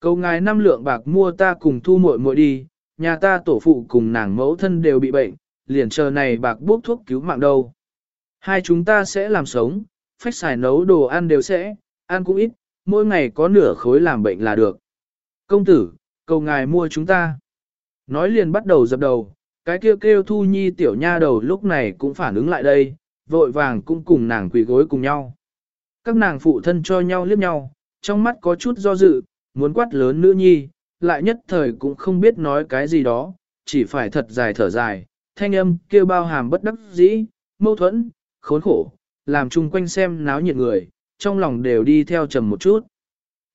Cầu ngài năm lượng bạc mua ta cùng thu muội muội đi, nhà ta tổ phụ cùng nàng mẫu thân đều bị bệnh, liền chờ này bạc bốc thuốc cứu mạng đâu. Hai chúng ta sẽ làm sống, phách xài nấu đồ ăn đều sẽ, ăn cũng ít, mỗi ngày có nửa khối làm bệnh là được. Công tử, cầu ngài mua chúng ta. Nói liền bắt đầu dập đầu, cái kêu kêu thu nhi tiểu nha đầu lúc này cũng phản ứng lại đây, vội vàng cũng cùng nàng quỳ gối cùng nhau. Các nàng phụ thân cho nhau liếc nhau, trong mắt có chút do dự, muốn quát lớn nữ nhi, lại nhất thời cũng không biết nói cái gì đó, chỉ phải thật dài thở dài, thanh âm kêu bao hàm bất đắc dĩ, mâu thuẫn, khốn khổ, làm chung quanh xem náo nhiệt người, trong lòng đều đi theo trầm một chút.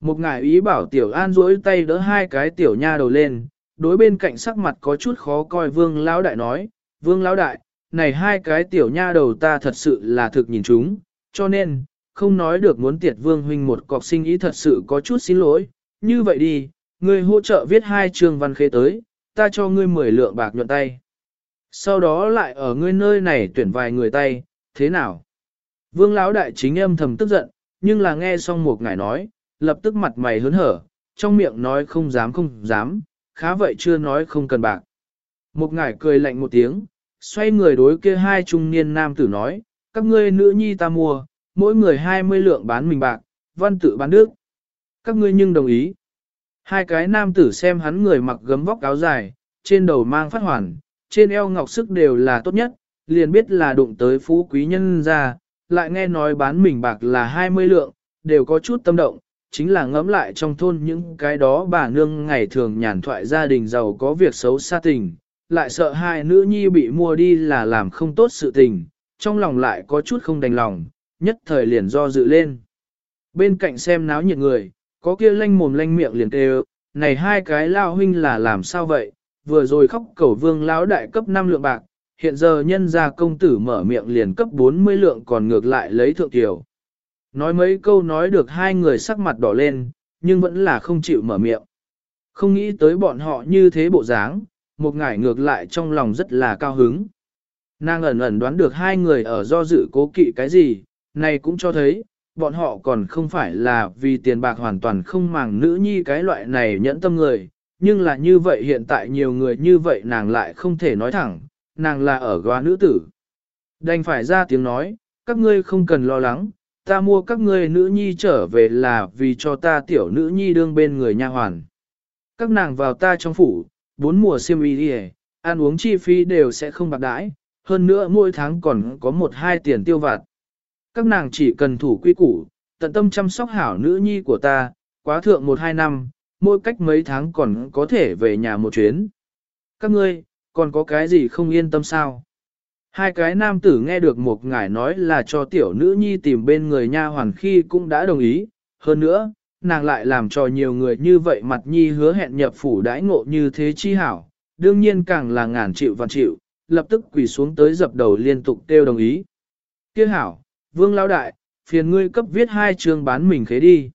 Một ngài ý bảo tiểu an duỗi tay đỡ hai cái tiểu nha đầu lên, đối bên cạnh sắc mặt có chút khó coi vương lão đại nói, vương lão đại, này hai cái tiểu nha đầu ta thật sự là thực nhìn chúng, cho nên, không nói được muốn tiệt vương huynh một cọc sinh ý thật sự có chút xin lỗi, như vậy đi, ngươi hỗ trợ viết hai trường văn khế tới, ta cho ngươi mười lượng bạc nhuận tay. Sau đó lại ở ngươi nơi này tuyển vài người tay, thế nào? Vương lão đại chính âm thầm tức giận, nhưng là nghe xong một ngài nói, lập tức mặt mày hớn hở, trong miệng nói không dám không dám, khá vậy chưa nói không cần bạc. Một ngài cười lạnh một tiếng, xoay người đối kia hai trung niên nam tử nói, các ngươi nữ nhi ta mua, mỗi người hai mươi lượng bán mình bạc, văn tự bán nước. Các ngươi nhưng đồng ý. Hai cái nam tử xem hắn người mặc gấm vóc áo dài, trên đầu mang phát hoàn, trên eo ngọc sức đều là tốt nhất, liền biết là đụng tới phú quý nhân ra, lại nghe nói bán mình bạc là 20 lượng, đều có chút tâm động, chính là ngẫm lại trong thôn những cái đó bà nương ngày thường nhàn thoại gia đình giàu có việc xấu xa tình, lại sợ hai nữ nhi bị mua đi là làm không tốt sự tình, trong lòng lại có chút không đành lòng, nhất thời liền do dự lên. Bên cạnh xem náo nhiệt người, có kia lanh mồm lanh miệng liền kêu, này hai cái lao huynh là làm sao vậy, vừa rồi khóc cầu vương lão đại cấp 5 lượng bạc, hiện giờ nhân gia công tử mở miệng liền cấp 40 lượng còn ngược lại lấy thượng tiểu. Nói mấy câu nói được hai người sắc mặt đỏ lên, nhưng vẫn là không chịu mở miệng. Không nghĩ tới bọn họ như thế bộ dáng, một ngải ngược lại trong lòng rất là cao hứng. Nàng ẩn ẩn đoán được hai người ở do dự cố kỵ cái gì, này cũng cho thấy, bọn họ còn không phải là vì tiền bạc hoàn toàn không màng nữ nhi cái loại này nhẫn tâm người, nhưng là như vậy hiện tại nhiều người như vậy nàng lại không thể nói thẳng, nàng là ở góa nữ tử. Đành phải ra tiếng nói, các ngươi không cần lo lắng, ta mua các ngươi nữ nhi trở về là vì cho ta tiểu nữ nhi đương bên người nha hoàn. Các nàng vào ta trong phủ, bốn mùa siêm y đi ăn uống chi phí đều sẽ không bạc đãi, hơn nữa mỗi tháng còn có một hai tiền tiêu vặt. Các nàng chỉ cần thủ quy củ, tận tâm chăm sóc hảo nữ nhi của ta, quá thượng một hai năm, mỗi cách mấy tháng còn có thể về nhà một chuyến. Các ngươi, còn có cái gì không yên tâm sao? Hai cái nam tử nghe được một ngải nói là cho tiểu nữ nhi tìm bên người nha hoàn khi cũng đã đồng ý, hơn nữa, nàng lại làm cho nhiều người như vậy mặt nhi hứa hẹn nhập phủ đãi ngộ như thế chi hảo, đương nhiên càng là ngàn chịu vạn chịu, lập tức quỳ xuống tới dập đầu liên tục kêu đồng ý. Kia hảo, vương lão đại, phiền ngươi cấp viết hai chương bán mình khế đi.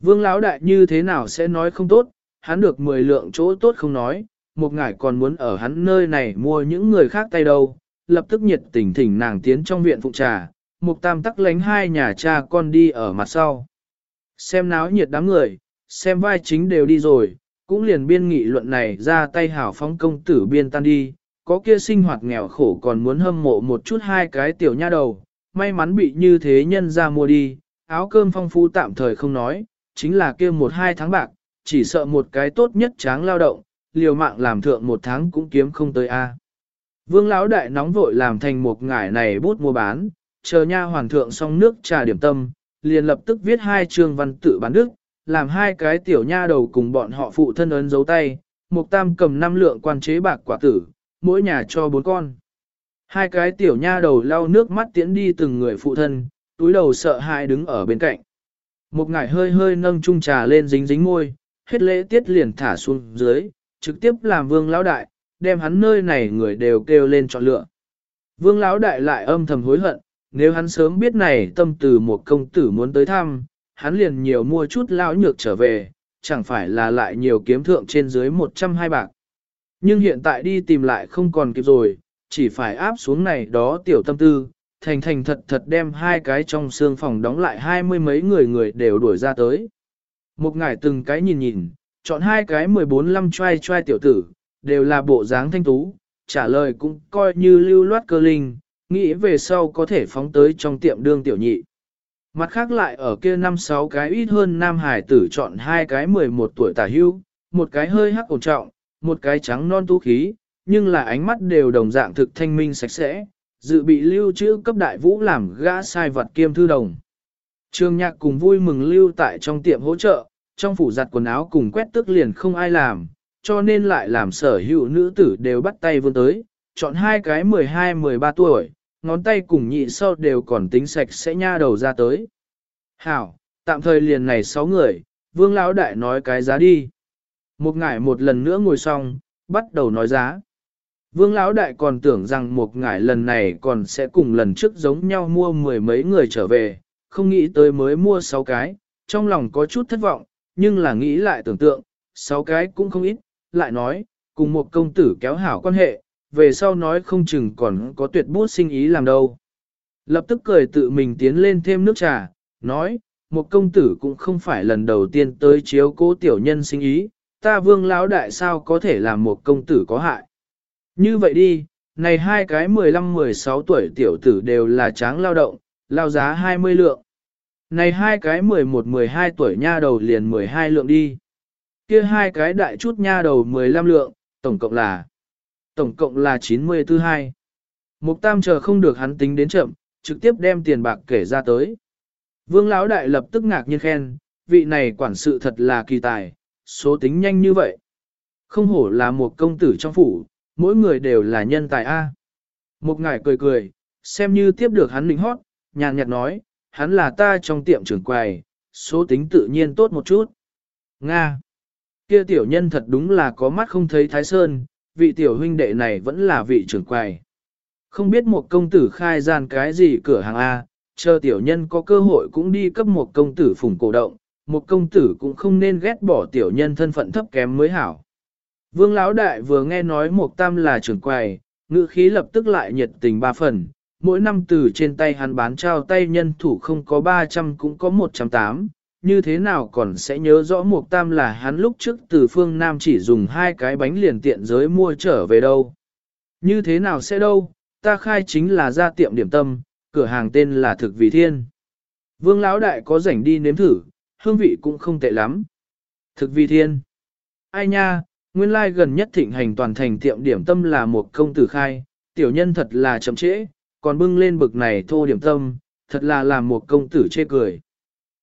Vương lão đại như thế nào sẽ nói không tốt, hắn được 10 lượng chỗ tốt không nói, một ngải còn muốn ở hắn nơi này mua những người khác tay đâu, lập tức nhiệt tình thỉnh nàng tiến trong viện phụ trà, Mục tam tắc lánh hai nhà cha con đi ở mặt sau. Xem náo nhiệt đám người, xem vai chính đều đi rồi, cũng liền biên nghị luận này ra tay hảo phóng công tử biên tan đi, có kia sinh hoạt nghèo khổ còn muốn hâm mộ một chút hai cái tiểu nha đầu, may mắn bị như thế nhân ra mua đi, áo cơm phong phú tạm thời không nói, chính là kia một hai tháng bạc, chỉ sợ một cái tốt nhất tráng lao động, liều mạng làm thượng một tháng cũng kiếm không tới A. Vương lão đại nóng vội làm thành một ngải này bút mua bán, chờ nha hoàn thượng xong nước trà điểm tâm, liền lập tức viết hai chương văn tự bán đức, làm hai cái tiểu nha đầu cùng bọn họ phụ thân ấn dấu tay, Mục Tam cầm năm lượng quan chế bạc quả tử, mỗi nhà cho bốn con. Hai cái tiểu nha đầu lau nước mắt tiễn đi từng người phụ thân, túi đầu sợ hãi đứng ở bên cạnh. Một ngải hơi hơi nâng chung trà lên dính dính môi, hết lễ tiết liền thả xuống dưới, trực tiếp làm vương lão đại, đem hắn nơi này người đều kêu lên chọn lựa. Vương lão đại lại âm thầm hối hận, nếu hắn sớm biết này tâm từ một công tử muốn tới thăm, hắn liền nhiều mua chút lão nhược trở về, chẳng phải là lại nhiều kiếm thượng trên dưới 120 bạc. Nhưng hiện tại đi tìm lại không còn kịp rồi, chỉ phải áp xuống này đó tiểu tâm tư, thành thành thật thật đem hai cái trong xương phòng đóng lại hai mươi mấy người người đều đuổi ra tới. Một ngải từng cái nhìn nhìn, chọn hai cái 14 năm trai trai tiểu tử, đều là bộ dáng thanh tú, trả lời cũng coi như lưu loát cơ linh, nghĩ về sau có thể phóng tới trong tiệm đương tiểu nhị. Mặt khác lại ở kia năm sáu cái ít hơn nam hải tử chọn hai cái 11 tuổi tả hưu, một cái hơi hắc ổn trọng, một cái trắng non tú khí, nhưng là ánh mắt đều đồng dạng thực thanh minh sạch sẽ, dự bị lưu trữ cấp đại vũ làm gã sai vật kiêm thư đồng. Trương nhạc cùng vui mừng lưu tại trong tiệm hỗ trợ, trong phủ giặt quần áo cùng quét tức liền không ai làm, cho nên lại làm sở hữu nữ tử đều bắt tay vươn tới, chọn hai cái 12-13 tuổi, ngón tay cùng nhị sau đều còn tính sạch sẽ nha đầu ra tới. Hảo, tạm thời liền này 6 người, vương lão đại nói cái giá đi. Một ngải một lần nữa ngồi xong, bắt đầu nói giá. Vương lão đại còn tưởng rằng một ngải lần này còn sẽ cùng lần trước giống nhau mua mười mấy người trở về, không nghĩ tới mới mua sáu cái, trong lòng có chút thất vọng, nhưng là nghĩ lại tưởng tượng, sáu cái cũng không ít, lại nói, cùng một công tử kéo hảo quan hệ, về sau nói không chừng còn có tuyệt bút sinh ý làm đâu. Lập tức cười tự mình tiến lên thêm nước trà, nói, một công tử cũng không phải lần đầu tiên tới chiếu cố tiểu nhân sinh ý, ta vương lão đại sao có thể làm một công tử có hại. Như vậy đi, này hai cái 15-16 tuổi tiểu tử đều là tráng lao động, lao giá 20 lượng. Này hai cái 11-12 tuổi nha đầu liền 12 lượng đi. Kia hai cái đại chút nha đầu 15 lượng, tổng cộng là tổng cộng là 94 hai. Mục tam chờ không được hắn tính đến chậm, trực tiếp đem tiền bạc kể ra tới. Vương Lão đại lập tức ngạc nhiên khen, vị này quản sự thật là kỳ tài, số tính nhanh như vậy. Không hổ là một công tử trong phủ, mỗi người đều là nhân tài A. Một ngải cười cười, xem như tiếp được hắn lĩnh hót, nhàn nhạt nói, hắn là ta trong tiệm trưởng quầy, số tính tự nhiên tốt một chút. Nga! Kia tiểu nhân thật đúng là có mắt không thấy thái sơn, vị tiểu huynh đệ này vẫn là vị trưởng quầy. Không biết một công tử khai gian cái gì cửa hàng A, chờ tiểu nhân có cơ hội cũng đi cấp một công tử phùng cổ động, một công tử cũng không nên ghét bỏ tiểu nhân thân phận thấp kém mới hảo. Vương Lão Đại vừa nghe nói Mộc tam là trưởng quầy, ngữ khí lập tức lại nhiệt tình ba phần, mỗi năm từ trên tay hắn bán trao tay nhân thủ không có 300 cũng có 108, như thế nào còn sẽ nhớ rõ Mộc Tam là hắn lúc trước từ phương Nam chỉ dùng hai cái bánh liền tiện giới mua trở về đâu. Như thế nào sẽ đâu, ta khai chính là ra tiệm điểm tâm, cửa hàng tên là Thực Vị Thiên. Vương Lão Đại có rảnh đi nếm thử, hương vị cũng không tệ lắm. Thực Vị Thiên. Ai nha, nguyên lai like gần nhất thịnh hành toàn thành tiệm điểm tâm là một công tử khai, tiểu nhân thật là chậm trễ, còn bưng lên bực này thô điểm tâm, thật là làm một công tử chê cười.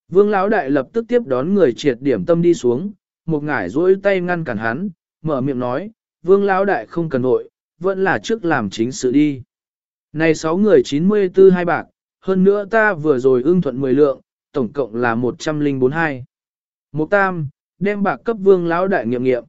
Vương Lão Đại lập tức tiếp đón người triệt điểm tâm đi xuống, một ngải duỗi tay ngăn cản hắn, mở miệng nói, Vương Lão Đại không cần nội, vẫn là trước làm chính sự đi. Này sáu người 94 hai bạc, hơn nữa ta vừa rồi ưng thuận 10 lượng, tổng cộng là 1042. Một Tam, đem bạc cấp Vương Lão Đại nghiệm nghiệm.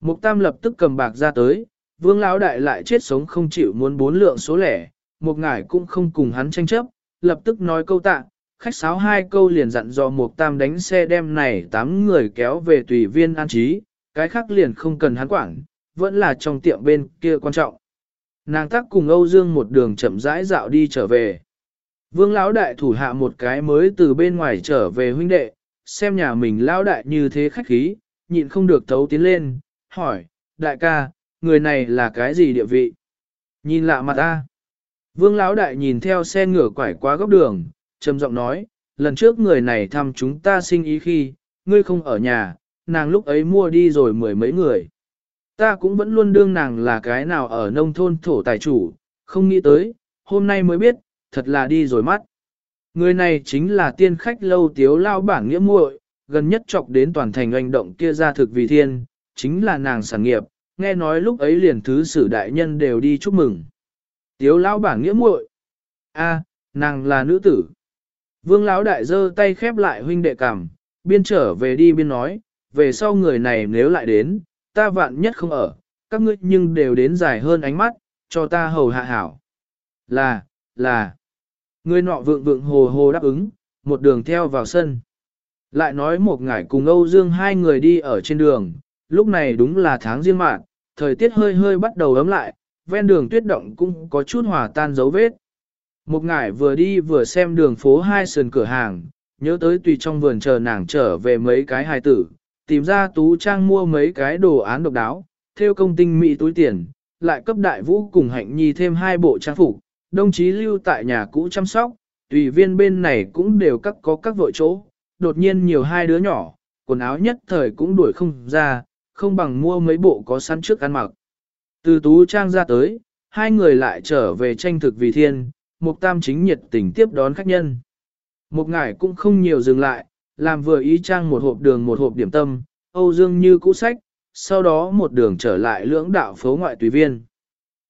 Mục Tam lập tức cầm bạc ra tới, Vương Lão Đại lại chết sống không chịu muốn bốn lượng số lẻ, một ngải cũng không cùng hắn tranh chấp, lập tức nói câu tạ, khách sáo hai câu liền dặn dò Mục Tam đánh xe đem này tám người kéo về tùy viên an trí, cái khác liền không cần hắn quản, vẫn là trong tiệm bên kia quan trọng. Nàng tác cùng Âu Dương một đường chậm rãi dạo đi trở về. Vương lão đại thủ hạ một cái mới từ bên ngoài trở về huynh đệ, xem nhà mình lão đại như thế khách khí, nhịn không được thấu tiến lên, hỏi, đại ca, người này là cái gì địa vị? Nhìn lạ mặt ta. Vương lão đại nhìn theo xe ngửa quải qua góc đường, trầm giọng nói, lần trước người này thăm chúng ta sinh ý khi, ngươi không ở nhà, nàng lúc ấy mua đi rồi mười mấy người. Ta cũng vẫn luôn đương nàng là cái nào ở nông thôn thổ tài chủ, không nghĩ tới, hôm nay mới biết, thật là đi rồi mắt. Người này chính là tiên khách lâu tiếu lao bảng nghĩa muội, gần nhất chọc đến toàn thành hành động kia ra thực vì thiên, chính là nàng sản nghiệp, nghe nói lúc ấy liền thứ sử đại nhân đều đi chúc mừng. Tiếu lão bản nghĩa muội, a, nàng là nữ tử. Vương lão đại giơ tay khép lại huynh đệ cảm, biên trở về đi biên nói, về sau người này nếu lại đến, ta vạn nhất không ở, các ngươi nhưng đều đến dài hơn ánh mắt, cho ta hầu hạ hảo. Là, là, người nọ vượng vượng hồ hồ đáp ứng, một đường theo vào sân. Lại nói một ngải cùng Âu Dương hai người đi ở trên đường, lúc này đúng là tháng riêng mạng, thời tiết hơi hơi bắt đầu ấm lại, ven đường tuyết động cũng có chút hòa tan dấu vết. Một ngải vừa đi vừa xem đường phố hai sườn cửa hàng, nhớ tới tùy trong vườn chờ nàng trở về mấy cái hài tử, tìm ra tú trang mua mấy cái đồ án độc đáo, theo công tinh mỹ túi tiền, lại cấp đại vũ cùng hạnh nhi thêm hai bộ trang phục, đồng chí lưu tại nhà cũ chăm sóc, tùy viên bên này cũng đều các có các vội chỗ, đột nhiên nhiều hai đứa nhỏ, quần áo nhất thời cũng đuổi không ra, không bằng mua mấy bộ có sẵn trước ăn mặc. Từ tú trang ra tới, hai người lại trở về tranh thực vì thiên, Mục Tam chính nhiệt tình tiếp đón khách nhân. Một ngải cũng không nhiều dừng lại, làm vừa ý trang một hộp đường một hộp điểm tâm, Âu Dương như cũ sách, sau đó một đường trở lại lưỡng đạo phố ngoại tùy viên.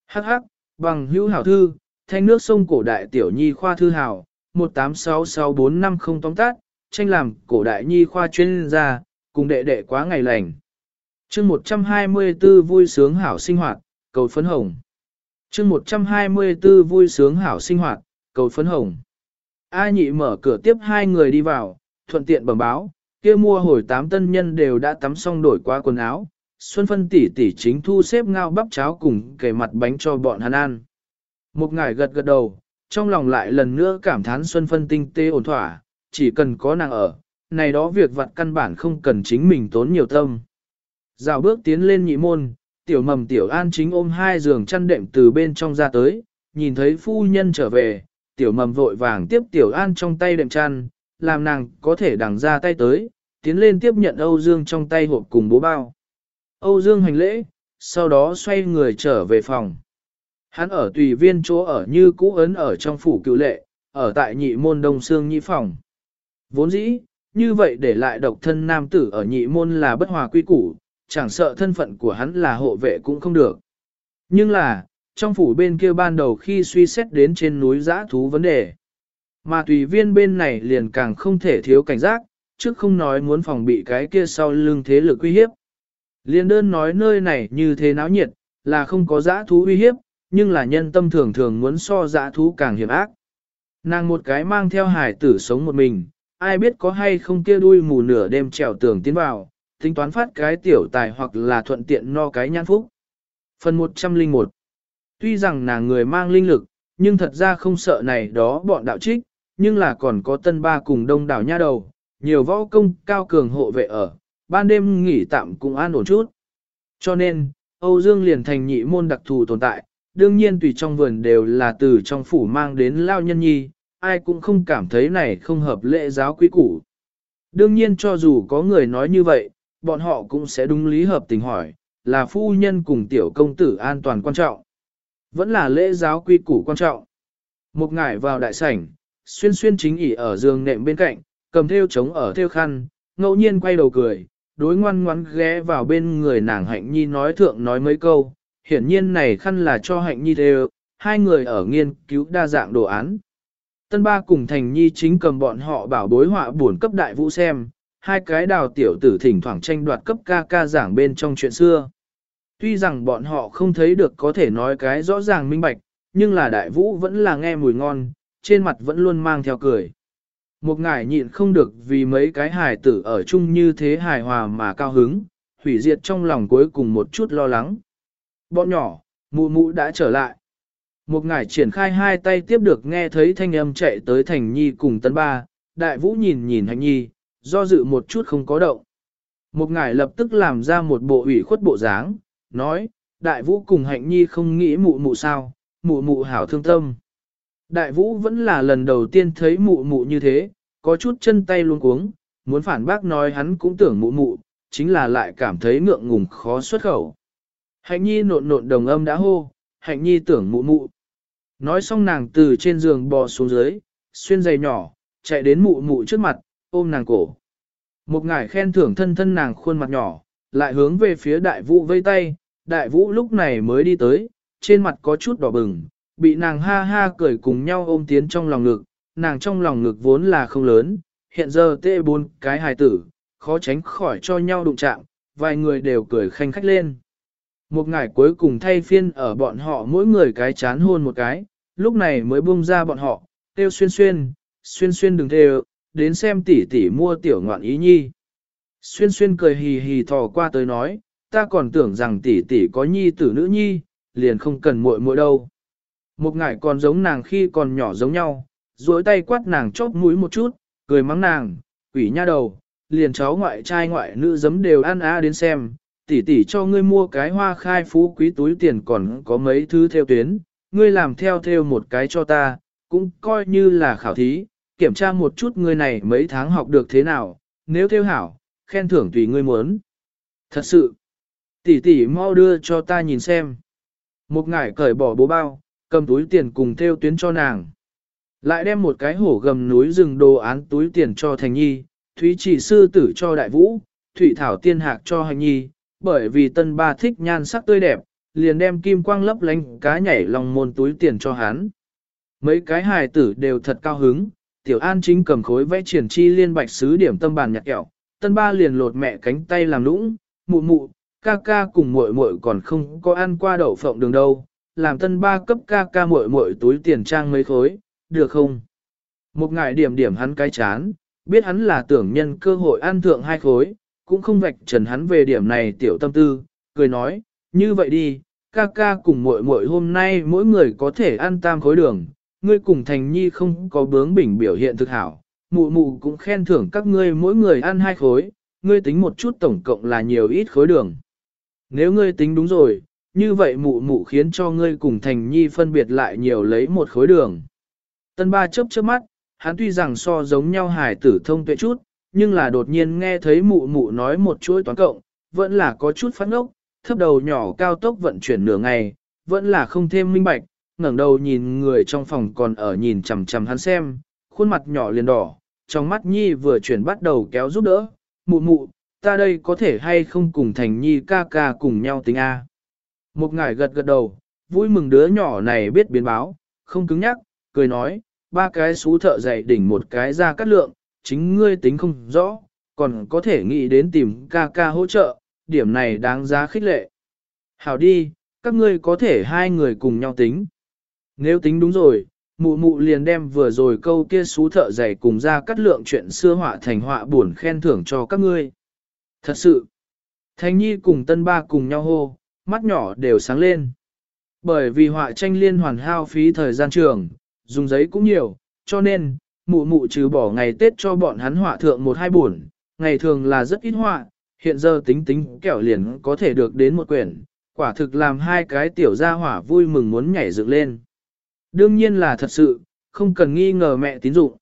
Hắc hắc, bằng hữu hảo thư, thanh nước sông cổ đại tiểu nhi khoa thư hảo, 1866450 tóm tắt, tranh làm cổ đại nhi khoa chuyên gia, cùng đệ đệ quá ngày lành chương 124 vui sướng hảo sinh hoạt, cầu phấn hồng chương 124 vui sướng hảo sinh hoạt, cầu phấn hồng. A nhị mở cửa tiếp hai người đi vào, thuận tiện bẩm báo, kia mua hồi tám tân nhân đều đã tắm xong đổi qua quần áo. Xuân phân tỷ tỷ chính thu xếp ngao bắp cháo cùng kể mặt bánh cho bọn hắn ăn. Một ngải gật gật đầu, trong lòng lại lần nữa cảm thán Xuân phân tinh tế ổn thỏa, chỉ cần có nàng ở, này đó việc vặt căn bản không cần chính mình tốn nhiều tâm. Dạo bước tiến lên nhị môn, tiểu mầm tiểu an chính ôm hai giường chăn đệm từ bên trong ra tới, nhìn thấy phu nhân trở về, tiểu mầm vội vàng tiếp tiểu an trong tay đệm chăn, làm nàng có thể đằng ra tay tới, tiến lên tiếp nhận Âu Dương trong tay hộp cùng bố bao. Âu Dương hành lễ, sau đó xoay người trở về phòng. Hắn ở tùy viên chỗ ở như cũ ấn ở trong phủ cựu lệ, ở tại nhị môn đông xương nhị phòng. Vốn dĩ, như vậy để lại độc thân nam tử ở nhị môn là bất hòa quy củ, chẳng sợ thân phận của hắn là hộ vệ cũng không được. Nhưng là, trong phủ bên kia ban đầu khi suy xét đến trên núi giã thú vấn đề, mà tùy viên bên này liền càng không thể thiếu cảnh giác, trước không nói muốn phòng bị cái kia sau lưng thế lực uy hiếp. Liên đơn nói nơi này như thế náo nhiệt, là không có giã thú uy hiếp, nhưng là nhân tâm thường thường muốn so giã thú càng hiểm ác. Nàng một cái mang theo hải tử sống một mình, ai biết có hay không kia đuôi mù nửa đêm trèo tường tiến vào, tính toán phát cái tiểu tài hoặc là thuận tiện no cái nhãn phúc. Phần 101 Tuy rằng nàng người mang linh lực, nhưng thật ra không sợ này đó bọn đạo trích, nhưng là còn có tân ba cùng đông đảo nha đầu, nhiều võ công cao cường hộ vệ ở, ban đêm nghỉ tạm cũng an ổn chút. Cho nên, Âu Dương liền thành nhị môn đặc thù tồn tại, đương nhiên tùy trong vườn đều là từ trong phủ mang đến lao nhân nhi, ai cũng không cảm thấy này không hợp lệ giáo quý củ. Đương nhiên cho dù có người nói như vậy, bọn họ cũng sẽ đúng lý hợp tình hỏi, là phu nhân cùng tiểu công tử an toàn quan trọng. Vẫn là lễ giáo quy củ quan trọng. Một ngải vào đại sảnh, xuyên xuyên chính ỉ ở giường nệm bên cạnh, cầm theo trống ở theo khăn, ngẫu nhiên quay đầu cười, đối ngoan ngoãn ghé vào bên người nàng hạnh nhi nói thượng nói mấy câu, hiển nhiên này khăn là cho hạnh nhi theo, hai người ở nghiên cứu đa dạng đồ án. Tân ba cùng thành nhi chính cầm bọn họ bảo bối họa buồn cấp đại vũ xem, hai cái đào tiểu tử thỉnh thoảng tranh đoạt cấp ca ca giảng bên trong chuyện xưa. Tuy rằng bọn họ không thấy được có thể nói cái rõ ràng minh bạch, nhưng là đại vũ vẫn là nghe mùi ngon, trên mặt vẫn luôn mang theo cười. Một ngải nhịn không được vì mấy cái hài tử ở chung như thế hài hòa mà cao hứng, hủy diệt trong lòng cuối cùng một chút lo lắng. Bọn nhỏ, mụ mụ đã trở lại. Một ngải triển khai hai tay tiếp được nghe thấy thanh âm chạy tới thành nhi cùng tân ba, đại vũ nhìn nhìn hạnh nhi, do dự một chút không có động. Một ngài lập tức làm ra một bộ ủy khuất bộ dáng, nói, đại vũ cùng hạnh nhi không nghĩ mụ mụ sao, mụ mụ hảo thương tâm. Đại vũ vẫn là lần đầu tiên thấy mụ mụ như thế, có chút chân tay luôn cuống, muốn phản bác nói hắn cũng tưởng mụ mụ, chính là lại cảm thấy ngượng ngùng khó xuất khẩu. Hạnh nhi nộn nộn đồng âm đã hô, hạnh nhi tưởng mụ mụ. Nói xong nàng từ trên giường bò xuống dưới, xuyên giày nhỏ, chạy đến mụ mụ trước mặt, ôm nàng cổ. Một ngải khen thưởng thân thân nàng khuôn mặt nhỏ, lại hướng về phía đại vũ vây tay, đại vũ lúc này mới đi tới, trên mặt có chút đỏ bừng, bị nàng ha ha cười cùng nhau ôm tiến trong lòng ngực, nàng trong lòng ngực vốn là không lớn, hiện giờ tê bốn cái hài tử, khó tránh khỏi cho nhau đụng chạm, vài người đều cười khanh khách lên. Một ngày cuối cùng thay phiên ở bọn họ mỗi người cái chán hôn một cái, lúc này mới buông ra bọn họ, tiêu xuyên xuyên, xuyên xuyên đừng thề, đến xem tỷ tỷ mua tiểu ngoạn ý nhi. Xuyên xuyên cười hì hì thò qua tới nói, ta còn tưởng rằng tỷ tỷ có nhi tử nữ nhi, liền không cần muội muội đâu. Một ngải còn giống nàng khi còn nhỏ giống nhau, duỗi tay quát nàng chóp mũi một chút, cười mắng nàng, quỷ nha đầu, liền cháu ngoại trai ngoại nữ giấm đều ăn á đến xem, tỷ tỷ cho ngươi mua cái hoa khai phú quý túi tiền còn có mấy thứ theo tuyến, ngươi làm theo theo một cái cho ta, cũng coi như là khảo thí, kiểm tra một chút ngươi này mấy tháng học được thế nào, nếu theo hảo, khen thưởng tùy ngươi muốn. Thật sự, tỷ tỷ mau đưa cho ta nhìn xem. Một ngải cởi bỏ bố bao, cầm túi tiền cùng theo tuyến cho nàng. Lại đem một cái hổ gầm núi rừng đồ án túi tiền cho Thành Nhi, Thúy chỉ sư tử cho Đại Vũ, Thụy Thảo tiên hạc cho Hành Nhi, bởi vì tân ba thích nhan sắc tươi đẹp, liền đem kim quang lấp lánh cá nhảy lòng môn túi tiền cho hắn. Mấy cái hài tử đều thật cao hứng, Tiểu An chính cầm khối vẽ triển chi liên bạch sứ điểm tâm bàn nhặt kẹo, tân ba liền lột mẹ cánh tay làm lũng, mụ mụ, ca ca cùng muội muội còn không có ăn qua đậu phộng đường đâu, làm tân ba cấp ca ca muội muội túi tiền trang mấy khối, được không? Một ngại điểm điểm hắn cái chán, biết hắn là tưởng nhân cơ hội ăn thượng hai khối, cũng không vạch trần hắn về điểm này tiểu tâm tư, cười nói, như vậy đi, ca ca cùng muội muội hôm nay mỗi người có thể ăn tam khối đường, ngươi cùng thành nhi không có bướng bỉnh biểu hiện thực hảo, mụ mụ cũng khen thưởng các ngươi mỗi người ăn hai khối, ngươi tính một chút tổng cộng là nhiều ít khối đường. Nếu ngươi tính đúng rồi, như vậy mụ mụ khiến cho ngươi cùng thành nhi phân biệt lại nhiều lấy một khối đường. Tân ba chớp chớp mắt, hắn tuy rằng so giống nhau hài tử thông tuệ chút, nhưng là đột nhiên nghe thấy mụ mụ nói một chuỗi toán cộng, vẫn là có chút phát ngốc, thấp đầu nhỏ cao tốc vận chuyển nửa ngày, vẫn là không thêm minh bạch, ngẩng đầu nhìn người trong phòng còn ở nhìn chằm chằm hắn xem, khuôn mặt nhỏ liền đỏ, trong mắt nhi vừa chuyển bắt đầu kéo giúp đỡ, mụ mụ, ta đây có thể hay không cùng thành nhi ca ca cùng nhau tính A. Một ngải gật gật đầu, vui mừng đứa nhỏ này biết biến báo, không cứng nhắc, cười nói, ba cái xú thợ dạy đỉnh một cái ra cắt lượng, chính ngươi tính không rõ, còn có thể nghĩ đến tìm ca ca hỗ trợ, điểm này đáng giá khích lệ. Hảo đi, các ngươi có thể hai người cùng nhau tính. Nếu tính đúng rồi, mụ mụ liền đem vừa rồi câu kia xú thợ dày cùng ra cắt lượng chuyện xưa họa thành họa buồn khen thưởng cho các ngươi. Thật sự, thanh Nhi cùng tân ba cùng nhau hô, mắt nhỏ đều sáng lên. Bởi vì họa tranh liên hoàn hao phí thời gian trường, dùng giấy cũng nhiều, cho nên, mụ mụ trừ bỏ ngày Tết cho bọn hắn họa thượng một hai buồn, ngày thường là rất ít họa, hiện giờ tính tính kẹo liền có thể được đến một quyển, quả thực làm hai cái tiểu gia hỏa vui mừng muốn nhảy dựng lên. Đương nhiên là thật sự, không cần nghi ngờ mẹ tín dụng.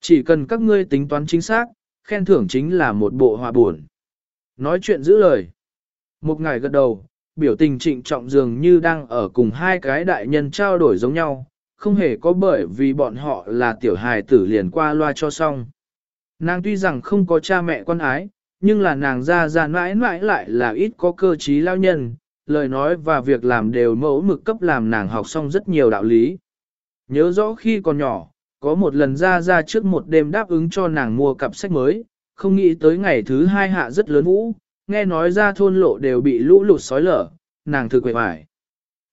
Chỉ cần các ngươi tính toán chính xác, khen thưởng chính là một bộ hòa buồn. Nói chuyện giữ lời. Một ngày gật đầu, biểu tình trịnh trọng dường như đang ở cùng hai cái đại nhân trao đổi giống nhau, không hề có bởi vì bọn họ là tiểu hài tử liền qua loa cho xong. Nàng tuy rằng không có cha mẹ quan ái, nhưng là nàng ra ra mãi mãi lại là ít có cơ trí lao nhân, lời nói và việc làm đều mẫu mực cấp làm nàng học xong rất nhiều đạo lý. Nhớ rõ khi còn nhỏ, có một lần ra ra trước một đêm đáp ứng cho nàng mua cặp sách mới, không nghĩ tới ngày thứ hai hạ rất lớn vũ, nghe nói ra thôn lộ đều bị lũ lụt sói lở, nàng thực quệ vải.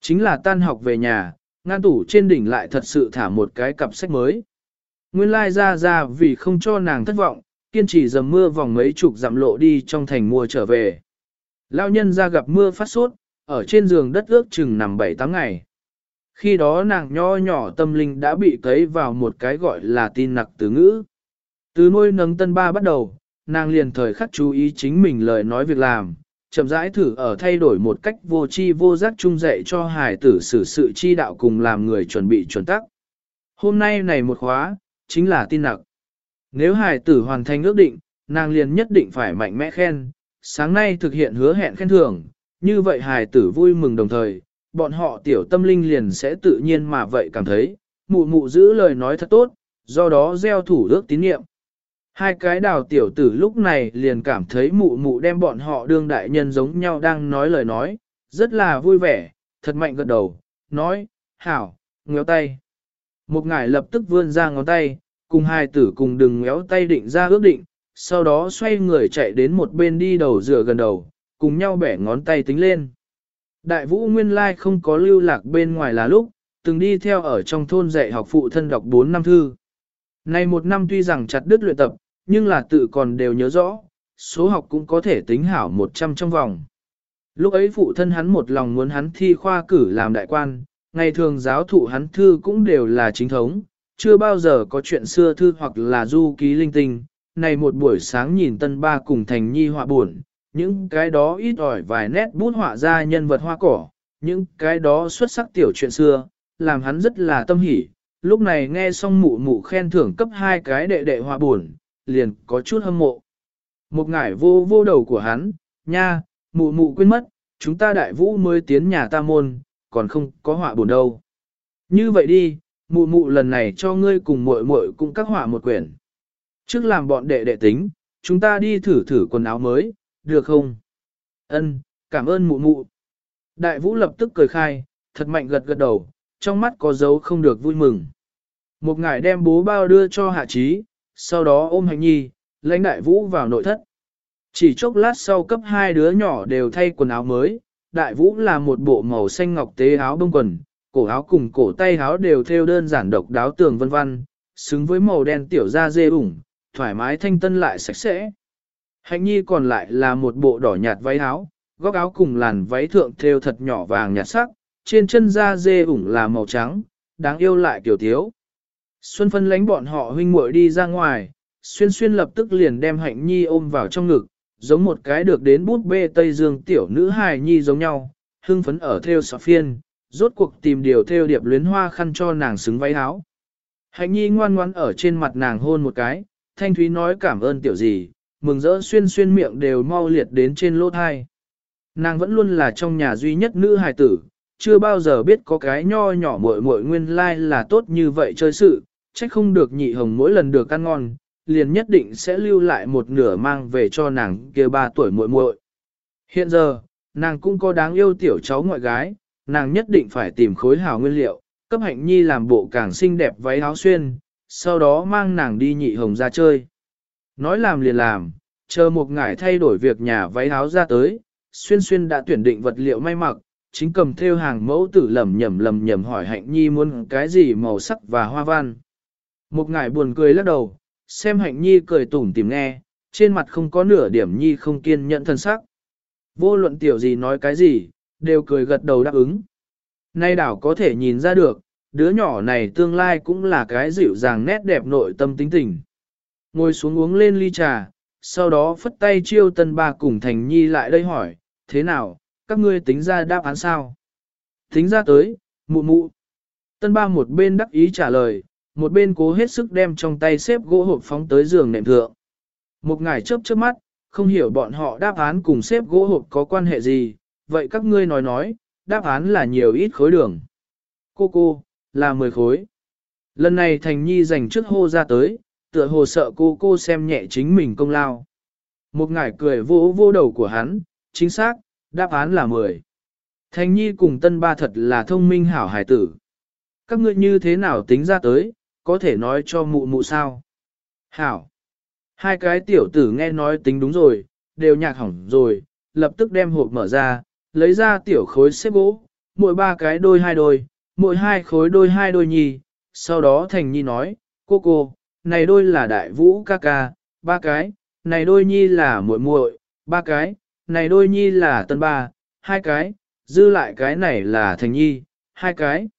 Chính là tan học về nhà, ngăn tủ trên đỉnh lại thật sự thả một cái cặp sách mới. Nguyên lai ra ra vì không cho nàng thất vọng, kiên trì dầm mưa vòng mấy chục dặm lộ đi trong thành mua trở về. Lao nhân ra gặp mưa phát sốt, ở trên giường đất ước chừng nằm 7-8 ngày. Khi đó nàng nho nhỏ tâm linh đã bị cấy vào một cái gọi là tin nặc từ ngữ. Từ nuôi nấng tân ba bắt đầu, nàng liền thời khắc chú ý chính mình lời nói việc làm, chậm rãi thử ở thay đổi một cách vô chi vô giác trung dạy cho hải tử xử sự chi đạo cùng làm người chuẩn bị chuẩn tắc. Hôm nay này một khóa, chính là tin nặc. Nếu hải tử hoàn thành ước định, nàng liền nhất định phải mạnh mẽ khen, sáng nay thực hiện hứa hẹn khen thưởng, như vậy hài tử vui mừng đồng thời, bọn họ tiểu tâm linh liền sẽ tự nhiên mà vậy cảm thấy, mụ mụ giữ lời nói thật tốt, do đó gieo thủ ước tín nhiệm. Hai cái đào tiểu tử lúc này liền cảm thấy mụ mụ đem bọn họ đương đại nhân giống nhau đang nói lời nói, rất là vui vẻ, thật mạnh gật đầu, nói, hảo, ngéo tay. Một ngải lập tức vươn ra ngón tay, cùng hai tử cùng đừng ngéo tay định ra ước định, sau đó xoay người chạy đến một bên đi đầu rửa gần đầu, cùng nhau bẻ ngón tay tính lên. Đại vũ nguyên lai không có lưu lạc bên ngoài là lúc, từng đi theo ở trong thôn dạy học phụ thân đọc 4 năm thư. Này một năm tuy rằng chặt đứt luyện tập, nhưng là tự còn đều nhớ rõ, số học cũng có thể tính hảo 100 trong vòng. Lúc ấy phụ thân hắn một lòng muốn hắn thi khoa cử làm đại quan, ngày thường giáo thụ hắn thư cũng đều là chính thống, chưa bao giờ có chuyện xưa thư hoặc là du ký linh tinh. Này một buổi sáng nhìn tân ba cùng thành nhi họa buồn, những cái đó ít ỏi vài nét bút họa ra nhân vật hoa cỏ, những cái đó xuất sắc tiểu chuyện xưa, làm hắn rất là tâm hỉ. Lúc này nghe xong mụ mụ khen thưởng cấp hai cái đệ đệ họa buồn, liền có chút hâm mộ. Một ngải vô vô đầu của hắn, nha, mụ mụ quên mất, chúng ta đại vũ mới tiến nhà ta môn, còn không có họa buồn đâu. Như vậy đi, mụ mụ lần này cho ngươi cùng muội muội cũng các họa một quyển. Trước làm bọn đệ đệ tính, chúng ta đi thử thử quần áo mới, được không? Ân, cảm ơn mụ mụ. Đại vũ lập tức cười khai, thật mạnh gật gật đầu, trong mắt có dấu không được vui mừng. Một ngải đem bố bao đưa cho hạ trí, sau đó ôm hành nhi, lãnh đại vũ vào nội thất. Chỉ chốc lát sau cấp hai đứa nhỏ đều thay quần áo mới, đại vũ là một bộ màu xanh ngọc tế áo bông quần, cổ áo cùng cổ tay áo đều theo đơn giản độc đáo tường vân vân, xứng với màu đen tiểu da dê ủng, thoải mái thanh tân lại sạch sẽ. Hạnh nhi còn lại là một bộ đỏ nhạt váy áo, góc áo cùng làn váy thượng thêu thật nhỏ vàng nhạt sắc, trên chân da dê ủng là màu trắng, đáng yêu lại kiểu thiếu. Xuân phân lánh bọn họ huynh muội đi ra ngoài, xuyên xuyên lập tức liền đem hạnh nhi ôm vào trong ngực, giống một cái được đến bút bê Tây Dương tiểu nữ hài nhi giống nhau, hưng phấn ở theo sọ phiên, rốt cuộc tìm điều theo điệp luyến hoa khăn cho nàng xứng váy áo. Hạnh nhi ngoan ngoan ở trên mặt nàng hôn một cái, thanh thúy nói cảm ơn tiểu gì, mừng rỡ xuyên xuyên miệng đều mau liệt đến trên lỗ thai. Nàng vẫn luôn là trong nhà duy nhất nữ hài tử, chưa bao giờ biết có cái nho nhỏ muội muội nguyên lai like là tốt như vậy chơi sự, trách không được nhị hồng mỗi lần được ăn ngon, liền nhất định sẽ lưu lại một nửa mang về cho nàng kia ba tuổi muội muội. Hiện giờ, nàng cũng có đáng yêu tiểu cháu ngoại gái, nàng nhất định phải tìm khối hào nguyên liệu, cấp hạnh nhi làm bộ càng xinh đẹp váy áo xuyên, sau đó mang nàng đi nhị hồng ra chơi. Nói làm liền làm, chờ một ngải thay đổi việc nhà váy áo ra tới, xuyên xuyên đã tuyển định vật liệu may mặc, chính cầm theo hàng mẫu tử lầm nhầm lầm nhầm hỏi hạnh nhi muốn cái gì màu sắc và hoa văn. Một ngải buồn cười lắc đầu, xem hạnh nhi cười tủm tìm nghe, trên mặt không có nửa điểm nhi không kiên nhận thân sắc. Vô luận tiểu gì nói cái gì, đều cười gật đầu đáp ứng. Nay đảo có thể nhìn ra được, đứa nhỏ này tương lai cũng là cái dịu dàng nét đẹp nội tâm tính tình. Ngồi xuống uống lên ly trà, sau đó phất tay chiêu tân ba cùng thành nhi lại đây hỏi, thế nào, các ngươi tính ra đáp án sao? Tính ra tới, mụ mụ. Tân ba một bên đắc ý trả lời, một bên cố hết sức đem trong tay xếp gỗ hộp phóng tới giường nệm thượng. Một ngài chớp chớp mắt, không hiểu bọn họ đáp án cùng xếp gỗ hộp có quan hệ gì, vậy các ngươi nói nói, đáp án là nhiều ít khối đường. Cô cô, là 10 khối. Lần này Thành Nhi dành trước hô ra tới, tựa hồ sợ cô cô xem nhẹ chính mình công lao. Một ngải cười vỗ vô đầu của hắn, chính xác, đáp án là 10. Thành Nhi cùng tân ba thật là thông minh hảo hải tử. Các ngươi như thế nào tính ra tới, có thể nói cho mụ mụ sao? Hảo. Hai cái tiểu tử nghe nói tính đúng rồi, đều nhạc hỏng rồi, lập tức đem hộp mở ra, lấy ra tiểu khối xếp gỗ, mỗi ba cái đôi hai đôi, mỗi hai khối đôi hai đôi nhì. Sau đó Thành Nhi nói, cô cô, này đôi là đại vũ ca ca, ba cái, này đôi nhi là muội muội, ba cái, này đôi nhi là tân ba, hai cái, dư lại cái này là Thành Nhi, hai cái.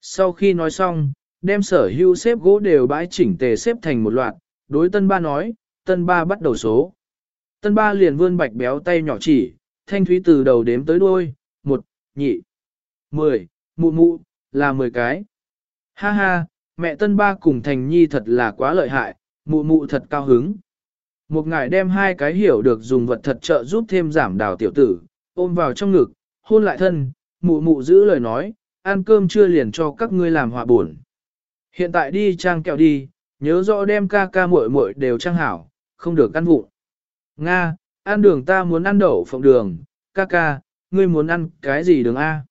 Sau khi nói xong, đem sở hữu xếp gỗ đều bãi chỉnh tề xếp thành một loạt, đối tân ba nói, tân ba bắt đầu số. Tân ba liền vươn bạch béo tay nhỏ chỉ, thanh thúy từ đầu đếm tới đuôi, một, nhị, mười, mụ mụ, là mười cái. Ha ha, mẹ tân ba cùng thành nhi thật là quá lợi hại, mụ mụ thật cao hứng. Một ngài đem hai cái hiểu được dùng vật thật trợ giúp thêm giảm đào tiểu tử, ôm vào trong ngực, hôn lại thân, mụ mụ giữ lời nói, ăn cơm chưa liền cho các ngươi làm hòa buồn. Hiện tại đi trang kẹo đi, nhớ rõ đem ca ca muội muội đều trang hảo, không được ăn vụn. Nga, ăn đường ta muốn ăn đậu phộng đường, ca ca, ngươi muốn ăn cái gì đường A?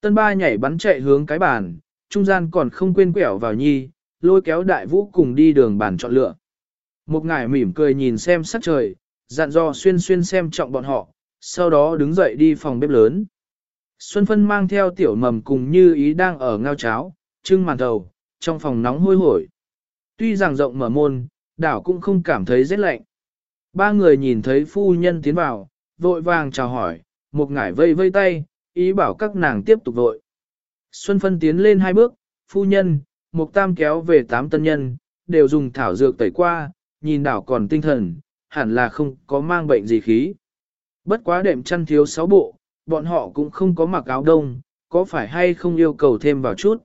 Tân ba nhảy bắn chạy hướng cái bàn, trung gian còn không quên quẹo vào nhi, lôi kéo đại vũ cùng đi đường bàn chọn lựa. Một ngải mỉm cười nhìn xem sắc trời, dặn dò xuyên xuyên xem trọng bọn họ, sau đó đứng dậy đi phòng bếp lớn. Xuân Phân mang theo tiểu mầm cùng như ý đang ở ngao cháo, trưng màn đầu, trong phòng nóng hôi hổi. Tuy rằng rộng mở môn, đảo cũng không cảm thấy rét lạnh. Ba người nhìn thấy phu nhân tiến vào, vội vàng chào hỏi, một ngải vây vây tay, ý bảo các nàng tiếp tục vội. Xuân Phân tiến lên hai bước, phu nhân, Mục Tam kéo về tám tân nhân, đều dùng thảo dược tẩy qua, nhìn đảo còn tinh thần, hẳn là không có mang bệnh gì khí. Bất quá đệm chăn thiếu sáu bộ, bọn họ cũng không có mặc áo đông, có phải hay không yêu cầu thêm vào chút.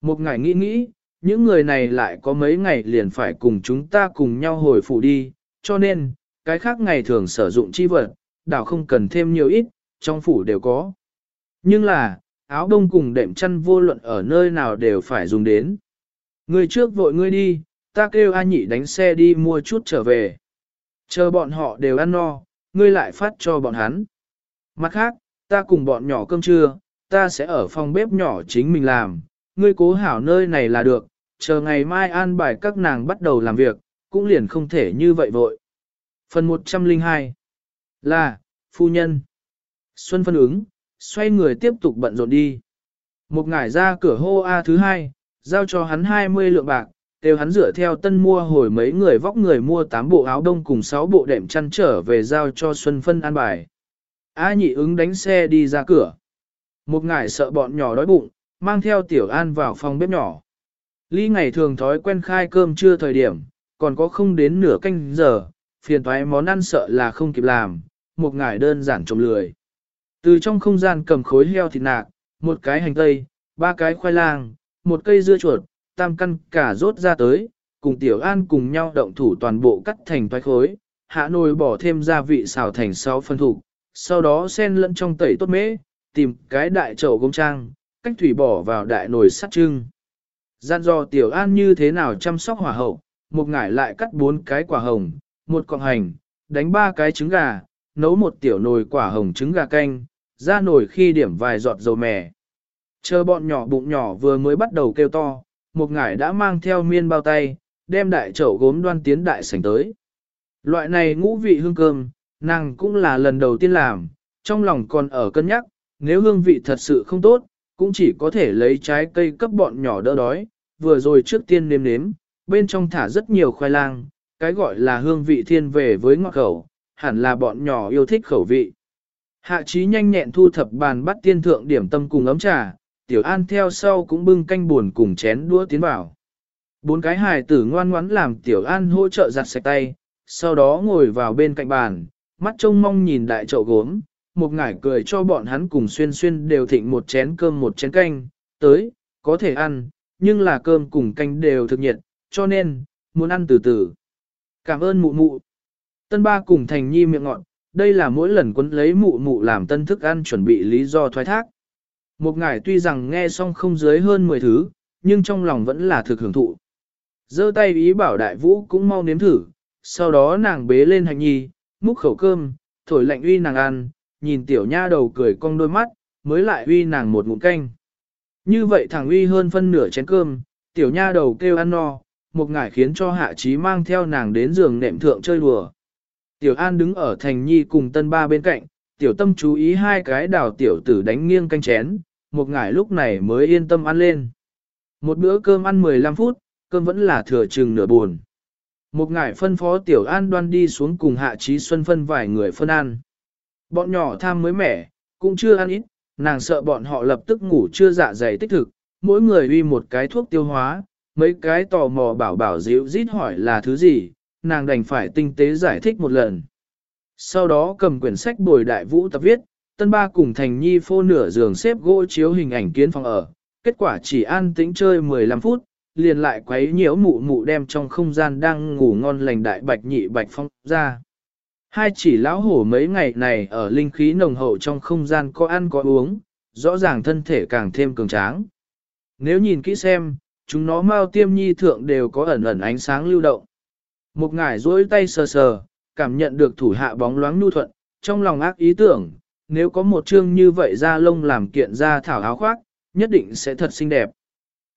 Một ngày nghĩ nghĩ, những người này lại có mấy ngày liền phải cùng chúng ta cùng nhau hồi phủ đi, cho nên, cái khác ngày thường sử dụng chi vật, đảo không cần thêm nhiều ít, trong phủ đều có. Nhưng là, áo đông cùng đệm chăn vô luận ở nơi nào đều phải dùng đến. Người trước vội ngươi đi, ta kêu A nhị đánh xe đi mua chút trở về. Chờ bọn họ đều ăn no, ngươi lại phát cho bọn hắn. Mặt khác, ta cùng bọn nhỏ cơm trưa, ta sẽ ở phòng bếp nhỏ chính mình làm, ngươi cố hảo nơi này là được, chờ ngày mai an bài các nàng bắt đầu làm việc, cũng liền không thể như vậy vội. Phần 102 là, phu nhân. Xuân phân ứng, xoay người tiếp tục bận rộn đi. Một ngải ra cửa hô A thứ hai, giao cho hắn 20 lượng bạc, đều hắn dựa theo tân mua hồi mấy người vóc người mua 8 bộ áo đông cùng 6 bộ đệm chăn trở về giao cho Xuân phân an bài. A nhị ứng đánh xe đi ra cửa. Một ngải sợ bọn nhỏ đói bụng, mang theo tiểu an vào phòng bếp nhỏ. Ly ngày thường thói quen khai cơm trưa thời điểm, còn có không đến nửa canh giờ, phiền toái món ăn sợ là không kịp làm, một ngải đơn giản trồng lười. Từ trong không gian cầm khối heo thịt nạc, một cái hành tây, ba cái khoai lang, một cây dưa chuột, tam căn cả rốt ra tới, cùng tiểu an cùng nhau động thủ toàn bộ cắt thành toái khối, hạ nồi bỏ thêm gia vị xào thành 6 phân thủ, sau đó xen lẫn trong tẩy tốt mễ, tìm cái đại chậu gông trang, cách thủy bỏ vào đại nồi sắt trưng. Gian do tiểu an như thế nào chăm sóc hỏa hậu, một ngải lại cắt bốn cái quả hồng, một cọng hành, đánh ba cái trứng gà, nấu một tiểu nồi quả hồng trứng gà canh, ra nổi khi điểm vài giọt dầu mè. Chờ bọn nhỏ bụng nhỏ vừa mới bắt đầu kêu to, một ngải đã mang theo miên bao tay, đem đại chậu gốm đoan tiến đại sảnh tới. Loại này ngũ vị hương cơm, nàng cũng là lần đầu tiên làm, trong lòng còn ở cân nhắc, nếu hương vị thật sự không tốt, cũng chỉ có thể lấy trái cây cấp bọn nhỏ đỡ đói, vừa rồi trước tiên nếm nếm, bên trong thả rất nhiều khoai lang, cái gọi là hương vị thiên về với ngọt khẩu, hẳn là bọn nhỏ yêu thích khẩu vị. Hạ trí nhanh nhẹn thu thập bàn bắt tiên thượng điểm tâm cùng ấm trà, tiểu an theo sau cũng bưng canh buồn cùng chén đũa tiến vào. Bốn cái hài tử ngoan ngoãn làm tiểu an hỗ trợ giặt sạch tay, sau đó ngồi vào bên cạnh bàn, mắt trông mong nhìn đại chậu gốm, một ngải cười cho bọn hắn cùng xuyên xuyên đều thịnh một chén cơm một chén canh, tới, có thể ăn, nhưng là cơm cùng canh đều thực nhiệt, cho nên, muốn ăn từ từ. Cảm ơn mụ mụ. Tân ba cùng thành nhi miệng ngọn, đây là mỗi lần quấn lấy mụ mụ làm tân thức ăn chuẩn bị lý do thoái thác. Một ngải tuy rằng nghe xong không dưới hơn 10 thứ, nhưng trong lòng vẫn là thực hưởng thụ. giơ tay ý bảo đại vũ cũng mau nếm thử, sau đó nàng bế lên hành nhi, múc khẩu cơm, thổi lạnh uy nàng ăn, nhìn tiểu nha đầu cười cong đôi mắt, mới lại uy nàng một ngụm canh. Như vậy thằng uy hơn phân nửa chén cơm, tiểu nha đầu kêu ăn no, một ngải khiến cho hạ trí mang theo nàng đến giường nệm thượng chơi đùa. Tiểu An đứng ở thành nhi cùng tân ba bên cạnh, tiểu tâm chú ý hai cái đào tiểu tử đánh nghiêng canh chén, một ngải lúc này mới yên tâm ăn lên. Một bữa cơm ăn 15 phút, cơm vẫn là thừa chừng nửa buồn. Một ngải phân phó tiểu an đoan đi xuống cùng hạ trí xuân phân vài người phân ăn. Bọn nhỏ tham mới mẻ, cũng chưa ăn ít, nàng sợ bọn họ lập tức ngủ chưa dạ dày tích thực, mỗi người uy một cái thuốc tiêu hóa, mấy cái tò mò bảo bảo dịu rít hỏi là thứ gì, nàng đành phải tinh tế giải thích một lần. Sau đó cầm quyển sách bồi đại vũ tập viết, tân ba cùng thành nhi phô nửa giường xếp gỗ chiếu hình ảnh kiến phòng ở, kết quả chỉ an tĩnh chơi 15 phút, liền lại quấy nhiễu mụ mụ đem trong không gian đang ngủ ngon lành đại bạch nhị bạch phong ra. Hai chỉ lão hổ mấy ngày này ở linh khí nồng hậu trong không gian có ăn có uống, rõ ràng thân thể càng thêm cường tráng. Nếu nhìn kỹ xem, chúng nó mau tiêm nhi thượng đều có ẩn ẩn ánh sáng lưu động. Một ngải duỗi tay sờ sờ, cảm nhận được thủ hạ bóng loáng nhu thuận, trong lòng ác ý tưởng, nếu có một chương như vậy ra lông làm kiện ra thảo áo khoác, nhất định sẽ thật xinh đẹp.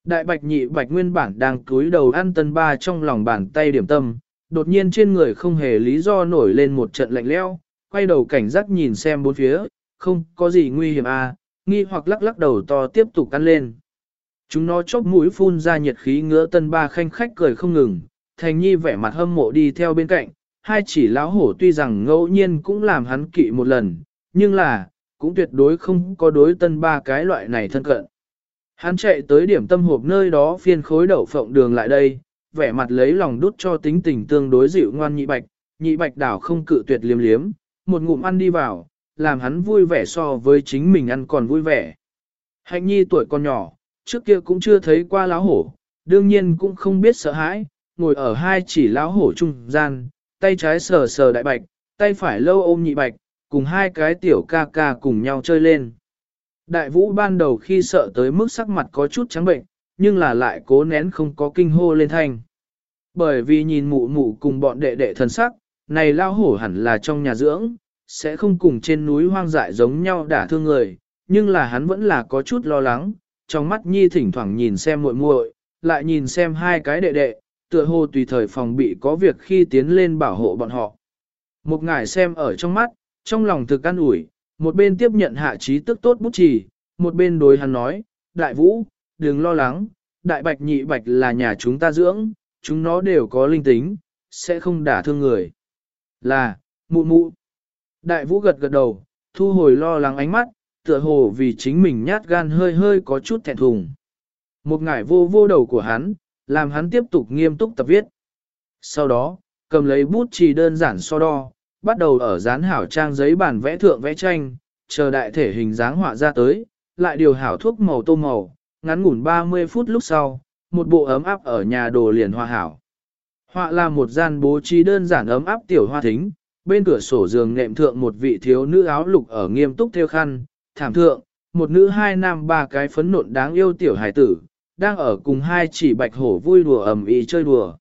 Đại bạch nhị bạch nguyên bản đang cúi đầu ăn tân ba trong lòng bàn tay điểm tâm, đột nhiên trên người không hề lý do nổi lên một trận lạnh leo, quay đầu cảnh giác nhìn xem bốn phía, không có gì nguy hiểm à, nghi hoặc lắc lắc đầu to tiếp tục ăn lên. Chúng nó chốc mũi phun ra nhiệt khí ngứa tân ba khanh khách cười không ngừng, thành nhi vẻ mặt hâm mộ đi theo bên cạnh, hai chỉ lão hổ tuy rằng ngẫu nhiên cũng làm hắn kỵ một lần, nhưng là, cũng tuyệt đối không có đối tân ba cái loại này thân cận. Hắn chạy tới điểm tâm hộp nơi đó phiên khối đậu phộng đường lại đây, vẻ mặt lấy lòng đút cho tính tình tương đối dịu ngoan nhị bạch, nhị bạch đảo không cự tuyệt liếm liếm, một ngụm ăn đi vào, làm hắn vui vẻ so với chính mình ăn còn vui vẻ. Hạnh nhi tuổi còn nhỏ, trước kia cũng chưa thấy qua láo hổ, đương nhiên cũng không biết sợ hãi, ngồi ở hai chỉ lão hổ trung gian, tay trái sờ sờ đại bạch, tay phải lâu ôm nhị bạch, cùng hai cái tiểu ca ca cùng nhau chơi lên. Đại vũ ban đầu khi sợ tới mức sắc mặt có chút trắng bệnh, nhưng là lại cố nén không có kinh hô lên thanh. Bởi vì nhìn mụ mụ cùng bọn đệ đệ thần sắc, này lao hổ hẳn là trong nhà dưỡng, sẽ không cùng trên núi hoang dại giống nhau đả thương người, nhưng là hắn vẫn là có chút lo lắng, trong mắt nhi thỉnh thoảng nhìn xem muội muội, lại nhìn xem hai cái đệ đệ, tựa hồ tùy thời phòng bị có việc khi tiến lên bảo hộ bọn họ. Một ngài xem ở trong mắt, trong lòng thực an ủi, một bên tiếp nhận hạ trí tức tốt bút chỉ, một bên đối hắn nói, đại vũ, đừng lo lắng, đại bạch nhị bạch là nhà chúng ta dưỡng, chúng nó đều có linh tính, sẽ không đả thương người. Là, mụ mụ. Đại vũ gật gật đầu, thu hồi lo lắng ánh mắt, tựa hồ vì chính mình nhát gan hơi hơi có chút thẹn thùng. Một ngải vô vô đầu của hắn, làm hắn tiếp tục nghiêm túc tập viết. Sau đó, cầm lấy bút chì đơn giản so đo, bắt đầu ở dán hảo trang giấy bản vẽ thượng vẽ tranh, chờ đại thể hình dáng họa ra tới, lại điều hảo thuốc màu tô màu, ngắn ngủn 30 phút lúc sau, một bộ ấm áp ở nhà đồ liền hoa hảo. Họa là một gian bố trí đơn giản ấm áp tiểu hoa thính, bên cửa sổ giường nệm thượng một vị thiếu nữ áo lục ở nghiêm túc theo khăn, thảm thượng, một nữ hai nam ba cái phấn nộn đáng yêu tiểu hài tử, đang ở cùng hai chỉ bạch hổ vui đùa ầm ĩ chơi đùa.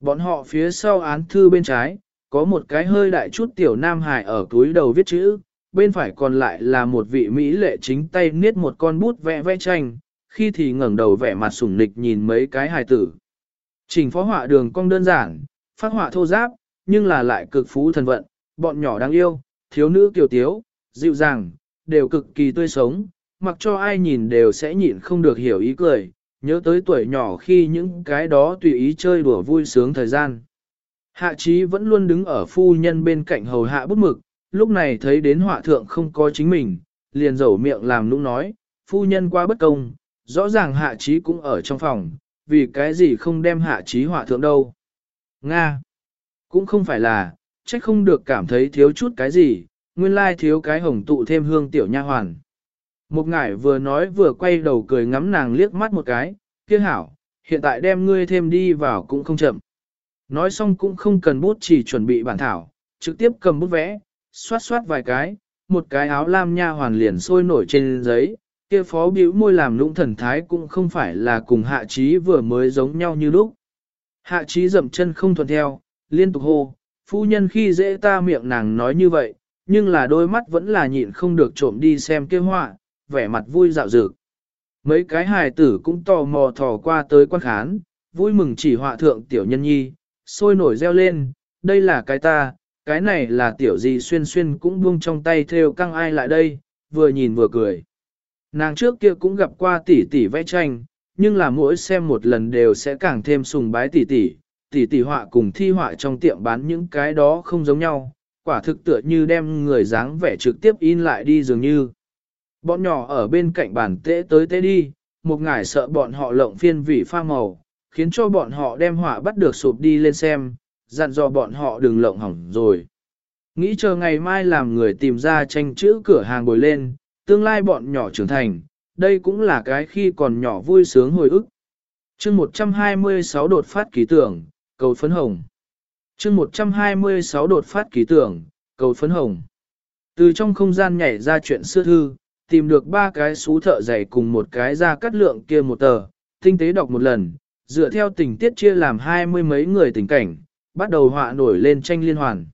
Bọn họ phía sau án thư bên trái, có một cái hơi đại chút tiểu nam hài ở túi đầu viết chữ, bên phải còn lại là một vị Mỹ lệ chính tay niết một con bút vẽ vẽ tranh, khi thì ngẩng đầu vẻ mặt sủng nịch nhìn mấy cái hài tử. Trình phó họa đường cong đơn giản, phát họa thô giáp, nhưng là lại cực phú thần vận, bọn nhỏ đáng yêu, thiếu nữ kiều tiếu, dịu dàng, đều cực kỳ tươi sống, mặc cho ai nhìn đều sẽ nhịn không được hiểu ý cười, nhớ tới tuổi nhỏ khi những cái đó tùy ý chơi đùa vui sướng thời gian. Hạ trí vẫn luôn đứng ở phu nhân bên cạnh hầu hạ bút mực, lúc này thấy đến họa thượng không có chính mình, liền dẩu miệng làm nũng nói, phu nhân qua bất công, rõ ràng hạ trí cũng ở trong phòng, vì cái gì không đem hạ trí họa thượng đâu. Nga! Cũng không phải là, trách không được cảm thấy thiếu chút cái gì, nguyên lai thiếu cái hồng tụ thêm hương tiểu nha hoàn. Một ngải vừa nói vừa quay đầu cười ngắm nàng liếc mắt một cái, kia hảo, hiện tại đem ngươi thêm đi vào cũng không chậm. Nói xong cũng không cần bút chỉ chuẩn bị bản thảo, trực tiếp cầm bút vẽ, xoát xoát vài cái, một cái áo lam nha hoàn liền sôi nổi trên giấy, kia phó biểu môi làm lũng thần thái cũng không phải là cùng hạ trí vừa mới giống nhau như lúc. Hạ trí dậm chân không thuận theo, liên tục hô, phu nhân khi dễ ta miệng nàng nói như vậy, nhưng là đôi mắt vẫn là nhịn không được trộm đi xem kia họa, vẻ mặt vui dạo dược. Mấy cái hài tử cũng tò mò thò qua tới quan khán, vui mừng chỉ họa thượng tiểu nhân nhi, sôi nổi reo lên, đây là cái ta, cái này là tiểu gì xuyên xuyên cũng buông trong tay theo căng ai lại đây, vừa nhìn vừa cười. Nàng trước kia cũng gặp qua tỷ tỷ vẽ tranh, nhưng là mỗi xem một lần đều sẽ càng thêm sùng bái tỷ tỷ, tỷ tỷ họa cùng thi họa trong tiệm bán những cái đó không giống nhau, quả thực tựa như đem người dáng vẻ trực tiếp in lại đi dường như. Bọn nhỏ ở bên cạnh bàn tễ tới tễ đi, một ngải sợ bọn họ lộng phiên vị pha màu, khiến cho bọn họ đem họa bắt được sụp đi lên xem, dặn dò bọn họ đừng lộng hỏng rồi. Nghĩ chờ ngày mai làm người tìm ra tranh chữ cửa hàng bồi lên, tương lai bọn nhỏ trưởng thành, đây cũng là cái khi còn nhỏ vui sướng hồi ức. chương 126 đột phát ký tưởng, cầu phấn hồng. chương 126 đột phát ký tưởng, cầu phấn hồng. Từ trong không gian nhảy ra chuyện xưa thư, tìm được ba cái xú thợ dày cùng một cái ra cắt lượng kia một tờ, tinh tế đọc một lần, dựa theo tình tiết chia làm hai mươi mấy người tình cảnh, bắt đầu họa nổi lên tranh liên hoàn.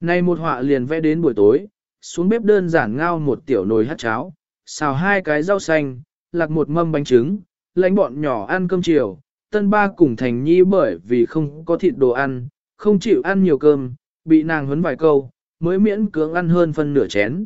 Nay một họa liền vẽ đến buổi tối, xuống bếp đơn giản ngao một tiểu nồi hát cháo, xào hai cái rau xanh, lạc một mâm bánh trứng, lãnh bọn nhỏ ăn cơm chiều, tân ba cùng thành nhi bởi vì không có thịt đồ ăn, không chịu ăn nhiều cơm, bị nàng huấn vài câu, mới miễn cưỡng ăn hơn phân nửa chén.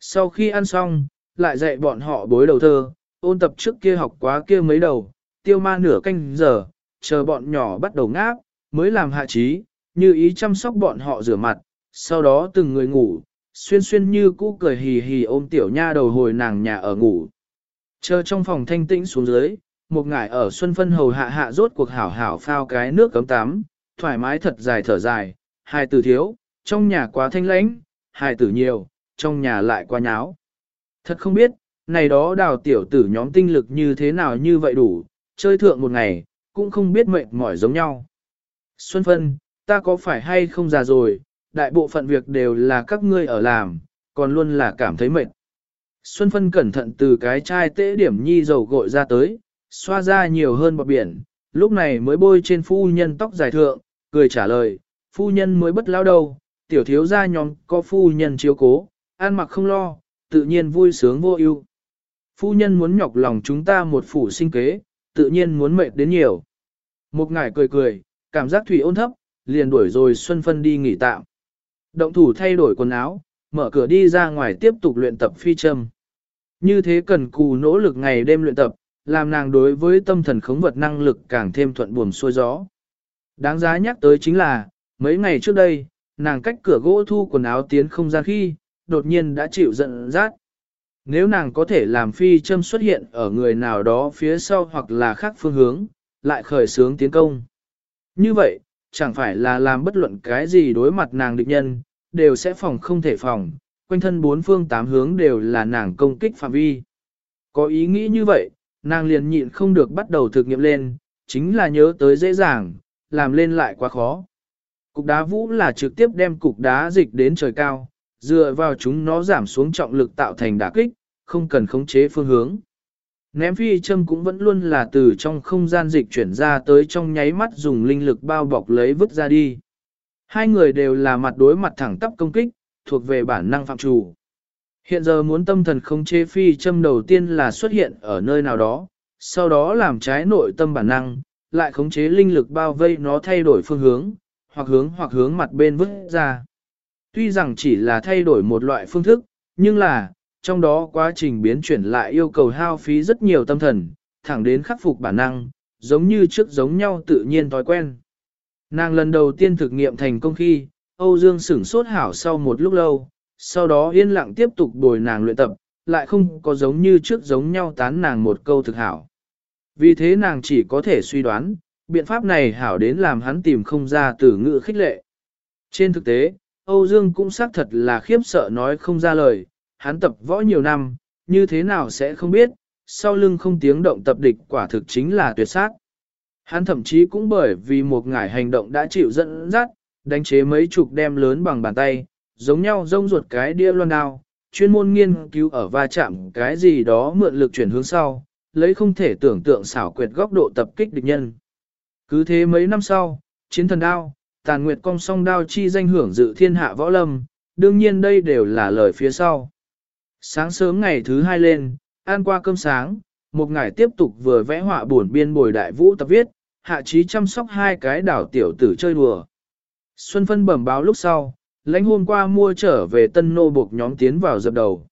Sau khi ăn xong, lại dạy bọn họ bối đầu thơ, ôn tập trước kia học quá kia mấy đầu, tiêu ma nửa canh giờ, chờ bọn nhỏ bắt đầu ngáp, mới làm hạ trí, như ý chăm sóc bọn họ rửa mặt, sau đó từng người ngủ, xuyên xuyên như cũ cười hì hì ôm tiểu nha đầu hồi nàng nhà ở ngủ. Chờ trong phòng thanh tĩnh xuống dưới, một ngải ở xuân phân hầu hạ hạ rốt cuộc hảo hảo phao cái nước cấm tắm, thoải mái thật dài thở dài, hai tử thiếu, trong nhà quá thanh lãnh, hai tử nhiều, trong nhà lại qua nháo. Thật không biết, này đó đào tiểu tử nhóm tinh lực như thế nào như vậy đủ, chơi thượng một ngày, cũng không biết mệt mỏi giống nhau. Xuân phân, ta có phải hay không già rồi, đại bộ phận việc đều là các ngươi ở làm, còn luôn là cảm thấy mệt. Xuân phân cẩn thận từ cái chai tễ điểm nhi dầu gội ra tới, xoa ra nhiều hơn bọt biển, lúc này mới bôi trên phu nhân tóc dài thượng, cười trả lời, phu nhân mới bất lao đâu, tiểu thiếu gia nhóm có phu nhân chiếu cố, ăn mặc không lo, tự nhiên vui sướng vô ưu. Phu nhân muốn nhọc lòng chúng ta một phủ sinh kế, tự nhiên muốn mệt đến nhiều. Một ngải cười cười, cảm giác thủy ôn thấp, liền đuổi rồi Xuân Phân đi nghỉ tạm. Động thủ thay đổi quần áo, mở cửa đi ra ngoài tiếp tục luyện tập phi châm. Như thế cần cù nỗ lực ngày đêm luyện tập, làm nàng đối với tâm thần khống vật năng lực càng thêm thuận buồm xuôi gió. Đáng giá nhắc tới chính là, mấy ngày trước đây, nàng cách cửa gỗ thu quần áo tiến không gian khi, đột nhiên đã chịu giận rát. Nếu nàng có thể làm phi châm xuất hiện ở người nào đó phía sau hoặc là khác phương hướng, lại khởi sướng tiến công. Như vậy, chẳng phải là làm bất luận cái gì đối mặt nàng địch nhân, đều sẽ phòng không thể phòng, quanh thân bốn phương tám hướng đều là nàng công kích phạm vi. Có ý nghĩ như vậy, nàng liền nhịn không được bắt đầu thực nghiệm lên, chính là nhớ tới dễ dàng, làm lên lại quá khó. Cục đá vũ là trực tiếp đem cục đá dịch đến trời cao, dựa vào chúng nó giảm xuống trọng lực tạo thành đả kích, không cần khống chế phương hướng. Ném phi châm cũng vẫn luôn là từ trong không gian dịch chuyển ra tới trong nháy mắt dùng linh lực bao bọc lấy vứt ra đi. Hai người đều là mặt đối mặt thẳng tắp công kích, thuộc về bản năng phạm chủ. Hiện giờ muốn tâm thần không chế phi châm đầu tiên là xuất hiện ở nơi nào đó, sau đó làm trái nội tâm bản năng, lại khống chế linh lực bao vây nó thay đổi phương hướng, hoặc hướng hoặc hướng mặt bên vứt ra. Tuy rằng chỉ là thay đổi một loại phương thức, nhưng là, trong đó quá trình biến chuyển lại yêu cầu hao phí rất nhiều tâm thần, thẳng đến khắc phục bản năng, giống như trước giống nhau tự nhiên thói quen. Nàng lần đầu tiên thực nghiệm thành công khi, Âu Dương sửng sốt hảo sau một lúc lâu, sau đó yên lặng tiếp tục bồi nàng luyện tập, lại không có giống như trước giống nhau tán nàng một câu thực hảo. Vì thế nàng chỉ có thể suy đoán, biện pháp này hảo đến làm hắn tìm không ra từ ngữ khích lệ. Trên thực tế, Âu Dương cũng xác thật là khiếp sợ nói không ra lời, hắn tập võ nhiều năm, như thế nào sẽ không biết, sau lưng không tiếng động tập địch quả thực chính là tuyệt sát. Hắn thậm chí cũng bởi vì một ngải hành động đã chịu dẫn dắt, đánh chế mấy chục đem lớn bằng bàn tay, giống nhau rông ruột cái đĩa loan đao, chuyên môn nghiên cứu ở va chạm cái gì đó mượn lực chuyển hướng sau, lấy không thể tưởng tượng xảo quyệt góc độ tập kích địch nhân. Cứ thế mấy năm sau, chiến thần đao, tàn nguyệt cong song đao chi danh hưởng dự thiên hạ võ lâm, đương nhiên đây đều là lời phía sau. Sáng sớm ngày thứ hai lên, ăn qua cơm sáng, một ngày tiếp tục vừa vẽ họa buồn biên bồi đại vũ tập viết, hạ trí chăm sóc hai cái đảo tiểu tử chơi đùa. Xuân phân bẩm báo lúc sau, lãnh hôm qua mua trở về tân nô buộc nhóm tiến vào dập đầu.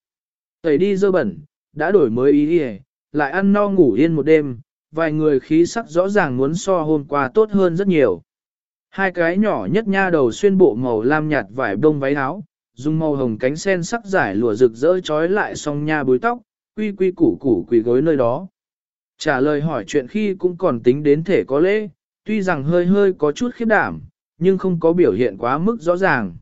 Tẩy đi dơ bẩn, đã đổi mới ý đi lại ăn no ngủ yên một đêm, vài người khí sắc rõ ràng muốn so hôm qua tốt hơn rất nhiều. Hai cái nhỏ nhất nha đầu xuyên bộ màu lam nhạt vải bông váy áo, dùng màu hồng cánh sen sắc giải lụa rực rỡ trói lại song nha bối tóc, quy quy củ củ quỳ gối nơi đó. Trả lời hỏi chuyện khi cũng còn tính đến thể có lễ, tuy rằng hơi hơi có chút khiếp đảm, nhưng không có biểu hiện quá mức rõ ràng.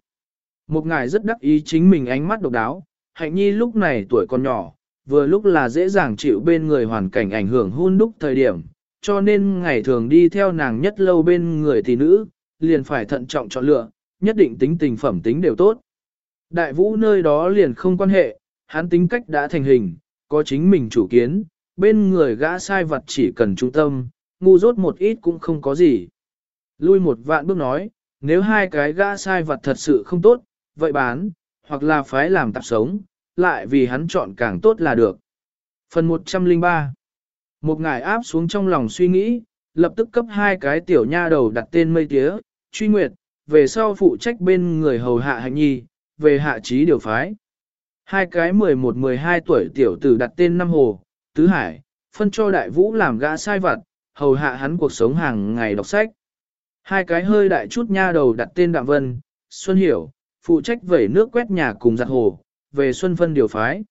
Một ngài rất đắc ý chính mình ánh mắt độc đáo, hạnh nhi lúc này tuổi còn nhỏ, vừa lúc là dễ dàng chịu bên người hoàn cảnh ảnh hưởng hôn đúc thời điểm, cho nên ngày thường đi theo nàng nhất lâu bên người thì nữ, liền phải thận trọng chọn lựa, nhất định tính tình phẩm tính đều tốt. Đại vũ nơi đó liền không quan hệ, hắn tính cách đã thành hình, có chính mình chủ kiến, bên người gã sai vật chỉ cần trung tâm, ngu dốt một ít cũng không có gì. Lui một vạn bước nói, nếu hai cái gã sai vật thật sự không tốt, vậy bán, hoặc là phái làm tạp sống, lại vì hắn chọn càng tốt là được. Phần 103 Một ngài áp xuống trong lòng suy nghĩ, lập tức cấp hai cái tiểu nha đầu đặt tên mây tía, truy nguyệt, về sau phụ trách bên người hầu hạ hạnh nhi, về hạ trí điều phái. Hai cái 11-12 tuổi tiểu tử đặt tên năm hồ, tứ hải, phân cho đại vũ làm gã sai vặt, hầu hạ hắn cuộc sống hàng ngày đọc sách. Hai cái hơi đại chút nha đầu đặt tên đạm vân, xuân hiểu, phụ trách vẩy nước quét nhà cùng giặt hồ, về xuân phân điều phái.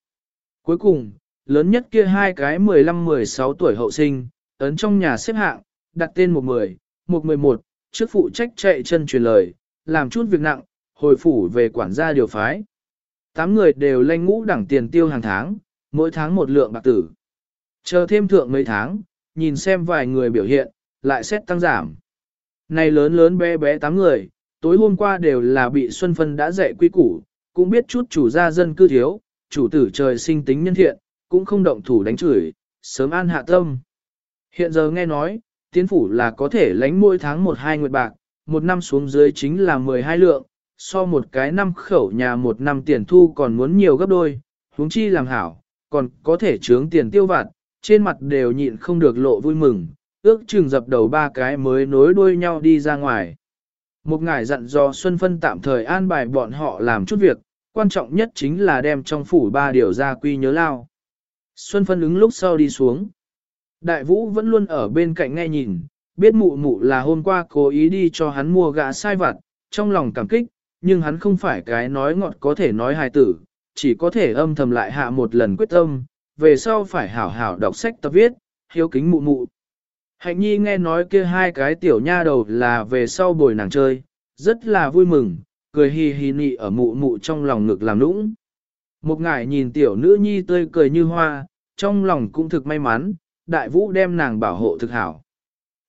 Cuối cùng, lớn nhất kia hai cái 15-16 tuổi hậu sinh, ấn trong nhà xếp hạng, đặt tên một mười, một mười một, trước phụ trách chạy chân truyền lời, làm chút việc nặng, hồi phủ về quản gia điều phái. Tám người đều lanh ngũ đẳng tiền tiêu hàng tháng, mỗi tháng một lượng bạc tử. Chờ thêm thượng mấy tháng, nhìn xem vài người biểu hiện, lại xét tăng giảm. Này lớn lớn bé bé tám người, tối hôm qua đều là bị Xuân Phân đã dạy quy củ, cũng biết chút chủ gia dân cư thiếu, chủ tử trời sinh tính nhân thiện, cũng không động thủ đánh chửi, sớm an hạ tâm. Hiện giờ nghe nói, tiến phủ là có thể lánh mỗi tháng một hai nguyệt bạc, một năm xuống dưới chính là 12 lượng, so một cái năm khẩu nhà một năm tiền thu còn muốn nhiều gấp đôi, huống chi làm hảo, còn có thể trướng tiền tiêu vặt, trên mặt đều nhịn không được lộ vui mừng, ước chừng dập đầu ba cái mới nối đuôi nhau đi ra ngoài. Một ngài dặn dò Xuân Phân tạm thời an bài bọn họ làm chút việc, quan trọng nhất chính là đem trong phủ ba điều ra quy nhớ lao. Xuân Phân ứng lúc sau đi xuống. Đại Vũ vẫn luôn ở bên cạnh nghe nhìn, biết mụ mụ là hôm qua cố ý đi cho hắn mua gã sai vặt, trong lòng cảm kích, nhưng hắn không phải cái nói ngọt có thể nói hài tử, chỉ có thể âm thầm lại hạ một lần quyết tâm, về sau phải hảo hảo đọc sách tập viết, hiếu kính mụ mụ. Hạnh nhi nghe nói kia hai cái tiểu nha đầu là về sau bồi nàng chơi, rất là vui mừng, cười hì hì nị ở mụ mụ trong lòng ngực làm nũng. Một ngải nhìn tiểu nữ nhi tươi cười như hoa, trong lòng cũng thực may mắn, đại vũ đem nàng bảo hộ thực hảo.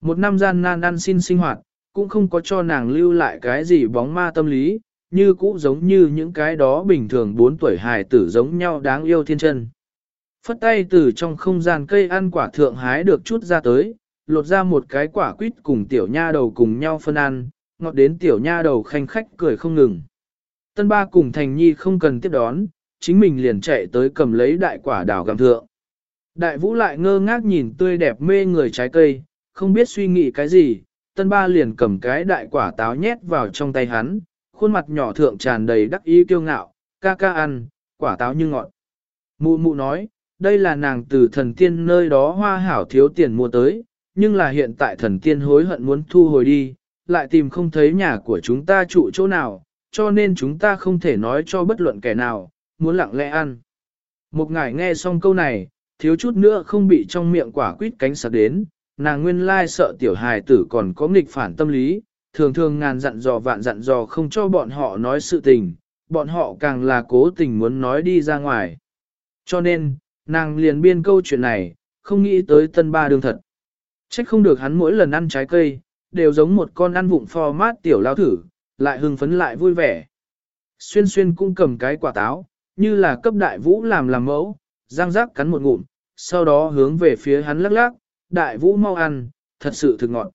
Một năm gian nan ăn xin sinh hoạt, cũng không có cho nàng lưu lại cái gì bóng ma tâm lý, như cũ giống như những cái đó bình thường 4 tuổi hài tử giống nhau đáng yêu thiên chân. Phất tay từ trong không gian cây ăn quả thượng hái được chút ra tới, lột ra một cái quả quýt cùng tiểu nha đầu cùng nhau phân ăn, ngọt đến tiểu nha đầu khanh khách cười không ngừng. Tân ba cùng thành nhi không cần tiếp đón, chính mình liền chạy tới cầm lấy đại quả đào gặm thượng. Đại vũ lại ngơ ngác nhìn tươi đẹp mê người trái cây, không biết suy nghĩ cái gì, tân ba liền cầm cái đại quả táo nhét vào trong tay hắn, khuôn mặt nhỏ thượng tràn đầy đắc ý kiêu ngạo, ca ca ăn, quả táo như ngọt. Mụ mụ nói, đây là nàng từ thần tiên nơi đó hoa hảo thiếu tiền mua tới, nhưng là hiện tại thần tiên hối hận muốn thu hồi đi, lại tìm không thấy nhà của chúng ta trụ chỗ nào, cho nên chúng ta không thể nói cho bất luận kẻ nào, muốn lặng lẽ ăn. Một ngài nghe xong câu này, thiếu chút nữa không bị trong miệng quả quýt cánh sạc đến, nàng nguyên lai sợ tiểu hài tử còn có nghịch phản tâm lý, thường thường ngàn dặn dò vạn dặn dò không cho bọn họ nói sự tình, bọn họ càng là cố tình muốn nói đi ra ngoài. Cho nên, nàng liền biên câu chuyện này, không nghĩ tới tân ba đương thật. Trách không được hắn mỗi lần ăn trái cây, đều giống một con ăn vụng phò mát tiểu lao thử, lại hưng phấn lại vui vẻ. Xuyên xuyên cũng cầm cái quả táo, như là cấp đại vũ làm làm mẫu, răng rác cắn một ngụm, sau đó hướng về phía hắn lắc lắc, đại vũ mau ăn, thật sự thực ngọt.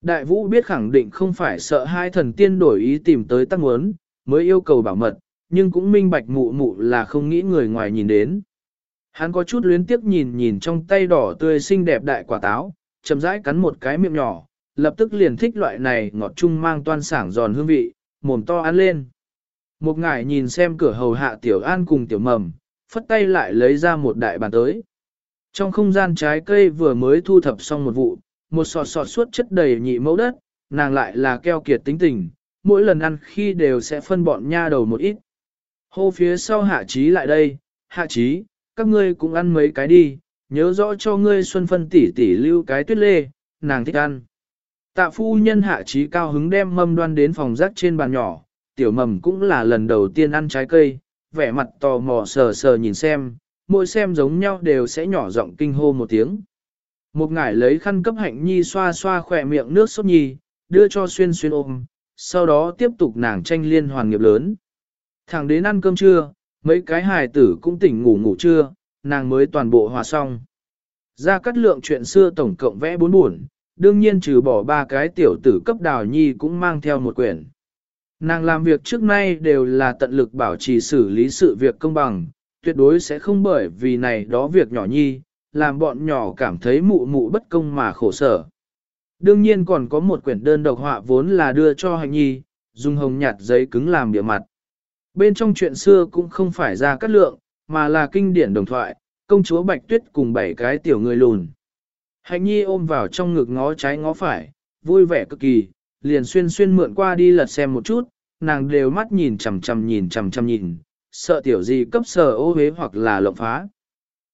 Đại vũ biết khẳng định không phải sợ hai thần tiên đổi ý tìm tới tăng muốn, mới yêu cầu bảo mật, nhưng cũng minh bạch mụ mụ là không nghĩ người ngoài nhìn đến. Hắn có chút luyến tiếc nhìn nhìn trong tay đỏ tươi xinh đẹp đại quả táo, chậm rãi cắn một cái miệng nhỏ, lập tức liền thích loại này ngọt chung mang toan sảng giòn hương vị, mồm to ăn lên. Một ngải nhìn xem cửa hầu hạ tiểu an cùng tiểu mầm, phất tay lại lấy ra một đại bàn tới. Trong không gian trái cây vừa mới thu thập xong một vụ, một sọt sọt suốt chất đầy nhị mẫu đất, nàng lại là keo kiệt tính tình, mỗi lần ăn khi đều sẽ phân bọn nha đầu một ít. Hô phía sau hạ trí lại đây, hạ trí, các ngươi cũng ăn mấy cái đi, nhớ rõ cho ngươi xuân phân tỉ tỉ lưu cái tuyết lê, nàng thích ăn. Tạ phu nhân hạ trí cao hứng đem mâm đoan đến phòng rác trên bàn nhỏ, tiểu mầm cũng là lần đầu tiên ăn trái cây, vẻ mặt tò mò sờ sờ nhìn xem, mỗi xem giống nhau đều sẽ nhỏ giọng kinh hô một tiếng. Một ngải lấy khăn cấp hạnh nhi xoa xoa khỏe miệng nước sốt nhi, đưa cho xuyên xuyên ôm, sau đó tiếp tục nàng tranh liên hoàn nghiệp lớn. Thẳng đến ăn cơm trưa, mấy cái hài tử cũng tỉnh ngủ ngủ trưa, nàng mới toàn bộ hòa xong. Ra cắt lượng chuyện xưa tổng cộng vẽ bốn buồn, đương nhiên trừ bỏ ba cái tiểu tử cấp đào nhi cũng mang theo một quyển. Nàng làm việc trước nay đều là tận lực bảo trì xử lý sự việc công bằng, tuyệt đối sẽ không bởi vì này đó việc nhỏ nhi, làm bọn nhỏ cảm thấy mụ mụ bất công mà khổ sở. Đương nhiên còn có một quyển đơn độc họa vốn là đưa cho hành nhi, dùng hồng nhạt giấy cứng làm địa mặt. Bên trong chuyện xưa cũng không phải ra cắt lượng, mà là kinh điển đồng thoại, công chúa Bạch Tuyết cùng bảy cái tiểu người lùn. Hạnh nhi ôm vào trong ngực ngó trái ngó phải, vui vẻ cực kỳ, liền xuyên xuyên mượn qua đi lật xem một chút, nàng đều mắt nhìn chằm chằm nhìn chằm chằm nhìn, sợ tiểu gì cấp sở ô hế hoặc là lộng phá.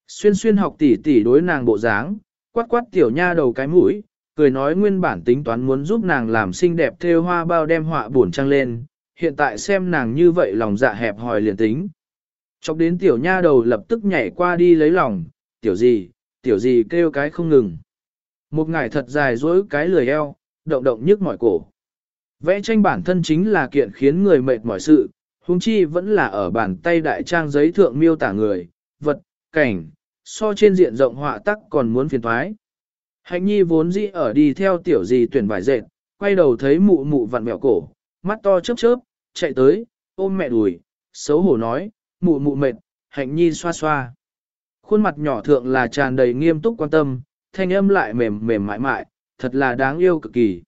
Xuyên xuyên học tỷ tỷ đối nàng bộ dáng, quát quát tiểu nha đầu cái mũi, cười nói nguyên bản tính toán muốn giúp nàng làm xinh đẹp thêu hoa bao đem họa buồn trăng lên, hiện tại xem nàng như vậy lòng dạ hẹp hòi liền tính. Chọc đến tiểu nha đầu lập tức nhảy qua đi lấy lòng, tiểu gì, tiểu gì kêu cái không ngừng. Một ngày thật dài dối cái lười eo, động động nhức mỏi cổ. Vẽ tranh bản thân chính là kiện khiến người mệt mỏi sự, huống chi vẫn là ở bàn tay đại trang giấy thượng miêu tả người, vật, cảnh, so trên diện rộng họa tắc còn muốn phiền thoái. Hạnh nhi vốn dĩ ở đi theo tiểu gì tuyển vải dệt, quay đầu thấy mụ mụ vặn mẹo cổ, mắt to chớp chớp, chạy tới, ôm mẹ đùi, xấu hổ nói, mụ mụ mệt, hạnh nhi xoa xoa. Khuôn mặt nhỏ thượng là tràn đầy nghiêm túc quan tâm, thanh âm lại mềm mềm mại mại, thật là đáng yêu cực kỳ.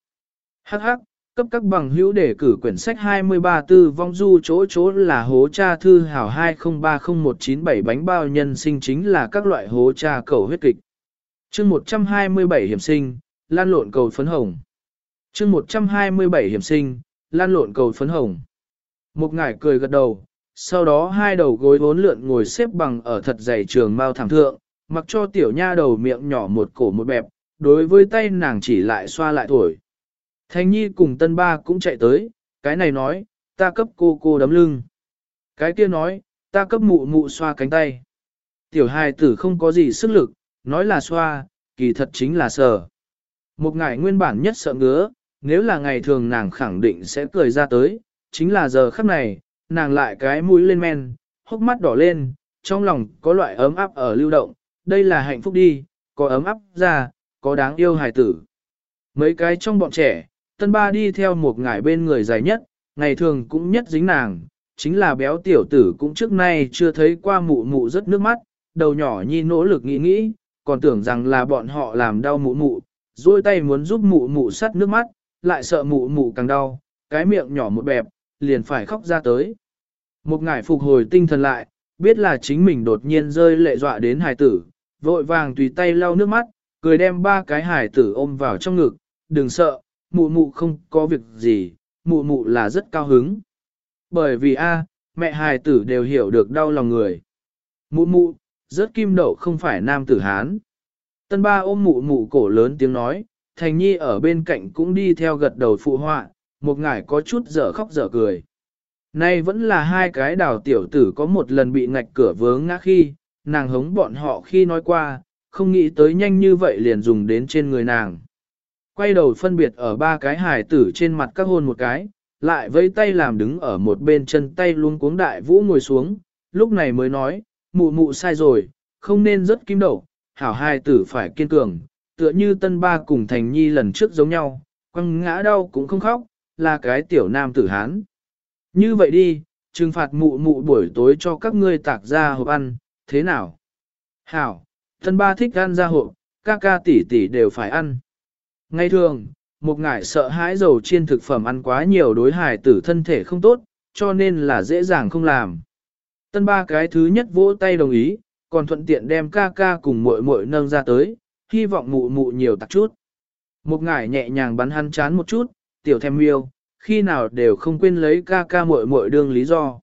Hắc hắc, cấp các bằng hữu để cử quyển sách 23 tư vong du chỗ chỗ là hố cha thư hảo 2030197 bánh bao nhân sinh chính là các loại hố cha cầu huyết kịch. chương 127 hiểm sinh, lan lộn cầu phấn hồng. chương 127 hiểm sinh, lan lộn cầu phấn hồng. Một ngải cười gật đầu, sau đó hai đầu gối vốn lượn ngồi xếp bằng ở thật dày trường mao thẳng thượng, mặc cho tiểu nha đầu miệng nhỏ một cổ một bẹp, đối với tay nàng chỉ lại xoa lại thổi. Thanh Nhi cùng tân ba cũng chạy tới, cái này nói, ta cấp cô cô đấm lưng. Cái kia nói, ta cấp mụ mụ xoa cánh tay. Tiểu hài tử không có gì sức lực, nói là xoa, kỳ thật chính là sờ. Một ngày nguyên bản nhất sợ ngứa, nếu là ngày thường nàng khẳng định sẽ cười ra tới, chính là giờ khắc này, nàng lại cái mũi lên men, hốc mắt đỏ lên, trong lòng có loại ấm áp ở lưu động, đây là hạnh phúc đi, có ấm áp ra, có đáng yêu hài tử. Mấy cái trong bọn trẻ, tân ba đi theo một ngải bên người dài nhất, ngày thường cũng nhất dính nàng, chính là béo tiểu tử cũng trước nay chưa thấy qua mụ mụ rất nước mắt, đầu nhỏ nhi nỗ lực nghĩ nghĩ, còn tưởng rằng là bọn họ làm đau mụ mụ, dôi tay muốn giúp mụ mụ sắt nước mắt, lại sợ mụ mụ càng đau, cái miệng nhỏ một bẹp, liền phải khóc ra tới. Một ngải phục hồi tinh thần lại, biết là chính mình đột nhiên rơi lệ dọa đến hài tử, vội vàng tùy tay lau nước mắt, cười đem ba cái hài tử ôm vào trong ngực, đừng sợ, mụ mụ không có việc gì, mụ mụ là rất cao hứng. Bởi vì a, mẹ hài tử đều hiểu được đau lòng người. Mụ mụ, rất kim đậu không phải nam tử Hán. Tân ba ôm mụ mụ cổ lớn tiếng nói, thành nhi ở bên cạnh cũng đi theo gật đầu phụ họa, một ngải có chút dở khóc dở cười. Nay vẫn là hai cái đào tiểu tử có một lần bị ngạch cửa vướng ngã khi, nàng hống bọn họ khi nói qua, không nghĩ tới nhanh như vậy liền dùng đến trên người nàng. Quay đầu phân biệt ở ba cái hài tử trên mặt các hôn một cái, lại với tay làm đứng ở một bên chân tay luôn cuống đại vũ ngồi xuống, lúc này mới nói, mụ mụ sai rồi, không nên rất kim đầu, hảo hài tử phải kiên cường, tựa như tân ba cùng thành nhi lần trước giống nhau, quăng ngã đau cũng không khóc, là cái tiểu nam tử hán. Như vậy đi, trừng phạt mụ mụ buổi tối cho các ngươi tạc ra hộp ăn, thế nào? Hảo, tân ba thích ăn ra hộp, ca ca tỷ tỷ đều phải ăn. Ngay thường, một ngải sợ hãi dầu chiên thực phẩm ăn quá nhiều đối hài tử thân thể không tốt, cho nên là dễ dàng không làm. Tân ba cái thứ nhất vỗ tay đồng ý, còn thuận tiện đem ca ca cùng muội muội nâng ra tới, hy vọng mụ mụ nhiều tặc chút. Một ngải nhẹ nhàng bắn hắn chán một chút, tiểu thèm miêu, khi nào đều không quên lấy ca ca muội muội đương lý do.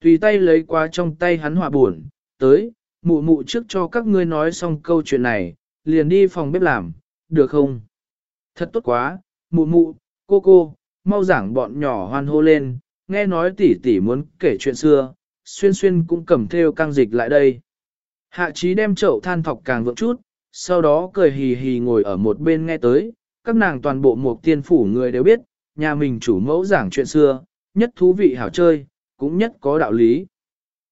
Tùy tay lấy qua trong tay hắn hòa buồn, tới, mụ mụ trước cho các ngươi nói xong câu chuyện này, liền đi phòng bếp làm, được không? Thật tốt quá, mụ mụ, cô cô, mau giảng bọn nhỏ hoan hô lên, nghe nói tỷ tỷ muốn kể chuyện xưa, xuyên xuyên cũng cầm theo căng dịch lại đây. Hạ trí đem chậu than thọc càng vượng chút, sau đó cười hì hì ngồi ở một bên nghe tới, các nàng toàn bộ một tiên phủ người đều biết, nhà mình chủ mẫu giảng chuyện xưa, nhất thú vị hảo chơi, cũng nhất có đạo lý.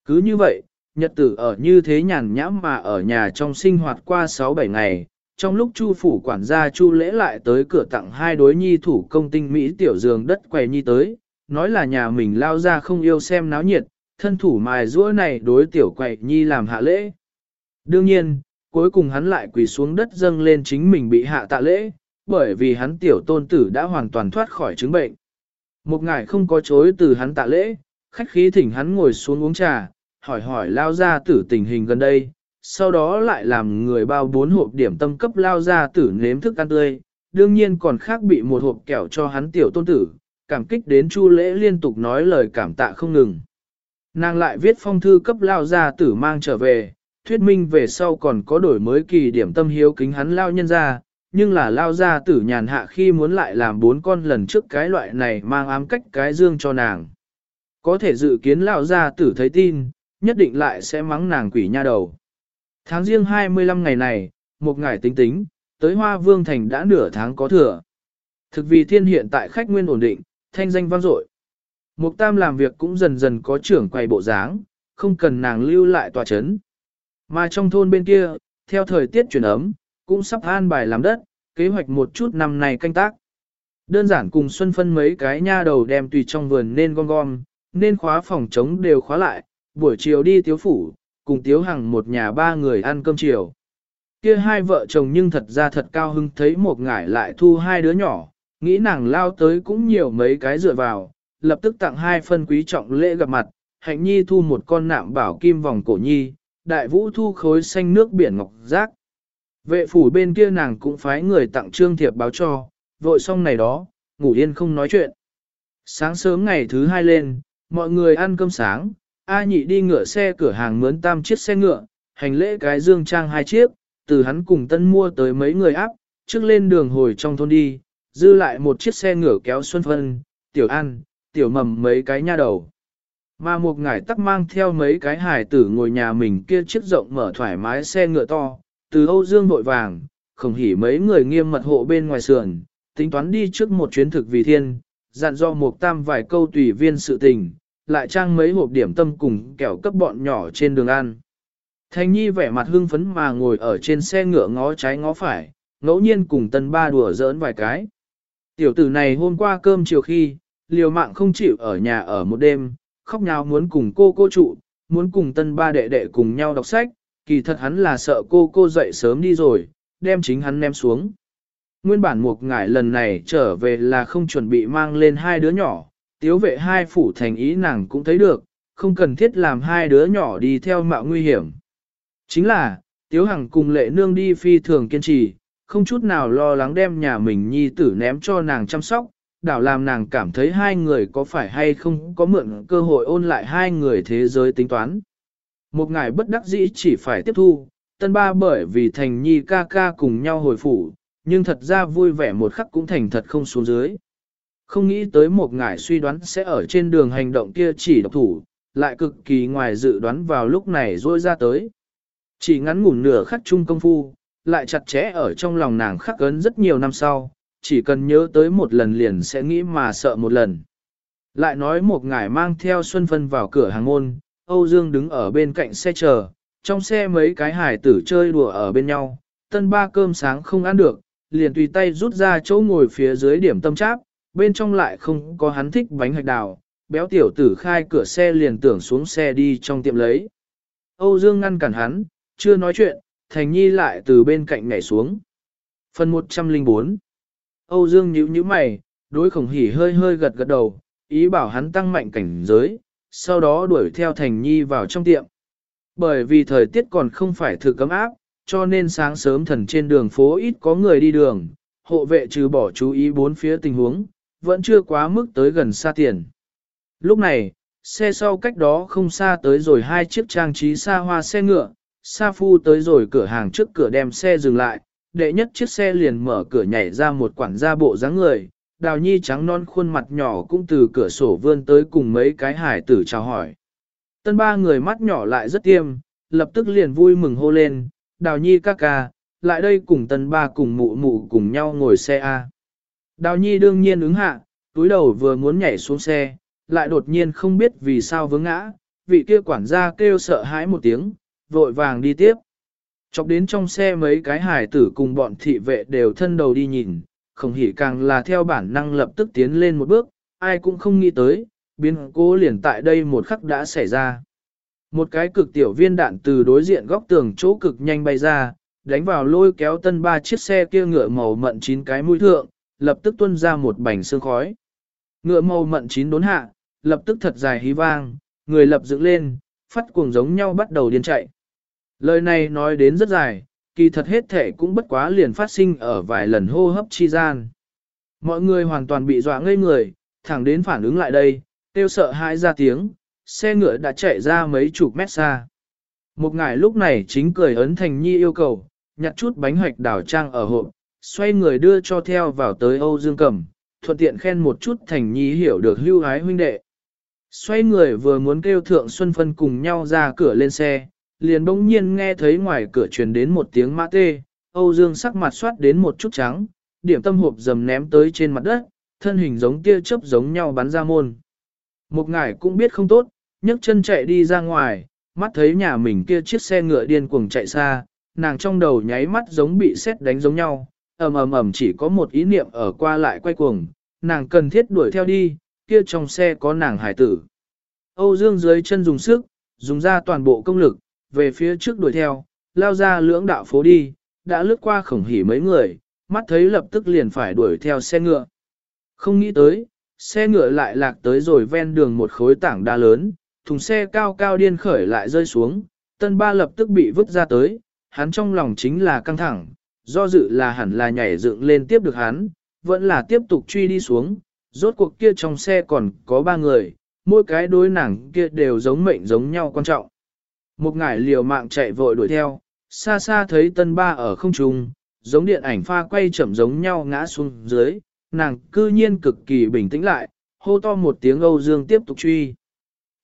Cứ như vậy, nhật tử ở như thế nhàn nhãm mà ở nhà trong sinh hoạt qua 6-7 ngày, trong lúc Chu phủ quản gia Chu lễ lại tới cửa tặng hai đối nhi thủ công tinh Mỹ tiểu giường đất quầy nhi tới, nói là nhà mình lao ra không yêu xem náo nhiệt, thân thủ mài rũa này đối tiểu quầy nhi làm hạ lễ. Đương nhiên, cuối cùng hắn lại quỳ xuống đất dâng lên chính mình bị hạ tạ lễ, bởi vì hắn tiểu tôn tử đã hoàn toàn thoát khỏi chứng bệnh. Một ngài không có chối từ hắn tạ lễ, khách khí thỉnh hắn ngồi xuống uống trà, hỏi hỏi lao ra tử tình hình gần đây, sau đó lại làm người bao bốn hộp điểm tâm cấp lao ra tử nếm thức ăn tươi, đương nhiên còn khác bị một hộp kẹo cho hắn tiểu tôn tử, cảm kích đến chu lễ liên tục nói lời cảm tạ không ngừng. Nàng lại viết phong thư cấp lao ra tử mang trở về, thuyết minh về sau còn có đổi mới kỳ điểm tâm hiếu kính hắn lao nhân ra, nhưng là lao ra tử nhàn hạ khi muốn lại làm bốn con lần trước cái loại này mang ám cách cái dương cho nàng. Có thể dự kiến lao ra tử thấy tin, nhất định lại sẽ mắng nàng quỷ nha đầu. Tháng riêng 25 ngày này, một ngày tính tính, tới Hoa Vương Thành đã nửa tháng có thừa. Thực vì thiên hiện tại khách nguyên ổn định, thanh danh vang dội. Mục Tam làm việc cũng dần dần có trưởng quay bộ dáng, không cần nàng lưu lại tòa chấn. Mà trong thôn bên kia, theo thời tiết chuyển ấm, cũng sắp an bài làm đất, kế hoạch một chút năm này canh tác. Đơn giản cùng Xuân phân mấy cái nha đầu đem tùy trong vườn nên gom gom, nên khóa phòng trống đều khóa lại, buổi chiều đi tiếu phủ, cùng tiếu hằng một nhà ba người ăn cơm chiều. Kia hai vợ chồng nhưng thật ra thật cao hưng thấy một ngải lại thu hai đứa nhỏ, nghĩ nàng lao tới cũng nhiều mấy cái dựa vào, lập tức tặng hai phân quý trọng lễ gặp mặt, hạnh nhi thu một con nạm bảo kim vòng cổ nhi, đại vũ thu khối xanh nước biển ngọc giác. Vệ phủ bên kia nàng cũng phái người tặng trương thiệp báo cho, vội xong này đó, ngủ yên không nói chuyện. Sáng sớm ngày thứ hai lên, mọi người ăn cơm sáng, A nhị đi ngựa xe cửa hàng mướn tam chiếc xe ngựa, hành lễ cái dương trang hai chiếc, từ hắn cùng tân mua tới mấy người áp, trước lên đường hồi trong thôn đi, dư lại một chiếc xe ngựa kéo Xuân Phân, Tiểu An, Tiểu Mầm mấy cái nha đầu. Mà một ngải tắc mang theo mấy cái hải tử ngồi nhà mình kia chiếc rộng mở thoải mái xe ngựa to, từ Âu Dương vội vàng, không hỉ mấy người nghiêm mật hộ bên ngoài sườn, tính toán đi trước một chuyến thực vì thiên, dặn do một tam vài câu tùy viên sự tình, lại trang mấy hộp điểm tâm cùng kẹo cấp bọn nhỏ trên đường ăn. Thanh Nhi vẻ mặt hưng phấn mà ngồi ở trên xe ngựa ngó trái ngó phải, ngẫu nhiên cùng tân ba đùa giỡn vài cái. Tiểu tử này hôm qua cơm chiều khi, liều mạng không chịu ở nhà ở một đêm, khóc nhào muốn cùng cô cô trụ, muốn cùng tân ba đệ đệ cùng nhau đọc sách, kỳ thật hắn là sợ cô cô dậy sớm đi rồi, đem chính hắn ném xuống. Nguyên bản mục ngải lần này trở về là không chuẩn bị mang lên hai đứa nhỏ, tiếu vệ hai phủ thành ý nàng cũng thấy được, không cần thiết làm hai đứa nhỏ đi theo mạo nguy hiểm. Chính là, tiếu hằng cùng lệ nương đi phi thường kiên trì, không chút nào lo lắng đem nhà mình nhi tử ném cho nàng chăm sóc, đảo làm nàng cảm thấy hai người có phải hay không có mượn cơ hội ôn lại hai người thế giới tính toán. Một ngày bất đắc dĩ chỉ phải tiếp thu, tân ba bởi vì thành nhi ca ca cùng nhau hồi phủ, nhưng thật ra vui vẻ một khắc cũng thành thật không xuống dưới. Không nghĩ tới một ngải suy đoán sẽ ở trên đường hành động kia chỉ độc thủ, lại cực kỳ ngoài dự đoán vào lúc này rôi ra tới. Chỉ ngắn ngủn nửa khắc chung công phu, lại chặt chẽ ở trong lòng nàng khắc ấn rất nhiều năm sau, chỉ cần nhớ tới một lần liền sẽ nghĩ mà sợ một lần. Lại nói một ngải mang theo Xuân Phân vào cửa hàng môn, Âu Dương đứng ở bên cạnh xe chờ, trong xe mấy cái hải tử chơi đùa ở bên nhau, tân ba cơm sáng không ăn được, liền tùy tay rút ra chỗ ngồi phía dưới điểm tâm cháp, bên trong lại không có hắn thích bánh hạch đào, béo tiểu tử khai cửa xe liền tưởng xuống xe đi trong tiệm lấy. Âu Dương ngăn cản hắn, chưa nói chuyện, Thành Nhi lại từ bên cạnh nhảy xuống. Phần 104 Âu Dương nhíu nhíu mày, đối khổng hỉ hơi hơi gật gật đầu, ý bảo hắn tăng mạnh cảnh giới, sau đó đuổi theo Thành Nhi vào trong tiệm. Bởi vì thời tiết còn không phải thực cấm áp, cho nên sáng sớm thần trên đường phố ít có người đi đường, hộ vệ trừ bỏ chú ý bốn phía tình huống, vẫn chưa quá mức tới gần xa tiền. Lúc này, xe sau cách đó không xa tới rồi hai chiếc trang trí xa hoa xe ngựa, Sa Phu tới rồi cửa hàng trước cửa đem xe dừng lại, đệ nhất chiếc xe liền mở cửa nhảy ra một quản gia bộ dáng người, đào nhi trắng non khuôn mặt nhỏ cũng từ cửa sổ vươn tới cùng mấy cái hải tử chào hỏi. Tân ba người mắt nhỏ lại rất tiêm, lập tức liền vui mừng hô lên, đào nhi ca ca, lại đây cùng tân ba cùng mụ mụ cùng nhau ngồi xe A. Đào nhi đương nhiên ứng hạ, túi đầu vừa muốn nhảy xuống xe, lại đột nhiên không biết vì sao vướng ngã, vị kia quản gia kêu sợ hãi một tiếng, vội vàng đi tiếp. Chọc đến trong xe mấy cái hải tử cùng bọn thị vệ đều thân đầu đi nhìn, không hỉ càng là theo bản năng lập tức tiến lên một bước, ai cũng không nghĩ tới, biến cố liền tại đây một khắc đã xảy ra. Một cái cực tiểu viên đạn từ đối diện góc tường chỗ cực nhanh bay ra, đánh vào lôi kéo tân ba chiếc xe kia ngựa màu mận chín cái mũi thượng, lập tức tuôn ra một bành sương khói. Ngựa màu mận chín đốn hạ, lập tức thật dài hí vang, người lập dựng lên, phát cuồng giống nhau bắt đầu điên chạy. Lời này nói đến rất dài, kỳ thật hết thể cũng bất quá liền phát sinh ở vài lần hô hấp chi gian. Mọi người hoàn toàn bị dọa ngây người, thẳng đến phản ứng lại đây, tiêu sợ hãi ra tiếng, xe ngựa đã chạy ra mấy chục mét xa. Một ngài lúc này chính cười ấn thành nhi yêu cầu, nhặt chút bánh hoạch đảo trang ở hộp, xoay người đưa cho theo vào tới Âu Dương Cẩm, thuận tiện khen một chút thành nhi hiểu được hưu ái huynh đệ. Xoay người vừa muốn kêu thượng Xuân Phân cùng nhau ra cửa lên xe, liền bỗng nhiên nghe thấy ngoài cửa truyền đến một tiếng mã tê, Âu Dương sắc mặt soát đến một chút trắng, điểm tâm hộp dầm ném tới trên mặt đất, thân hình giống tia chớp giống nhau bắn ra môn. Một ngải cũng biết không tốt, nhấc chân chạy đi ra ngoài, mắt thấy nhà mình kia chiếc xe ngựa điên cuồng chạy xa, nàng trong đầu nháy mắt giống bị sét đánh giống nhau, ầm ầm ầm chỉ có một ý niệm ở qua lại quay cuồng, nàng cần thiết đuổi theo đi, kia trong xe có nàng hải tử. Âu Dương dưới chân dùng sức, dùng ra toàn bộ công lực, về phía trước đuổi theo, lao ra lưỡng đạo phố đi, đã lướt qua khổng hỉ mấy người, mắt thấy lập tức liền phải đuổi theo xe ngựa. Không nghĩ tới, xe ngựa lại lạc tới rồi ven đường một khối tảng đá lớn, thùng xe cao cao điên khởi lại rơi xuống, tân ba lập tức bị vứt ra tới, hắn trong lòng chính là căng thẳng, do dự là hẳn là nhảy dựng lên tiếp được hắn, vẫn là tiếp tục truy đi xuống, rốt cuộc kia trong xe còn có ba người, mỗi cái đối nàng kia đều giống mệnh giống nhau quan trọng. Một ngải liều mạng chạy vội đuổi theo, xa xa thấy tân ba ở không trung, giống điện ảnh pha quay chậm giống nhau ngã xuống dưới, nàng cư nhiên cực kỳ bình tĩnh lại, hô to một tiếng Âu Dương tiếp tục truy.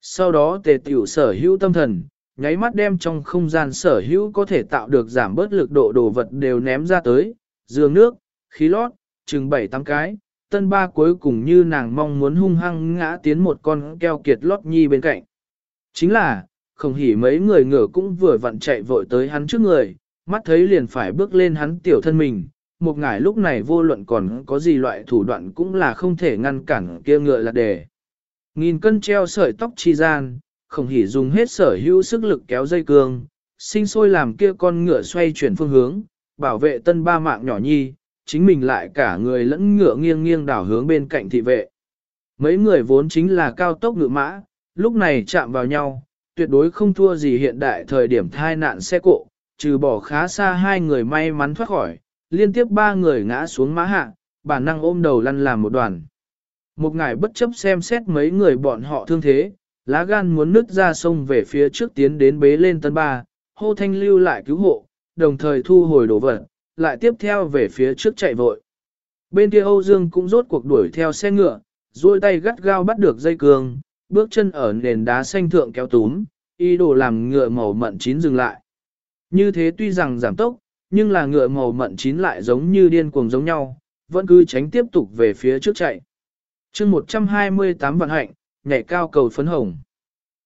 Sau đó tề tiểu sở hữu tâm thần, nháy mắt đem trong không gian sở hữu có thể tạo được giảm bớt lực độ đồ vật đều ném ra tới, giường nước, khí lót, chừng bảy tám cái, tân ba cuối cùng như nàng mong muốn hung hăng ngã tiến một con keo kiệt lót nhi bên cạnh. Chính là, không hỉ mấy người ngựa cũng vừa vặn chạy vội tới hắn trước người, mắt thấy liền phải bước lên hắn tiểu thân mình, một ngải lúc này vô luận còn có gì loại thủ đoạn cũng là không thể ngăn cản kia ngựa là đề. Nghìn cân treo sợi tóc chi gian, không hỉ dùng hết sở hữu sức lực kéo dây cương, sinh sôi làm kia con ngựa xoay chuyển phương hướng, bảo vệ tân ba mạng nhỏ nhi, chính mình lại cả người lẫn ngựa nghiêng nghiêng đảo hướng bên cạnh thị vệ. Mấy người vốn chính là cao tốc ngựa mã, lúc này chạm vào nhau, tuyệt đối không thua gì hiện đại thời điểm thai nạn xe cộ, trừ bỏ khá xa hai người may mắn thoát khỏi, liên tiếp ba người ngã xuống mã hạ, bản năng ôm đầu lăn làm một đoàn. Một ngài bất chấp xem xét mấy người bọn họ thương thế, lá gan muốn nứt ra sông về phía trước tiến đến bế lên tân ba, hô thanh lưu lại cứu hộ, đồng thời thu hồi đồ vật, lại tiếp theo về phía trước chạy vội. Bên kia Âu Dương cũng rốt cuộc đuổi theo xe ngựa, duỗi tay gắt gao bắt được dây cương, bước chân ở nền đá xanh thượng kéo túm, ý đồ làm ngựa màu mận chín dừng lại. Như thế tuy rằng giảm tốc, nhưng là ngựa màu mận chín lại giống như điên cuồng giống nhau, vẫn cứ tránh tiếp tục về phía trước chạy. chương 128 vận hạnh, nhảy cao cầu phấn hồng.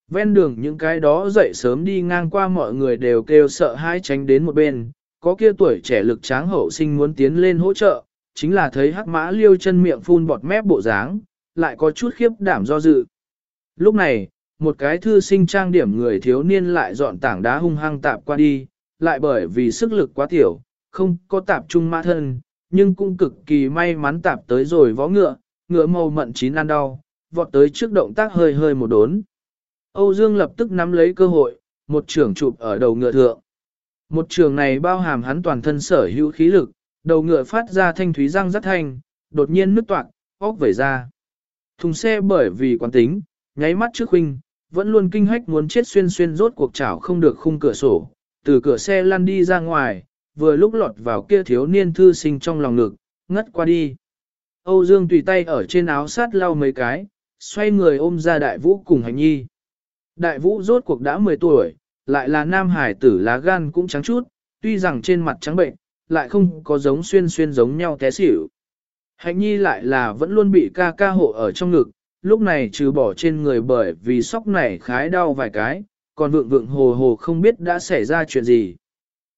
Ven đường những cái đó dậy sớm đi ngang qua mọi người đều kêu sợ hãi tránh đến một bên, có kia tuổi trẻ lực tráng hậu sinh muốn tiến lên hỗ trợ, chính là thấy hắc mã liêu chân miệng phun bọt mép bộ dáng, lại có chút khiếp đảm do dự. Lúc này, một cái thư sinh trang điểm người thiếu niên lại dọn tảng đá hung hăng tạp qua đi, lại bởi vì sức lực quá tiểu, không có tạp trung mã thân, nhưng cũng cực kỳ may mắn tạp tới rồi vó ngựa, ngựa màu mận chín ăn đau, vọt tới trước động tác hơi hơi một đốn. Âu Dương lập tức nắm lấy cơ hội, một trường chụp ở đầu ngựa thượng. Một trường này bao hàm hắn toàn thân sở hữu khí lực, đầu ngựa phát ra thanh thúy răng rất thanh, đột nhiên nứt toạc, óc vẩy ra. Thùng xe bởi vì quán tính, nháy mắt trước huynh, vẫn luôn kinh hách muốn chết xuyên xuyên rốt cuộc chảo không được khung cửa sổ, từ cửa xe lăn đi ra ngoài, vừa lúc lọt vào kia thiếu niên thư sinh trong lòng ngực, ngất qua đi. Âu Dương tùy tay ở trên áo sát lau mấy cái, xoay người ôm ra đại vũ cùng hành nhi. Đại vũ rốt cuộc đã 10 tuổi, lại là nam hải tử lá gan cũng trắng chút, tuy rằng trên mặt trắng bệnh, lại không có giống xuyên xuyên giống nhau té xỉu. Hạnh nhi lại là vẫn luôn bị ca ca hộ ở trong ngực, lúc này trừ bỏ trên người bởi vì sóc này khái đau vài cái, còn vượng vượng hồ hồ không biết đã xảy ra chuyện gì.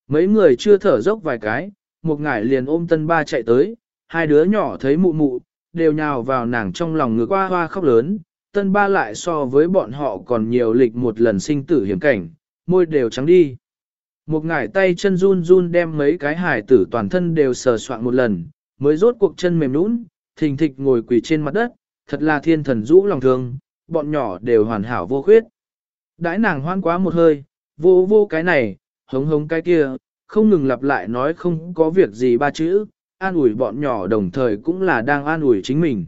Mấy người chưa thở dốc vài cái, một ngải liền ôm tân ba chạy tới, hai đứa nhỏ thấy mụ mụ, đều nhào vào nàng trong lòng ngược qua hoa khóc lớn, tân ba lại so với bọn họ còn nhiều lịch một lần sinh tử hiểm cảnh, môi đều trắng đi. Một ngải tay chân run run đem mấy cái hải tử toàn thân đều sờ soạn một lần, mới rốt cuộc chân mềm nũng, thình thịch ngồi quỳ trên mặt đất, thật là thiên thần rũ lòng thương, bọn nhỏ đều hoàn hảo vô khuyết. Đãi nàng hoan quá một hơi, vô vô cái này, hống hống cái kia, không ngừng lặp lại nói không có việc gì ba chữ, an ủi bọn nhỏ đồng thời cũng là đang an ủi chính mình.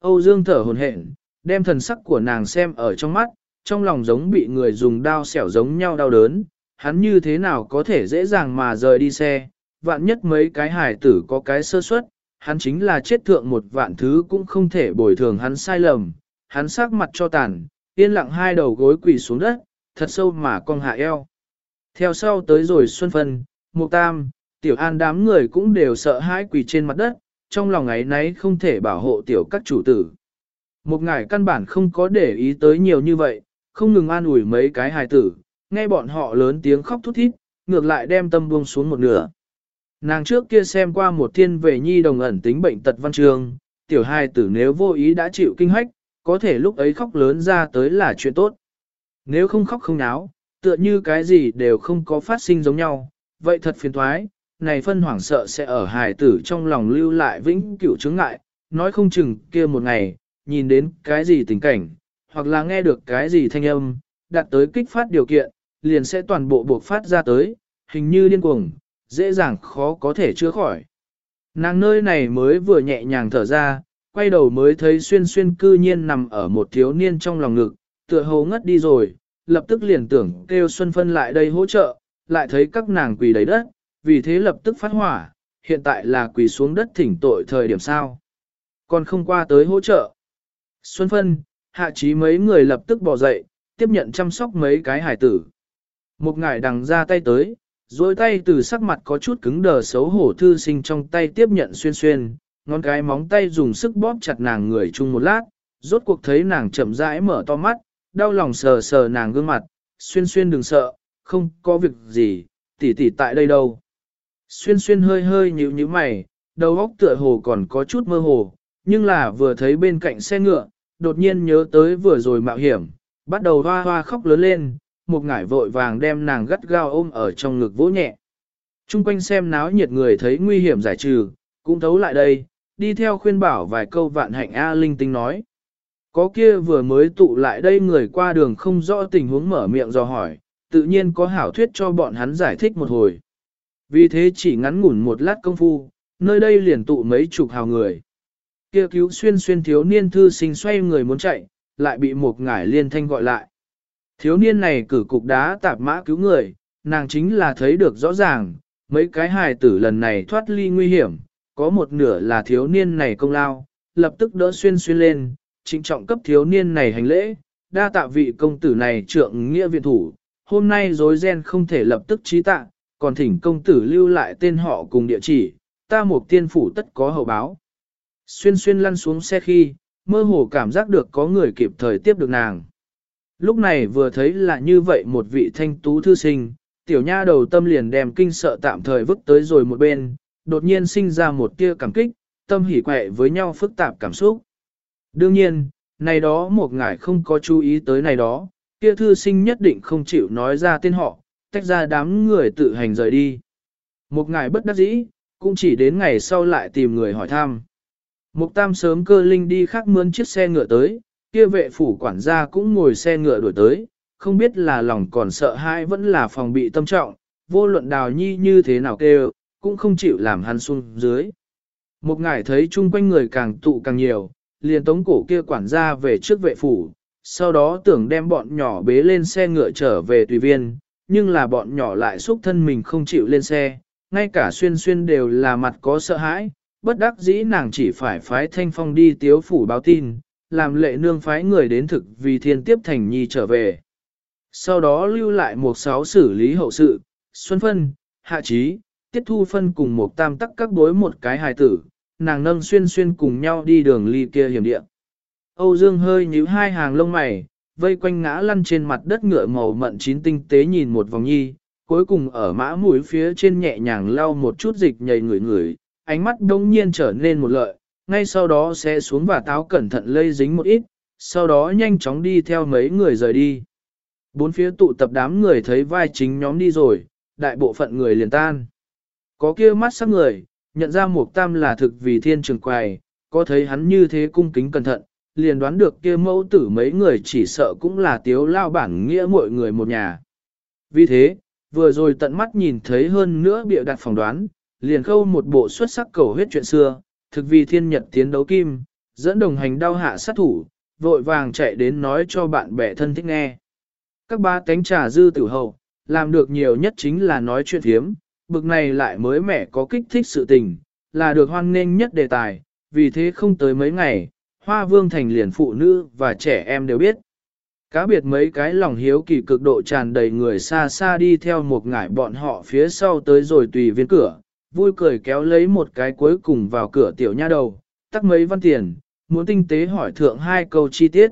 Âu Dương thở hồn hển, đem thần sắc của nàng xem ở trong mắt, trong lòng giống bị người dùng đao xẻo giống nhau đau đớn, hắn như thế nào có thể dễ dàng mà rời đi xe, vạn nhất mấy cái hải tử có cái sơ suất, hắn chính là chết thượng một vạn thứ cũng không thể bồi thường hắn sai lầm, hắn sắc mặt cho tàn, yên lặng hai đầu gối quỳ xuống đất, thật sâu mà cong hạ eo. Theo sau tới rồi Xuân Phân, Mục Tam, Tiểu An đám người cũng đều sợ hãi quỳ trên mặt đất, trong lòng ấy nấy không thể bảo hộ tiểu các chủ tử. Một ngải căn bản không có để ý tới nhiều như vậy, không ngừng an ủi mấy cái hài tử, nghe bọn họ lớn tiếng khóc thút thít, ngược lại đem tâm buông xuống một nửa. Nàng trước kia xem qua một thiên về nhi đồng ẩn tính bệnh tật văn trường, tiểu hài tử nếu vô ý đã chịu kinh hách, có thể lúc ấy khóc lớn ra tới là chuyện tốt. Nếu không khóc không náo, tựa như cái gì đều không có phát sinh giống nhau, vậy thật phiền thoái, này phân hoảng sợ sẽ ở hài tử trong lòng lưu lại vĩnh cửu chứng ngại, nói không chừng kia một ngày, nhìn đến cái gì tình cảnh, hoặc là nghe được cái gì thanh âm, đạt tới kích phát điều kiện, liền sẽ toàn bộ buộc phát ra tới, hình như điên cuồng, dễ dàng khó có thể chữa khỏi. Nàng nơi này mới vừa nhẹ nhàng thở ra, quay đầu mới thấy xuyên xuyên cư nhiên nằm ở một thiếu niên trong lòng ngực, tựa hồ ngất đi rồi, lập tức liền tưởng kêu Xuân Phân lại đây hỗ trợ, lại thấy các nàng quỳ đầy đất, vì thế lập tức phát hỏa, hiện tại là quỳ xuống đất thỉnh tội thời điểm sao. Còn không qua tới hỗ trợ. Xuân Phân, hạ trí mấy người lập tức bỏ dậy, tiếp nhận chăm sóc mấy cái hải tử. Một ngải đằng ra tay tới, rồi tay từ sắc mặt có chút cứng đờ xấu hổ thư sinh trong tay tiếp nhận xuyên xuyên, ngón cái móng tay dùng sức bóp chặt nàng người chung một lát, rốt cuộc thấy nàng chậm rãi mở to mắt, đau lòng sờ sờ nàng gương mặt, xuyên xuyên đừng sợ, không có việc gì, tỷ tỷ tại đây đâu. Xuyên xuyên hơi hơi nhíu nhíu mày, đầu óc tựa hồ còn có chút mơ hồ, nhưng là vừa thấy bên cạnh xe ngựa, đột nhiên nhớ tới vừa rồi mạo hiểm, bắt đầu hoa hoa khóc lớn lên, một ngải vội vàng đem nàng gắt gao ôm ở trong ngực vỗ nhẹ. Trung quanh xem náo nhiệt người thấy nguy hiểm giải trừ, cũng thấu lại đây, đi theo khuyên bảo vài câu vạn hạnh A linh tinh nói. Có kia vừa mới tụ lại đây người qua đường không rõ tình huống mở miệng do hỏi, tự nhiên có hảo thuyết cho bọn hắn giải thích một hồi. Vì thế chỉ ngắn ngủn một lát công phu, nơi đây liền tụ mấy chục hào người. Kia cứu xuyên xuyên thiếu niên thư sinh xoay người muốn chạy, lại bị một ngải liên thanh gọi lại. Thiếu niên này cử cục đá tạp mã cứu người, nàng chính là thấy được rõ ràng, mấy cái hài tử lần này thoát ly nguy hiểm, có một nửa là thiếu niên này công lao, lập tức đỡ xuyên xuyên lên, trịnh trọng cấp thiếu niên này hành lễ, đa tạ vị công tử này trượng nghĩa viện thủ, hôm nay dối ren không thể lập tức trí tạ, còn thỉnh công tử lưu lại tên họ cùng địa chỉ, ta một tiên phủ tất có hậu báo. Xuyên xuyên lăn xuống xe khi, mơ hồ cảm giác được có người kịp thời tiếp được nàng. Lúc này vừa thấy là như vậy một vị thanh tú thư sinh, tiểu nha đầu tâm liền đem kinh sợ tạm thời vứt tới rồi một bên, đột nhiên sinh ra một tia cảm kích, tâm hỉ quẹ với nhau phức tạp cảm xúc. Đương nhiên, này đó một ngài không có chú ý tới này đó, kia thư sinh nhất định không chịu nói ra tên họ, tách ra đám người tự hành rời đi. Một ngài bất đắc dĩ, cũng chỉ đến ngày sau lại tìm người hỏi thăm. Mục tam sớm cơ linh đi khác mướn chiếc xe ngựa tới, kia vệ phủ quản gia cũng ngồi xe ngựa đuổi tới, không biết là lòng còn sợ hãi vẫn là phòng bị tâm trọng, vô luận đào nhi như thế nào kêu, cũng không chịu làm hắn xuống dưới. Một ngải thấy chung quanh người càng tụ càng nhiều, liền tống cổ kia quản gia về trước vệ phủ, sau đó tưởng đem bọn nhỏ bế lên xe ngựa trở về tùy viên, nhưng là bọn nhỏ lại xúc thân mình không chịu lên xe, ngay cả xuyên xuyên đều là mặt có sợ hãi, bất đắc dĩ nàng chỉ phải phái thanh phong đi tiếu phủ báo tin, làm lệ nương phái người đến thực vì thiên tiếp thành nhi trở về. Sau đó lưu lại một sáu xử lý hậu sự, xuân phân, hạ trí, tiết thu phân cùng một tam tắc các đối một cái hài tử, nàng nâng xuyên xuyên cùng nhau đi đường ly kia hiểm địa. Âu Dương hơi nhíu hai hàng lông mày, vây quanh ngã lăn trên mặt đất ngựa màu mận chín tinh tế nhìn một vòng nhi, cuối cùng ở mã mũi phía trên nhẹ nhàng lau một chút dịch nhầy người người, ánh mắt đông nhiên trở nên một lợi, ngay sau đó sẽ xuống và táo cẩn thận lây dính một ít, sau đó nhanh chóng đi theo mấy người rời đi. Bốn phía tụ tập đám người thấy vai chính nhóm đi rồi, đại bộ phận người liền tan. Có kia mắt sắc người, nhận ra Mục Tam là thực vì thiên trường quài, có thấy hắn như thế cung kính cẩn thận, liền đoán được kia mẫu tử mấy người chỉ sợ cũng là tiếu lao bản nghĩa mọi người một nhà. Vì thế, vừa rồi tận mắt nhìn thấy hơn nữa bịa đặt phỏng đoán, liền khâu một bộ xuất sắc cầu huyết chuyện xưa, thực vì thiên nhật tiến đấu kim, dẫn đồng hành đau hạ sát thủ, vội vàng chạy đến nói cho bạn bè thân thích nghe. Các ba tánh trà dư tử hậu, làm được nhiều nhất chính là nói chuyện thiếm, bực này lại mới mẻ có kích thích sự tình, là được hoan nghênh nhất đề tài, vì thế không tới mấy ngày, Hoa Vương Thành liền phụ nữ và trẻ em đều biết. Cá biệt mấy cái lòng hiếu kỳ cực độ tràn đầy người xa xa đi theo một ngải bọn họ phía sau tới rồi tùy viên cửa, vui cười kéo lấy một cái cuối cùng vào cửa tiểu nha đầu, tắc mấy văn tiền, muốn tinh tế hỏi thượng hai câu chi tiết.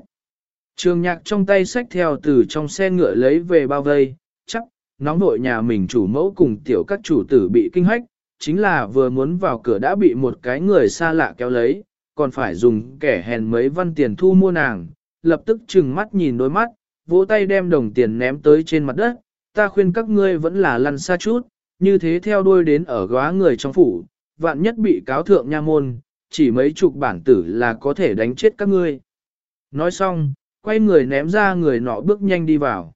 Trường nhạc trong tay sách theo từ trong xe ngựa lấy về bao vây, chắc, nóng nội nhà mình chủ mẫu cùng tiểu các chủ tử bị kinh hách, chính là vừa muốn vào cửa đã bị một cái người xa lạ kéo lấy, còn phải dùng kẻ hèn mấy văn tiền thu mua nàng, lập tức chừng mắt nhìn đôi mắt, vỗ tay đem đồng tiền ném tới trên mặt đất, ta khuyên các ngươi vẫn là lăn xa chút, như thế theo đuôi đến ở góa người trong phủ, vạn nhất bị cáo thượng nha môn, chỉ mấy chục bản tử là có thể đánh chết các ngươi. Nói xong, quay người ném ra người nọ bước nhanh đi vào.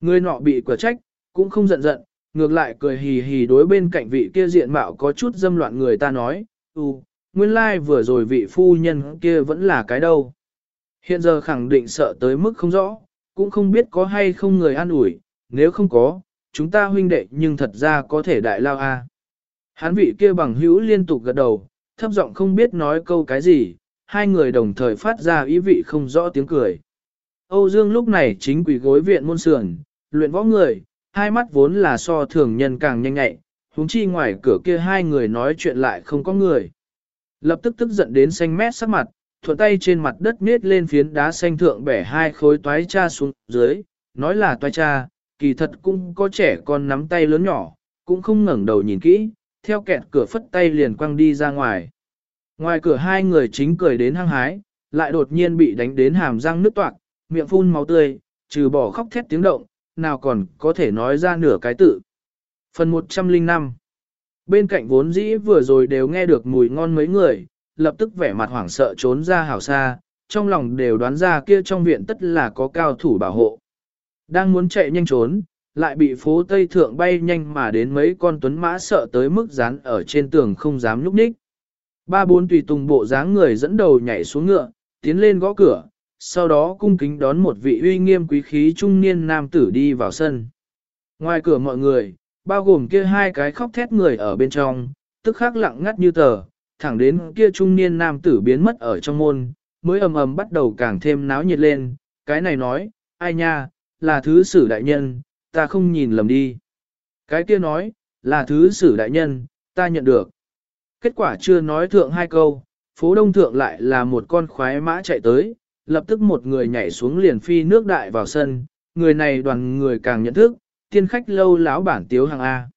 Người nọ bị quả trách, cũng không giận giận, ngược lại cười hì hì đối bên cạnh vị kia diện mạo có chút dâm loạn người ta nói, ừ, nguyên lai like vừa rồi vị phu nhân kia vẫn là cái đâu. Hiện giờ khẳng định sợ tới mức không rõ, cũng không biết có hay không người an ủi, nếu không có, chúng ta huynh đệ nhưng thật ra có thể đại lao a. À. Hán vị kia bằng hữu liên tục gật đầu, thấp giọng không biết nói câu cái gì, hai người đồng thời phát ra ý vị không rõ tiếng cười. Âu Dương lúc này chính quỷ gối viện môn sườn, luyện võ người, hai mắt vốn là so thường nhân càng nhanh nhạy, huống chi ngoài cửa kia hai người nói chuyện lại không có người. Lập tức tức giận đến xanh mét sắc mặt, thuận tay trên mặt đất miết lên phiến đá xanh thượng bẻ hai khối toái cha xuống dưới, nói là toái cha, kỳ thật cũng có trẻ con nắm tay lớn nhỏ, cũng không ngẩng đầu nhìn kỹ, theo kẹt cửa phất tay liền quăng đi ra ngoài. Ngoài cửa hai người chính cười đến hăng hái, lại đột nhiên bị đánh đến hàm răng nứt toạc, miệng phun máu tươi, trừ bỏ khóc thét tiếng động, nào còn có thể nói ra nửa cái tự. Phần 105 Bên cạnh vốn dĩ vừa rồi đều nghe được mùi ngon mấy người, lập tức vẻ mặt hoảng sợ trốn ra hào xa, trong lòng đều đoán ra kia trong viện tất là có cao thủ bảo hộ. Đang muốn chạy nhanh trốn, lại bị phố Tây Thượng bay nhanh mà đến mấy con tuấn mã sợ tới mức dán ở trên tường không dám nhúc nhích. Ba bốn tùy tùng bộ dáng người dẫn đầu nhảy xuống ngựa, tiến lên gõ cửa, sau đó cung kính đón một vị uy nghiêm quý khí trung niên nam tử đi vào sân. Ngoài cửa mọi người, bao gồm kia hai cái khóc thét người ở bên trong, tức khắc lặng ngắt như tờ, thẳng đến kia trung niên nam tử biến mất ở trong môn, mới ầm ầm bắt đầu càng thêm náo nhiệt lên, cái này nói, ai nha, là thứ sử đại nhân, ta không nhìn lầm đi. Cái kia nói, là thứ sử đại nhân, ta nhận được. Kết quả chưa nói thượng hai câu, phố đông thượng lại là một con khoái mã chạy tới, lập tức một người nhảy xuống liền phi nước đại vào sân, người này đoàn người càng nhận thức, tiên khách lâu lão bản tiếu hàng A.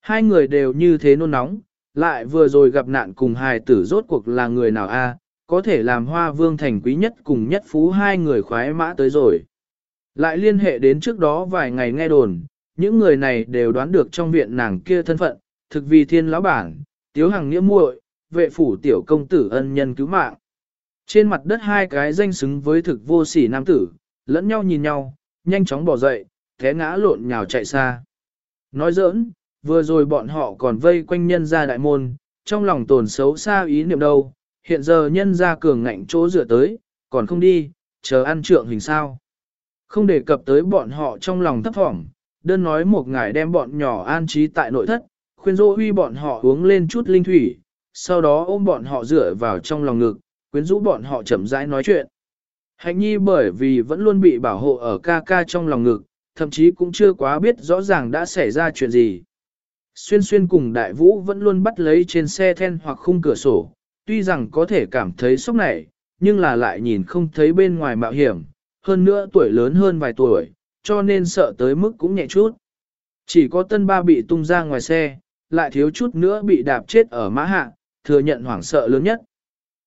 Hai người đều như thế nôn nóng, lại vừa rồi gặp nạn cùng hài tử rốt cuộc là người nào A, có thể làm hoa vương thành quý nhất cùng nhất phú hai người khoái mã tới rồi. Lại liên hệ đến trước đó vài ngày nghe đồn, những người này đều đoán được trong viện nàng kia thân phận, thực vì thiên lão bản, tiếu hàng nghĩa muội, vệ phủ tiểu công tử ân nhân cứu mạng. Trên mặt đất hai cái danh xứng với thực vô sỉ nam tử, lẫn nhau nhìn nhau, nhanh chóng bỏ dậy, té ngã lộn nhào chạy xa. Nói giỡn, vừa rồi bọn họ còn vây quanh nhân ra đại môn, trong lòng tồn xấu xa ý niệm đâu, hiện giờ nhân ra cường ngạnh chỗ dựa tới, còn không đi, chờ ăn trượng hình sao. Không đề cập tới bọn họ trong lòng thấp thỏm, đơn nói một ngài đem bọn nhỏ an trí tại nội thất, khuyên dỗ huy bọn họ uống lên chút linh thủy, sau đó ôm bọn họ dựa vào trong lòng ngực, quyến rũ bọn họ chậm rãi nói chuyện. Hạnh nhi bởi vì vẫn luôn bị bảo hộ ở ca ca trong lòng ngực, thậm chí cũng chưa quá biết rõ ràng đã xảy ra chuyện gì. Xuyên xuyên cùng đại vũ vẫn luôn bắt lấy trên xe then hoặc khung cửa sổ, tuy rằng có thể cảm thấy sốc này, nhưng là lại nhìn không thấy bên ngoài mạo hiểm, hơn nữa tuổi lớn hơn vài tuổi, cho nên sợ tới mức cũng nhẹ chút. Chỉ có tân ba bị tung ra ngoài xe, lại thiếu chút nữa bị đạp chết ở mã hạ, thừa nhận hoảng sợ lớn nhất.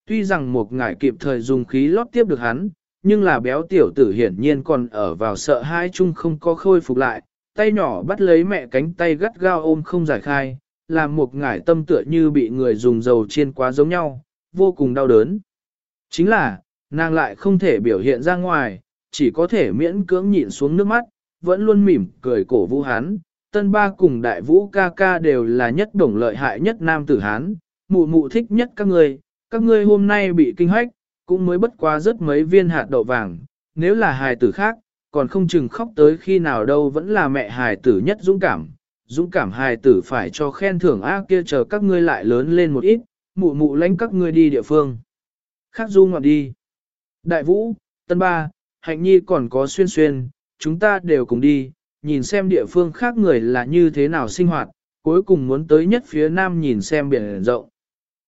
Tuy rằng một ngải kịp thời dùng khí lót tiếp được hắn, nhưng là béo tiểu tử hiển nhiên còn ở vào sợ hai chung không có khôi phục lại, tay nhỏ bắt lấy mẹ cánh tay gắt gao ôm không giải khai, làm một ngải tâm tựa như bị người dùng dầu chiên quá giống nhau, vô cùng đau đớn. Chính là, nàng lại không thể biểu hiện ra ngoài, chỉ có thể miễn cưỡng nhịn xuống nước mắt, vẫn luôn mỉm cười cổ vũ hán. Tân ba cùng đại vũ ca ca đều là nhất đồng lợi hại nhất nam tử hán, mụ mụ thích nhất các người, các ngươi hôm nay bị kinh hoách, cũng mới bất quá rất mấy viên hạt đậu vàng, nếu là hài tử khác, còn không chừng khóc tới khi nào đâu vẫn là mẹ hài tử nhất dũng cảm. Dũng cảm hài tử phải cho khen thưởng A kia chờ các ngươi lại lớn lên một ít, mụ mụ lãnh các ngươi đi địa phương. Khác du ngoạn đi. Đại vũ, tân ba, hạnh nhi còn có xuyên xuyên, chúng ta đều cùng đi, nhìn xem địa phương khác người là như thế nào sinh hoạt, cuối cùng muốn tới nhất phía nam nhìn xem biển rộng.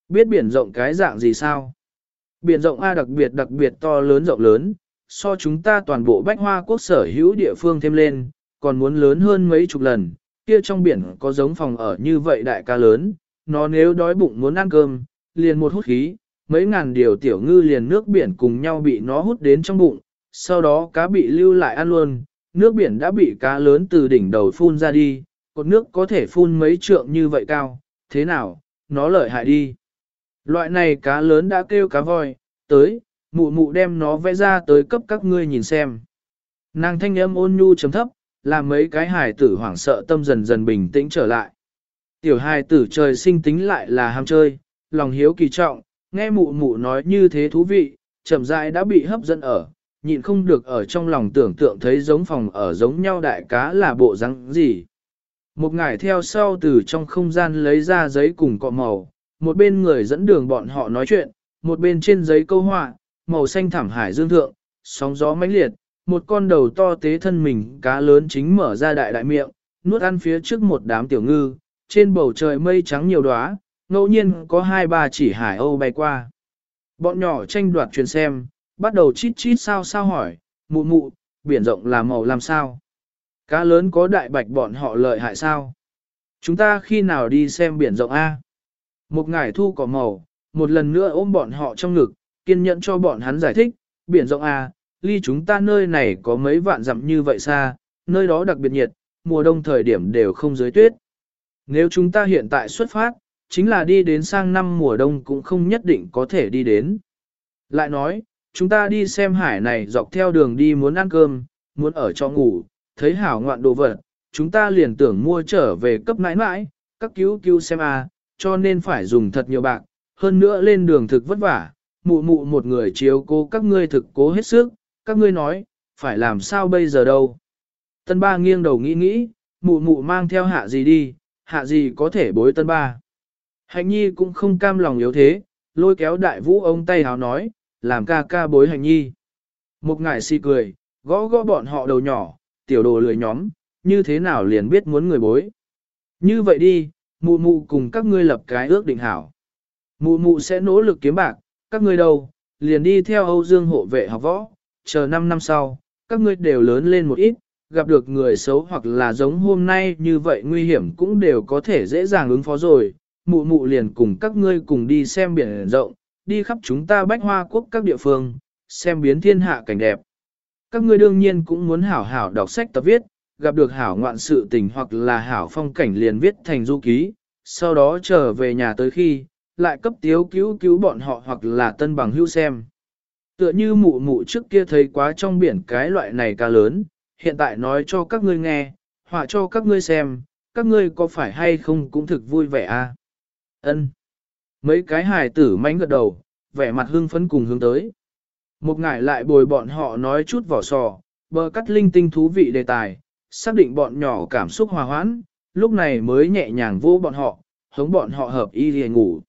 Biết biển rộng cái dạng gì sao? Biển rộng A đặc biệt đặc biệt to lớn rộng lớn, so chúng ta toàn bộ bách hoa quốc sở hữu địa phương thêm lên, còn muốn lớn hơn mấy chục lần, kia trong biển có giống phòng ở như vậy đại ca lớn, nó nếu đói bụng muốn ăn cơm, liền một hút khí, mấy ngàn điều tiểu ngư liền nước biển cùng nhau bị nó hút đến trong bụng, sau đó cá bị lưu lại ăn luôn, nước biển đã bị cá lớn từ đỉnh đầu phun ra đi, cột nước có thể phun mấy trượng như vậy cao, thế nào, nó lợi hại đi. Loại này cá lớn đã kêu cá voi, tới, mụ mụ đem nó vẽ ra tới cấp các ngươi nhìn xem. Nàng thanh âm ôn nhu chấm thấp, làm mấy cái hài tử hoảng sợ tâm dần dần bình tĩnh trở lại. Tiểu hài tử trời sinh tính lại là ham chơi, lòng hiếu kỳ trọng, nghe mụ mụ nói như thế thú vị, chậm rãi đã bị hấp dẫn ở, nhịn không được ở trong lòng tưởng tượng thấy giống phòng ở giống nhau đại cá là bộ răng gì. Một ngải theo sau từ trong không gian lấy ra giấy cùng cọ màu, một bên người dẫn đường bọn họ nói chuyện, một bên trên giấy câu họa, màu xanh thảm hải dương thượng, sóng gió mãnh liệt, một con đầu to tế thân mình cá lớn chính mở ra đại đại miệng, nuốt ăn phía trước một đám tiểu ngư, trên bầu trời mây trắng nhiều đóa, ngẫu nhiên có hai ba chỉ hải âu bay qua. Bọn nhỏ tranh đoạt truyền xem, bắt đầu chít chít sao sao hỏi, mụ mụ, biển rộng là màu làm sao? Cá lớn có đại bạch bọn họ lợi hại sao? Chúng ta khi nào đi xem biển rộng A? Một ngải thu cỏ màu, một lần nữa ôm bọn họ trong ngực, kiên nhẫn cho bọn hắn giải thích, biển rộng à, ly chúng ta nơi này có mấy vạn dặm như vậy xa, nơi đó đặc biệt nhiệt, mùa đông thời điểm đều không dưới tuyết. Nếu chúng ta hiện tại xuất phát, chính là đi đến sang năm mùa đông cũng không nhất định có thể đi đến. Lại nói, chúng ta đi xem hải này dọc theo đường đi muốn ăn cơm, muốn ở cho ngủ, thấy hảo ngoạn đồ vật, chúng ta liền tưởng mua trở về cấp mãi mãi, các cứu cứu xem à cho nên phải dùng thật nhiều bạc, hơn nữa lên đường thực vất vả, mụ mụ một người chiếu cố các ngươi thực cố hết sức, các ngươi nói, phải làm sao bây giờ đâu. Tân ba nghiêng đầu nghĩ nghĩ, mụ mụ mang theo hạ gì đi, hạ gì có thể bối tân ba. Hạnh nhi cũng không cam lòng yếu thế, lôi kéo đại vũ ông tay hào nói, làm ca ca bối Hạnh nhi. Một ngải si cười, gõ gõ bọn họ đầu nhỏ, tiểu đồ lười nhóm, như thế nào liền biết muốn người bối. Như vậy đi, mụ mụ cùng các ngươi lập cái ước định hảo. Mụ mụ sẽ nỗ lực kiếm bạc, các ngươi đâu, liền đi theo Âu Dương hộ vệ học võ, chờ 5 năm sau, các ngươi đều lớn lên một ít, gặp được người xấu hoặc là giống hôm nay như vậy nguy hiểm cũng đều có thể dễ dàng ứng phó rồi. Mụ mụ liền cùng các ngươi cùng đi xem biển rộng, đi khắp chúng ta bách hoa quốc các địa phương, xem biến thiên hạ cảnh đẹp. Các ngươi đương nhiên cũng muốn hảo hảo đọc sách tập viết, gặp được hảo ngoạn sự tình hoặc là hảo phong cảnh liền viết thành du ký, sau đó trở về nhà tới khi, lại cấp tiếu cứu cứu bọn họ hoặc là tân bằng hưu xem. Tựa như mụ mụ trước kia thấy quá trong biển cái loại này cá lớn, hiện tại nói cho các ngươi nghe, họa cho các ngươi xem, các ngươi có phải hay không cũng thực vui vẻ a à? Ân. Mấy cái hài tử mánh gật đầu, vẻ mặt hưng phấn cùng hướng tới. Một ngải lại bồi bọn họ nói chút vỏ sò, bờ cắt linh tinh thú vị đề tài, xác định bọn nhỏ cảm xúc hòa hoãn, lúc này mới nhẹ nhàng vô bọn họ, hống bọn họ hợp y liền ngủ.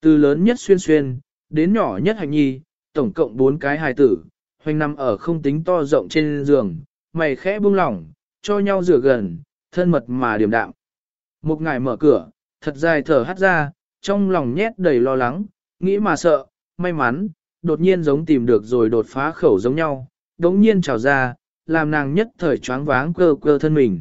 Từ lớn nhất xuyên xuyên, đến nhỏ nhất hành nhi, tổng cộng bốn cái hài tử, hoành nằm ở không tính to rộng trên giường, mày khẽ buông lỏng, cho nhau rửa gần, thân mật mà điềm đạm. Một ngày mở cửa, thật dài thở hắt ra, trong lòng nhét đầy lo lắng, nghĩ mà sợ, may mắn, đột nhiên giống tìm được rồi đột phá khẩu giống nhau, đống nhiên trào ra, làm nàng nhất thời choáng váng cơ cơ thân mình.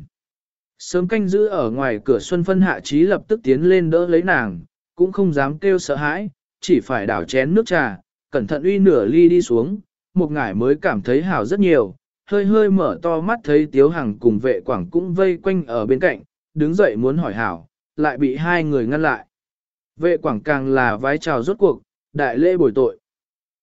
Sớm canh giữ ở ngoài cửa Xuân Phân hạ trí lập tức tiến lên đỡ lấy nàng, cũng không dám kêu sợ hãi, chỉ phải đảo chén nước trà, cẩn thận uy nửa ly đi xuống, một ngải mới cảm thấy hảo rất nhiều, hơi hơi mở to mắt thấy Tiếu Hằng cùng vệ quảng cũng vây quanh ở bên cạnh, đứng dậy muốn hỏi hảo, lại bị hai người ngăn lại. Vệ quảng càng là vái chào rốt cuộc, đại lễ bồi tội.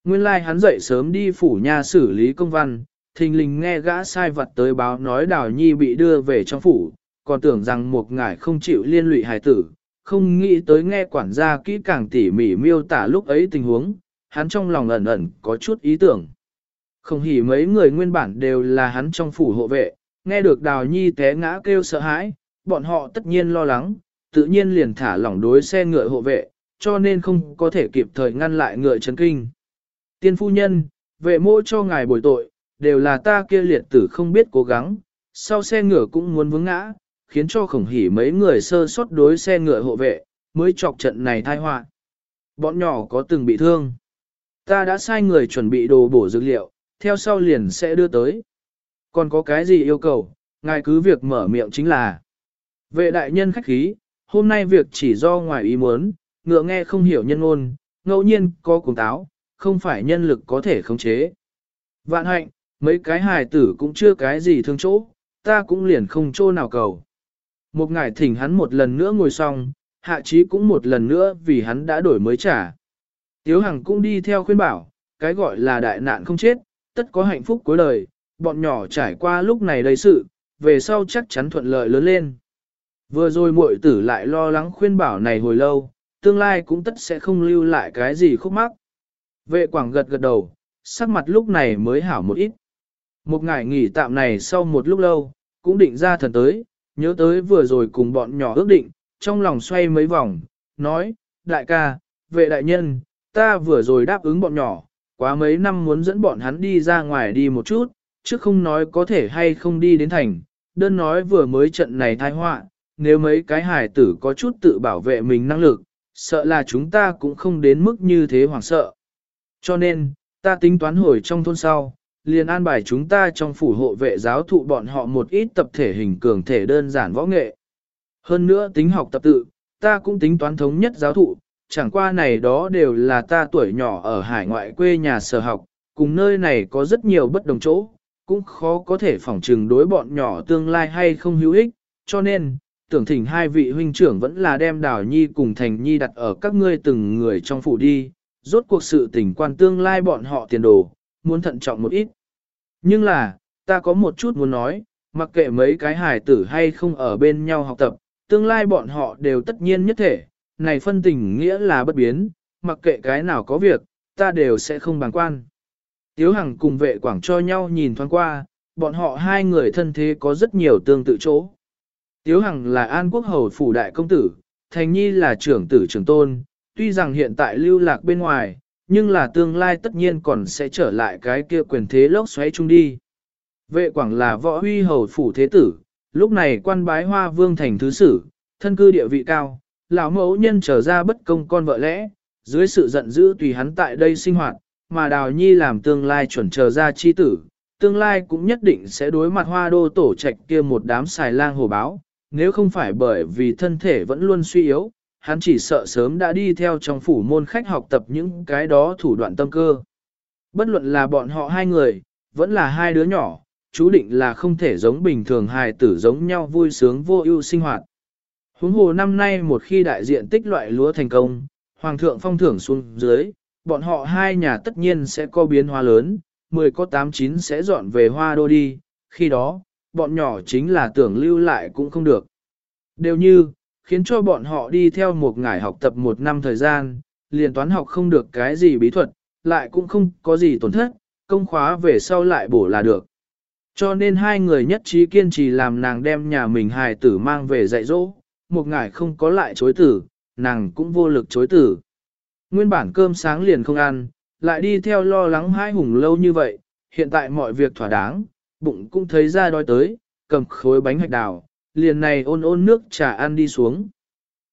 Nguyên lai like hắn dậy sớm đi phủ nhà xử lý công văn, thình lình nghe gã sai vật tới báo nói đào nhi bị đưa về trong phủ, còn tưởng rằng một ngải không chịu liên lụy hài tử, không nghĩ tới nghe quản gia kỹ càng tỉ mỉ miêu tả lúc ấy tình huống, hắn trong lòng ẩn ẩn có chút ý tưởng. Không hỉ mấy người nguyên bản đều là hắn trong phủ hộ vệ, nghe được đào nhi té ngã kêu sợ hãi, bọn họ tất nhiên lo lắng, tự nhiên liền thả lỏng đối xe ngựa hộ vệ, cho nên không có thể kịp thời ngăn lại ngựa chấn kinh. Tiên phu nhân, vệ mô cho ngài bồi tội, đều là ta kia liệt tử không biết cố gắng, sau xe ngựa cũng muốn vướng ngã, khiến cho khổng hỉ mấy người sơ sót đối xe ngựa hộ vệ, mới chọc trận này thai họa. Bọn nhỏ có từng bị thương. Ta đã sai người chuẩn bị đồ bổ dược liệu, theo sau liền sẽ đưa tới. Còn có cái gì yêu cầu, ngài cứ việc mở miệng chính là. Vệ đại nhân khách khí, hôm nay việc chỉ do ngoài ý muốn, ngựa nghe không hiểu nhân ngôn, ngẫu nhiên có cùng táo, không phải nhân lực có thể khống chế. Vạn hạnh, mấy cái hài tử cũng chưa cái gì thương chỗ, ta cũng liền không chỗ nào cầu. Một ngài thỉnh hắn một lần nữa ngồi xong, hạ trí cũng một lần nữa vì hắn đã đổi mới trả. Tiếu Hằng cũng đi theo khuyên bảo, cái gọi là đại nạn không chết, tất có hạnh phúc cuối đời, bọn nhỏ trải qua lúc này đầy sự, về sau chắc chắn thuận lợi lớn lên. Vừa rồi muội tử lại lo lắng khuyên bảo này hồi lâu, tương lai cũng tất sẽ không lưu lại cái gì khúc mắc. Vệ quảng gật gật đầu, sắc mặt lúc này mới hảo một ít. Một ngày nghỉ tạm này sau một lúc lâu, cũng định ra thần tới, nhớ tới vừa rồi cùng bọn nhỏ ước định, trong lòng xoay mấy vòng, nói, đại ca, vệ đại nhân, ta vừa rồi đáp ứng bọn nhỏ, quá mấy năm muốn dẫn bọn hắn đi ra ngoài đi một chút, chứ không nói có thể hay không đi đến thành, đơn nói vừa mới trận này tai họa, nếu mấy cái hải tử có chút tự bảo vệ mình năng lực, sợ là chúng ta cũng không đến mức như thế hoảng sợ. Cho nên, ta tính toán hồi trong thôn sau, liền an bài chúng ta trong phủ hộ vệ giáo thụ bọn họ một ít tập thể hình cường thể đơn giản võ nghệ. Hơn nữa tính học tập tự, ta cũng tính toán thống nhất giáo thụ, chẳng qua này đó đều là ta tuổi nhỏ ở hải ngoại quê nhà sở học, cùng nơi này có rất nhiều bất đồng chỗ, cũng khó có thể phỏng trừng đối bọn nhỏ tương lai hay không hữu ích, cho nên, tưởng thỉnh hai vị huynh trưởng vẫn là đem đảo nhi cùng thành nhi đặt ở các ngươi từng người trong phủ đi, rốt cuộc sự tình quan tương lai bọn họ tiền đồ, muốn thận trọng một ít. Nhưng là, ta có một chút muốn nói, mặc kệ mấy cái hài tử hay không ở bên nhau học tập, tương lai bọn họ đều tất nhiên nhất thể, này phân tình nghĩa là bất biến, mặc kệ cái nào có việc, ta đều sẽ không bằng quan. Tiếu Hằng cùng vệ quảng cho nhau nhìn thoáng qua, bọn họ hai người thân thế có rất nhiều tương tự chỗ. Tiếu Hằng là An Quốc Hầu Phủ Đại Công Tử, Thành Nhi là trưởng tử trưởng tôn, tuy rằng hiện tại lưu lạc bên ngoài, nhưng là tương lai tất nhiên còn sẽ trở lại cái kia quyền thế lốc xoáy chung đi. Vệ quảng là võ huy hầu phủ thế tử, lúc này quan bái hoa vương thành thứ sử, thân cư địa vị cao, lão mẫu nhân trở ra bất công con vợ lẽ, dưới sự giận dữ tùy hắn tại đây sinh hoạt, mà đào nhi làm tương lai chuẩn chờ ra chi tử, tương lai cũng nhất định sẽ đối mặt hoa đô tổ trạch kia một đám xài lang hồ báo, nếu không phải bởi vì thân thể vẫn luôn suy yếu, hắn chỉ sợ sớm đã đi theo trong phủ môn khách học tập những cái đó thủ đoạn tâm cơ. Bất luận là bọn họ hai người, vẫn là hai đứa nhỏ, chú định là không thể giống bình thường hài tử giống nhau vui sướng vô ưu sinh hoạt. Huống hồ năm nay một khi đại diện tích loại lúa thành công, hoàng thượng phong thưởng xuống dưới, bọn họ hai nhà tất nhiên sẽ có biến hóa lớn, 10 có 89 sẽ dọn về hoa đô đi, khi đó, bọn nhỏ chính là tưởng lưu lại cũng không được. Đều như, khiến cho bọn họ đi theo một ngải học tập một năm thời gian, liền toán học không được cái gì bí thuật, lại cũng không có gì tổn thất, công khóa về sau lại bổ là được. Cho nên hai người nhất trí kiên trì làm nàng đem nhà mình hài tử mang về dạy dỗ, một ngải không có lại chối tử, nàng cũng vô lực chối tử. Nguyên bản cơm sáng liền không ăn, lại đi theo lo lắng hai hùng lâu như vậy, hiện tại mọi việc thỏa đáng, bụng cũng thấy ra đói tới, cầm khối bánh hạch đào, liền này ôn ôn nước trà ăn đi xuống.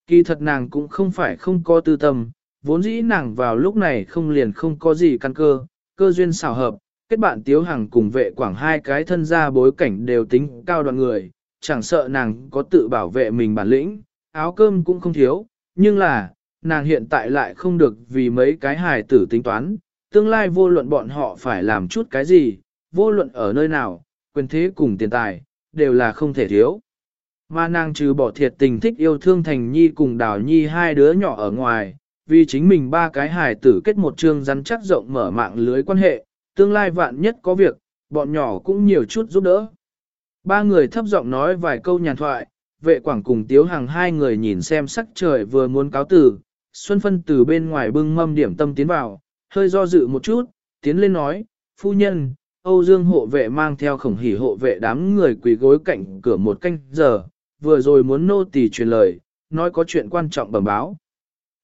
Kỳ thật nàng cũng không phải không có tư tâm, vốn dĩ nàng vào lúc này không liền không có gì căn cơ, cơ duyên xảo hợp, kết bạn tiếu hàng cùng vệ quảng hai cái thân gia bối cảnh đều tính cao đoạn người, chẳng sợ nàng có tự bảo vệ mình bản lĩnh, áo cơm cũng không thiếu, nhưng là, nàng hiện tại lại không được vì mấy cái hài tử tính toán, tương lai vô luận bọn họ phải làm chút cái gì, vô luận ở nơi nào, quyền thế cùng tiền tài, đều là không thể thiếu. Mà nàng trừ bỏ thiệt tình thích yêu thương Thành Nhi cùng Đào Nhi hai đứa nhỏ ở ngoài, vì chính mình ba cái hài tử kết một chương rắn chắc rộng mở mạng lưới quan hệ, tương lai vạn nhất có việc, bọn nhỏ cũng nhiều chút giúp đỡ. Ba người thấp giọng nói vài câu nhàn thoại, vệ quảng cùng tiếu hàng hai người nhìn xem sắc trời vừa muốn cáo tử, Xuân Phân từ bên ngoài bưng mâm điểm tâm tiến vào, hơi do dự một chút, tiến lên nói, phu nhân, Âu Dương hộ vệ mang theo khổng hỉ hộ vệ đám người quỳ gối cạnh cửa một canh giờ, vừa rồi muốn nô tỳ truyền lời, nói có chuyện quan trọng bẩm báo.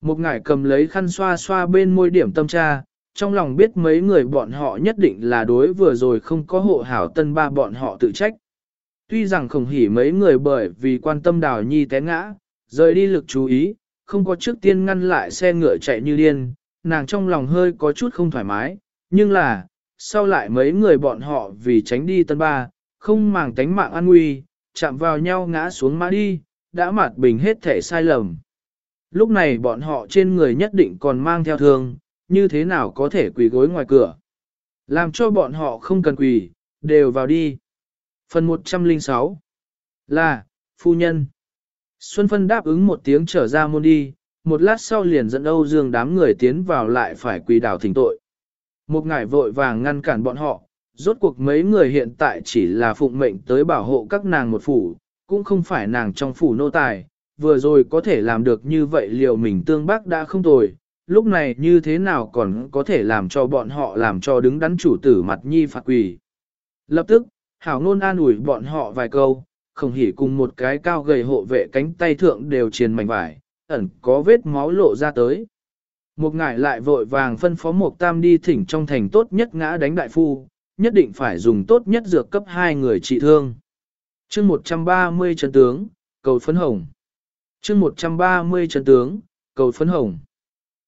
Một ngải cầm lấy khăn xoa xoa bên môi điểm tâm tra, trong lòng biết mấy người bọn họ nhất định là đối vừa rồi không có hộ hảo tân ba bọn họ tự trách. Tuy rằng khổng hỉ mấy người bởi vì quan tâm đào nhi té ngã, rời đi lực chú ý, không có trước tiên ngăn lại xe ngựa chạy như điên, nàng trong lòng hơi có chút không thoải mái, nhưng là, sau lại mấy người bọn họ vì tránh đi tân ba, không màng tánh mạng an nguy, chạm vào nhau ngã xuống mã đi, đã mặt bình hết thể sai lầm. Lúc này bọn họ trên người nhất định còn mang theo thương, như thế nào có thể quỳ gối ngoài cửa. Làm cho bọn họ không cần quỳ, đều vào đi. Phần 106 Là, phu nhân. Xuân Phân đáp ứng một tiếng trở ra môn đi, một lát sau liền dẫn Âu Dương đám người tiến vào lại phải quỳ đảo thỉnh tội. Một ngải vội vàng ngăn cản bọn họ, rốt cuộc mấy người hiện tại chỉ là phụng mệnh tới bảo hộ các nàng một phủ, cũng không phải nàng trong phủ nô tài, vừa rồi có thể làm được như vậy liệu mình tương bác đã không tồi, lúc này như thế nào còn có thể làm cho bọn họ làm cho đứng đắn chủ tử mặt nhi phạt quỳ. Lập tức, hảo Nôn an ủi bọn họ vài câu, không hỉ cùng một cái cao gầy hộ vệ cánh tay thượng đều triền mảnh vải, ẩn có vết máu lộ ra tới. Một ngải lại vội vàng phân phó một tam đi thỉnh trong thành tốt nhất ngã đánh đại phu, nhất định phải dùng tốt nhất dược cấp hai người trị thương. chương 130 chân tướng, cầu phấn hồng. chương 130 chân tướng, cầu phấn hồng.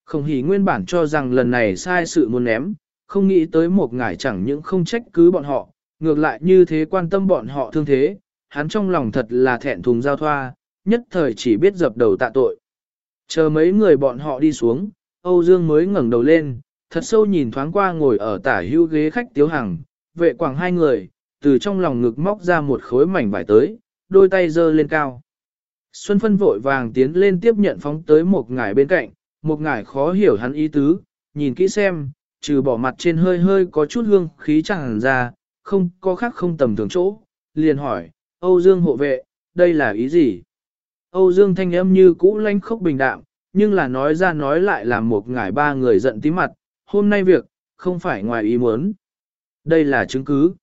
Không hỉ nguyên bản cho rằng lần này sai sự muốn ném, không nghĩ tới một ngải chẳng những không trách cứ bọn họ, ngược lại như thế quan tâm bọn họ thương thế, hắn trong lòng thật là thẹn thùng giao thoa, nhất thời chỉ biết dập đầu tạ tội. Chờ mấy người bọn họ đi xuống, Âu Dương mới ngẩng đầu lên, thật sâu nhìn thoáng qua ngồi ở tả hưu ghế khách tiếu hằng, vệ quảng hai người, từ trong lòng ngực móc ra một khối mảnh vải tới, đôi tay giơ lên cao. Xuân phân vội vàng tiến lên tiếp nhận phóng tới một ngải bên cạnh, một ngải khó hiểu hắn ý tứ, nhìn kỹ xem, trừ bỏ mặt trên hơi hơi có chút hương khí chẳng ra, không có khác không tầm thường chỗ, liền hỏi, Âu Dương hộ vệ, đây là ý gì? Âu Dương thanh âm như cũ lanh khốc bình đạm, nhưng là nói ra nói lại là một ngải ba người giận tí mặt, hôm nay việc, không phải ngoài ý muốn. Đây là chứng cứ.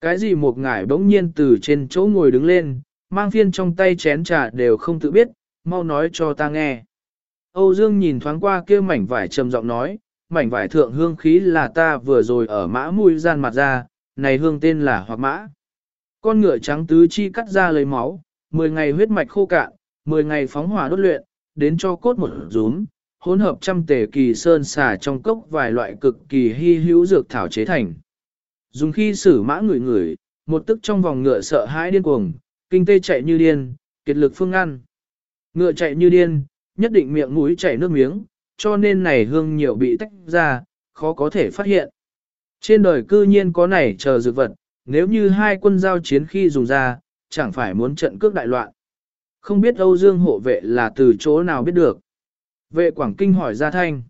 Cái gì một ngải bỗng nhiên từ trên chỗ ngồi đứng lên, mang phiên trong tay chén trà đều không tự biết, mau nói cho ta nghe. Âu Dương nhìn thoáng qua kia mảnh vải trầm giọng nói, mảnh vải thượng hương khí là ta vừa rồi ở mã mùi gian mặt ra, này hương tên là hoặc mã. Con ngựa trắng tứ chi cắt ra lấy máu, 10 ngày huyết mạch khô cạn, 10 ngày phóng hỏa đốt luyện, đến cho cốt một rúm, hỗn hợp trăm tề kỳ sơn xà trong cốc vài loại cực kỳ hy hữu dược thảo chế thành. Dùng khi xử mã người người, một tức trong vòng ngựa sợ hãi điên cuồng, kinh tê chạy như điên, kiệt lực phương ăn. Ngựa chạy như điên, nhất định miệng mũi chảy nước miếng, cho nên này hương nhiều bị tách ra, khó có thể phát hiện. Trên đời cư nhiên có này chờ dược vật, nếu như hai quân giao chiến khi dùng ra, chẳng phải muốn trận cước đại loạn. Không biết Âu Dương hộ vệ là từ chỗ nào biết được. Vệ Quảng Kinh hỏi ra thanh.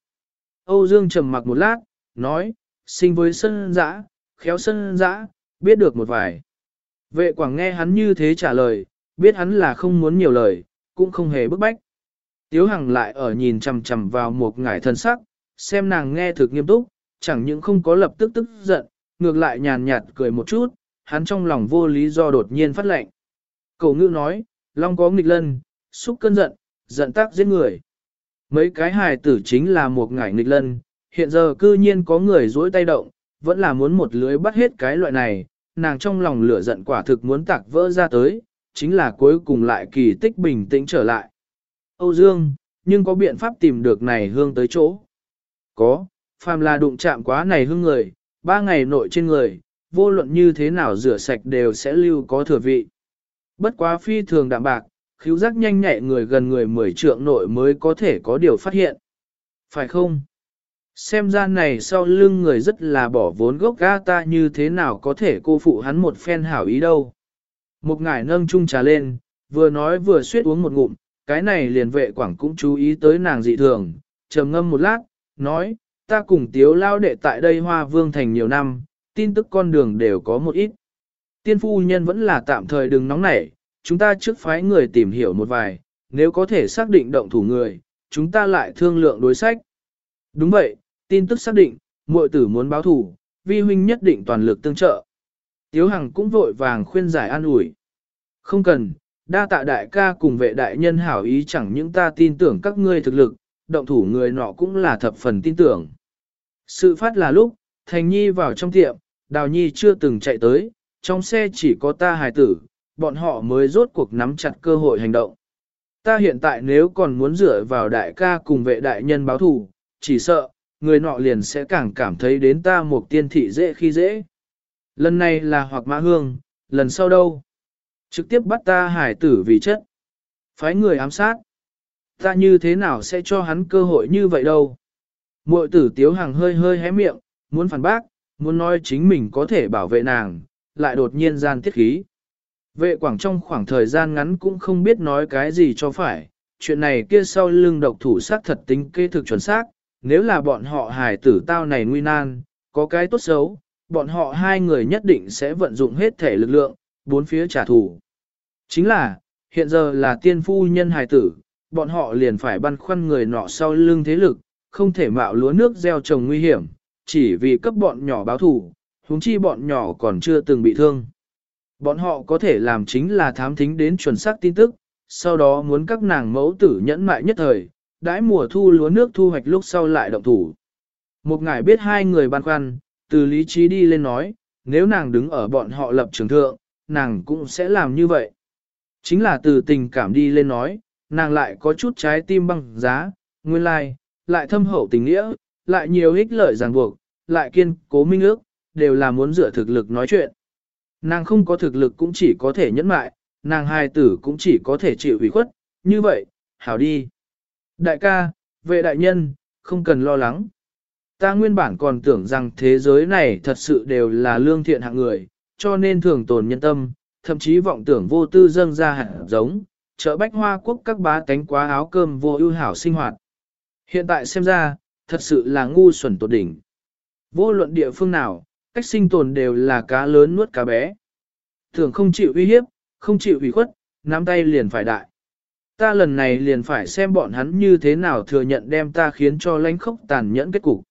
Âu Dương trầm mặc một lát, nói, sinh với sân dã, khéo sân dã, biết được một vài. Vệ Quảng nghe hắn như thế trả lời, biết hắn là không muốn nhiều lời, cũng không hề bức bách. Tiếu Hằng lại ở nhìn chằm chằm vào một ngải thân sắc, xem nàng nghe thực nghiêm túc, chẳng những không có lập tức tức giận, ngược lại nhàn nhạt cười một chút, hắn trong lòng vô lý do đột nhiên phát lệnh. Cầu ngữ nói, Long có nghịch lân, xúc cơn giận, giận tác giết người. Mấy cái hài tử chính là một ngải nghịch lân, hiện giờ cư nhiên có người dối tay động, vẫn là muốn một lưới bắt hết cái loại này, nàng trong lòng lửa giận quả thực muốn tạc vỡ ra tới, chính là cuối cùng lại kỳ tích bình tĩnh trở lại. Âu Dương, nhưng có biện pháp tìm được này hương tới chỗ? Có, phàm là đụng chạm quá này hương người, ba ngày nội trên người, vô luận như thế nào rửa sạch đều sẽ lưu có thừa vị. Bất quá phi thường đạm bạc, khíu giác nhanh nhẹ người gần người mười trượng nội mới có thể có điều phát hiện. Phải không? Xem ra này sau lưng người rất là bỏ vốn gốc ga ta như thế nào có thể cô phụ hắn một phen hảo ý đâu. Một ngải nâng chung trà lên, vừa nói vừa suýt uống một ngụm, cái này liền vệ quảng cũng chú ý tới nàng dị thường, trầm ngâm một lát, nói, ta cùng tiếu lao đệ tại đây hoa vương thành nhiều năm, tin tức con đường đều có một ít. Tiên phu nhân vẫn là tạm thời đừng nóng nảy, chúng ta trước phái người tìm hiểu một vài, nếu có thể xác định động thủ người, chúng ta lại thương lượng đối sách. Đúng vậy, Tin tức xác định, muội tử muốn báo thủ, vi huynh nhất định toàn lực tương trợ. Tiếu Hằng cũng vội vàng khuyên giải an ủi. Không cần, đa tạ đại ca cùng vệ đại nhân hảo ý chẳng những ta tin tưởng các ngươi thực lực, động thủ người nọ cũng là thập phần tin tưởng. Sự phát là lúc, Thành Nhi vào trong tiệm, Đào Nhi chưa từng chạy tới, trong xe chỉ có ta hài tử, bọn họ mới rốt cuộc nắm chặt cơ hội hành động. Ta hiện tại nếu còn muốn dựa vào đại ca cùng vệ đại nhân báo thù, chỉ sợ, người nọ liền sẽ càng cảm thấy đến ta một tiên thị dễ khi dễ. Lần này là hoặc mã hương, lần sau đâu? Trực tiếp bắt ta hải tử vì chất. Phái người ám sát. Ta như thế nào sẽ cho hắn cơ hội như vậy đâu? Mội tử tiếu hàng hơi hơi hé miệng, muốn phản bác, muốn nói chính mình có thể bảo vệ nàng, lại đột nhiên gian tiết khí. Vệ quảng trong khoảng thời gian ngắn cũng không biết nói cái gì cho phải, chuyện này kia sau lưng độc thủ xác thật tính kê thực chuẩn xác, nếu là bọn họ hài tử tao này nguy nan, có cái tốt xấu, bọn họ hai người nhất định sẽ vận dụng hết thể lực lượng, bốn phía trả thù. Chính là, hiện giờ là tiên phu nhân hài tử, bọn họ liền phải băn khoăn người nọ sau lưng thế lực, không thể mạo lúa nước gieo trồng nguy hiểm, chỉ vì cấp bọn nhỏ báo thù, huống chi bọn nhỏ còn chưa từng bị thương. Bọn họ có thể làm chính là thám thính đến chuẩn xác tin tức, sau đó muốn các nàng mẫu tử nhẫn mại nhất thời, đãi mùa thu lúa nước thu hoạch lúc sau lại động thủ. Một ngài biết hai người băn khoăn, từ lý trí đi lên nói, nếu nàng đứng ở bọn họ lập trường thượng, nàng cũng sẽ làm như vậy. Chính là từ tình cảm đi lên nói, nàng lại có chút trái tim băng giá, nguyên lai, lại thâm hậu tình nghĩa, lại nhiều ích lợi ràng buộc, lại kiên cố minh ước, đều là muốn dựa thực lực nói chuyện. Nàng không có thực lực cũng chỉ có thể nhẫn mại, nàng hài tử cũng chỉ có thể chịu ủy khuất, như vậy, hảo đi. Đại ca, vệ đại nhân, không cần lo lắng. Ta nguyên bản còn tưởng rằng thế giới này thật sự đều là lương thiện hạng người, cho nên thường tồn nhân tâm, thậm chí vọng tưởng vô tư dâng ra hẳn giống, chợ bách hoa quốc các bá tánh quá áo cơm vô ưu hảo sinh hoạt. Hiện tại xem ra, thật sự là ngu xuẩn tột đỉnh. Vô luận địa phương nào, cách sinh tồn đều là cá lớn nuốt cá bé. Thường không chịu uy hiếp, không chịu ủy khuất, nắm tay liền phải đại. Ta lần này liền phải xem bọn hắn như thế nào thừa nhận đem ta khiến cho lãnh khốc tàn nhẫn kết cục.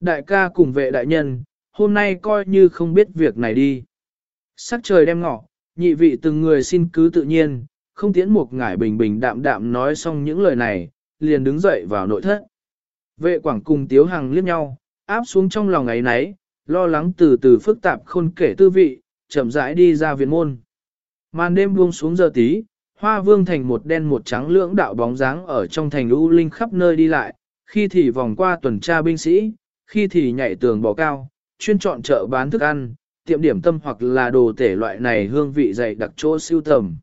Đại ca cùng vệ đại nhân, hôm nay coi như không biết việc này đi. Sắc trời đem ngọ, nhị vị từng người xin cứ tự nhiên, không tiễn một ngải bình bình đạm đạm nói xong những lời này, liền đứng dậy vào nội thất. Vệ quảng cùng tiếu hằng liếc nhau, áp xuống trong lòng ấy nấy, lo lắng từ từ phức tạp khôn kể tư vị, chậm rãi đi ra viện môn. Màn đêm buông xuống giờ tí, hoa vương thành một đen một trắng lưỡng đạo bóng dáng ở trong thành u linh khắp nơi đi lại, khi thì vòng qua tuần tra binh sĩ, khi thì nhảy tường bò cao, chuyên chọn chợ bán thức ăn, tiệm điểm tâm hoặc là đồ tể loại này hương vị dày đặc chỗ siêu tầm.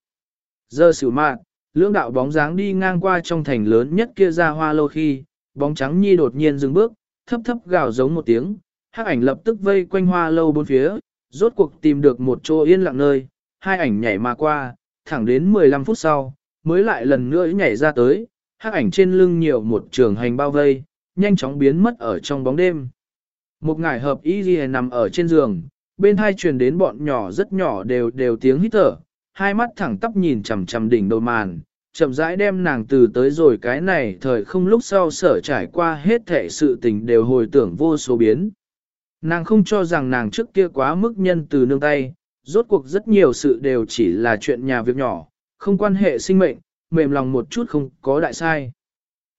Giờ xử mạn, lưỡng đạo bóng dáng đi ngang qua trong thành lớn nhất kia ra hoa lâu khi, bóng trắng nhi đột nhiên dừng bước, thấp thấp gào giống một tiếng, hắc ảnh lập tức vây quanh hoa lâu bốn phía, rốt cuộc tìm được một chỗ yên lặng nơi, hai ảnh nhảy mà qua, thẳng đến 15 phút sau, mới lại lần nữa nhảy ra tới, hắc ảnh trên lưng nhiều một trường hành bao vây, nhanh chóng biến mất ở trong bóng đêm. Một ngải hợp y ghi nằm ở trên giường, bên hai truyền đến bọn nhỏ rất nhỏ đều đều tiếng hít thở, hai mắt thẳng tắp nhìn chằm chằm đỉnh đầu màn, chậm rãi đem nàng từ tới rồi cái này thời không lúc sau sở trải qua hết thể sự tình đều hồi tưởng vô số biến. Nàng không cho rằng nàng trước kia quá mức nhân từ nương tay, rốt cuộc rất nhiều sự đều chỉ là chuyện nhà việc nhỏ, không quan hệ sinh mệnh, mềm lòng một chút không có đại sai.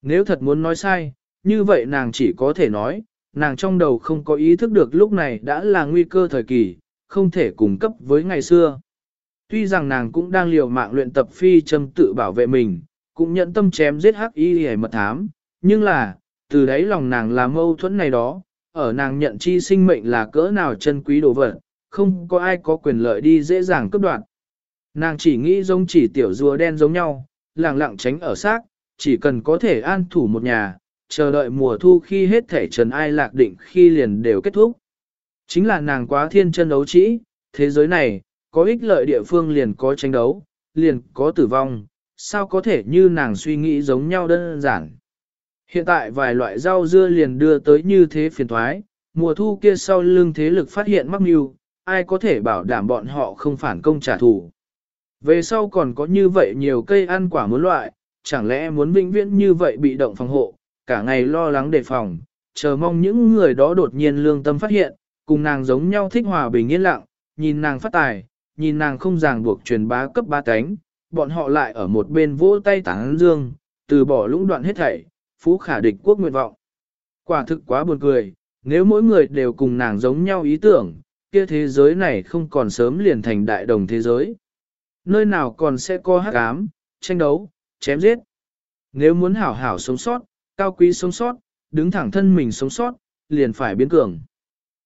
Nếu thật muốn nói sai, như vậy nàng chỉ có thể nói, nàng trong đầu không có ý thức được lúc này đã là nguy cơ thời kỳ, không thể cung cấp với ngày xưa. Tuy rằng nàng cũng đang liều mạng luyện tập phi châm tự bảo vệ mình, cũng nhận tâm chém giết hắc y hề mật thám, nhưng là, từ đấy lòng nàng là mâu thuẫn này đó, ở nàng nhận chi sinh mệnh là cỡ nào chân quý đồ vật, không có ai có quyền lợi đi dễ dàng cướp đoạt. Nàng chỉ nghĩ giống chỉ tiểu rùa đen giống nhau, lặng lặng tránh ở xác, chỉ cần có thể an thủ một nhà, chờ đợi mùa thu khi hết thể trần ai lạc định khi liền đều kết thúc. Chính là nàng quá thiên chân đấu trĩ, thế giới này, có ích lợi địa phương liền có tranh đấu, liền có tử vong, sao có thể như nàng suy nghĩ giống nhau đơn giản. Hiện tại vài loại rau dưa liền đưa tới như thế phiền thoái, mùa thu kia sau lưng thế lực phát hiện mắc mưu, ai có thể bảo đảm bọn họ không phản công trả thù. Về sau còn có như vậy nhiều cây ăn quả muốn loại, chẳng lẽ muốn vĩnh viễn như vậy bị động phòng hộ, cả ngày lo lắng đề phòng, chờ mong những người đó đột nhiên lương tâm phát hiện, cùng nàng giống nhau thích hòa bình yên lặng, nhìn nàng phát tài, nhìn nàng không ràng buộc truyền bá cấp ba cánh, bọn họ lại ở một bên vỗ tay tảng dương, từ bỏ lũng đoạn hết thảy, phú khả địch quốc nguyện vọng. Quả thực quá buồn cười, nếu mỗi người đều cùng nàng giống nhau ý tưởng, kia thế giới này không còn sớm liền thành đại đồng thế giới. Nơi nào còn sẽ có hắc ám, tranh đấu, chém giết. Nếu muốn hảo hảo sống sót, cao quý sống sót, đứng thẳng thân mình sống sót, liền phải biến cường.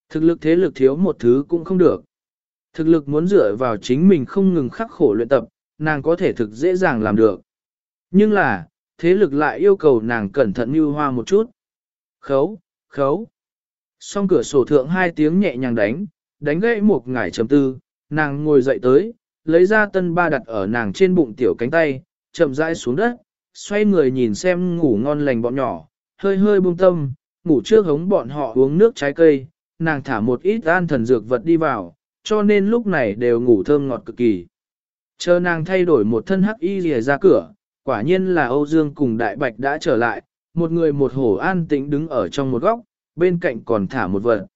Thực lực thế lực thiếu một thứ cũng không được. Thực lực muốn dựa vào chính mình không ngừng khắc khổ luyện tập, nàng có thể thực dễ dàng làm được. Nhưng là, thế lực lại yêu cầu nàng cẩn thận như hoa một chút. Khấu, khấu. Xong cửa sổ thượng hai tiếng nhẹ nhàng đánh, đánh gãy một ngải chấm tư, nàng ngồi dậy tới, lấy ra tân ba đặt ở nàng trên bụng tiểu cánh tay, chậm rãi xuống đất, xoay người nhìn xem ngủ ngon lành bọn nhỏ, hơi hơi buông tâm, ngủ trước hống bọn họ uống nước trái cây, nàng thả một ít an thần dược vật đi vào, cho nên lúc này đều ngủ thơm ngọt cực kỳ. Chờ nàng thay đổi một thân hắc y rìa ra cửa, quả nhiên là Âu Dương cùng Đại Bạch đã trở lại, một người một hổ an tĩnh đứng ở trong một góc, bên cạnh còn thả một vật.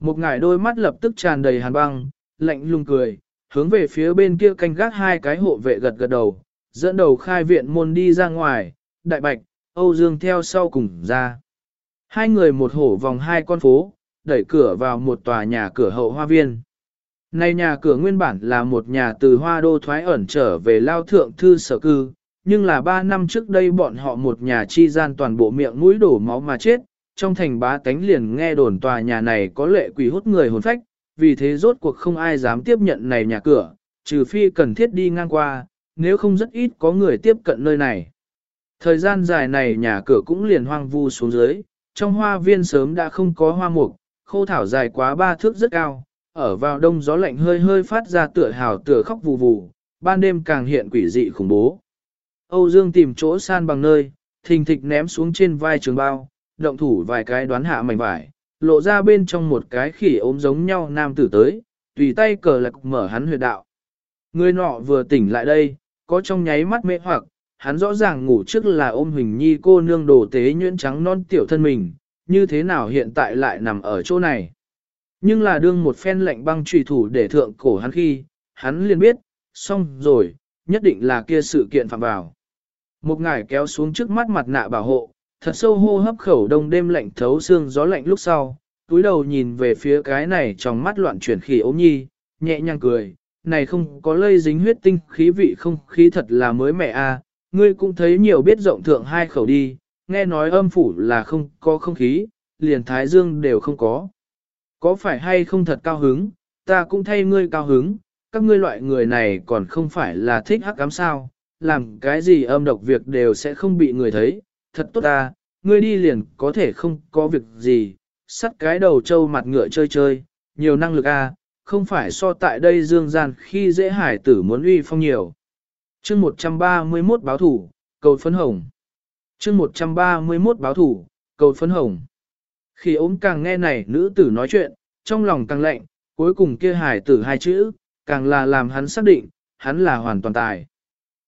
Một ngải đôi mắt lập tức tràn đầy hàn băng, lạnh lùng cười, hướng về phía bên kia canh gác hai cái hộ vệ gật gật đầu, dẫn đầu khai viện môn đi ra ngoài, Đại Bạch, Âu Dương theo sau cùng ra. Hai người một hổ vòng hai con phố, đẩy cửa vào một tòa nhà cửa hậu hoa viên. Này nhà cửa nguyên bản là một nhà từ hoa đô thoái ẩn trở về lao thượng thư sở cư, nhưng là ba năm trước đây bọn họ một nhà chi gian toàn bộ miệng mũi đổ máu mà chết, trong thành bá tánh liền nghe đồn tòa nhà này có lệ quỷ hút người hồn phách, vì thế rốt cuộc không ai dám tiếp nhận này nhà cửa, trừ phi cần thiết đi ngang qua, nếu không rất ít có người tiếp cận nơi này. Thời gian dài này nhà cửa cũng liền hoang vu xuống dưới, trong hoa viên sớm đã không có hoa mục, khô thảo dài quá ba thước rất cao, ở vào đông gió lạnh hơi hơi phát ra tựa hào tựa khóc vù vù, ban đêm càng hiện quỷ dị khủng bố. Âu Dương tìm chỗ san bằng nơi, thình thịch ném xuống trên vai trường bao, động thủ vài cái đoán hạ mảnh vải, lộ ra bên trong một cái khỉ ốm giống nhau nam tử tới, tùy tay cờ lạc mở hắn huyệt đạo. Người nọ vừa tỉnh lại đây, có trong nháy mắt mê hoặc, hắn rõ ràng ngủ trước là ôm Huỳnh Nhi cô nương đồ tế nhuyễn trắng non tiểu thân mình, như thế nào hiện tại lại nằm ở chỗ này. Nhưng là đương một phen lệnh băng trùy thủ để thượng cổ hắn khi, hắn liền biết, xong rồi, nhất định là kia sự kiện phạm vào. Một ngải kéo xuống trước mắt mặt nạ bảo hộ, thật sâu hô hấp khẩu đông đêm lạnh thấu xương gió lạnh lúc sau, túi đầu nhìn về phía cái này trong mắt loạn chuyển khỉ ốm nhi, nhẹ nhàng cười, này không có lây dính huyết tinh khí vị không khí thật là mới mẹ a à, ngươi cũng thấy nhiều biết rộng thượng hai khẩu đi, nghe nói âm phủ là không có không khí, liền thái dương đều không có. Có phải hay không thật cao hứng, ta cũng thay ngươi cao hứng, các ngươi loại người này còn không phải là thích hắc cám sao, làm cái gì âm độc việc đều sẽ không bị người thấy, thật tốt ta, ngươi đi liền có thể không có việc gì, sắt cái đầu trâu mặt ngựa chơi chơi, nhiều năng lực a, không phải so tại đây dương gian khi dễ hải tử muốn uy phong nhiều. chương 131 báo thủ, cầu phấn hồng. chương 131 báo thủ, cầu phấn hồng. Khi ốm càng nghe này nữ tử nói chuyện, trong lòng càng lạnh, cuối cùng kia hải tử hai chữ, càng là làm hắn xác định, hắn là hoàn toàn tài.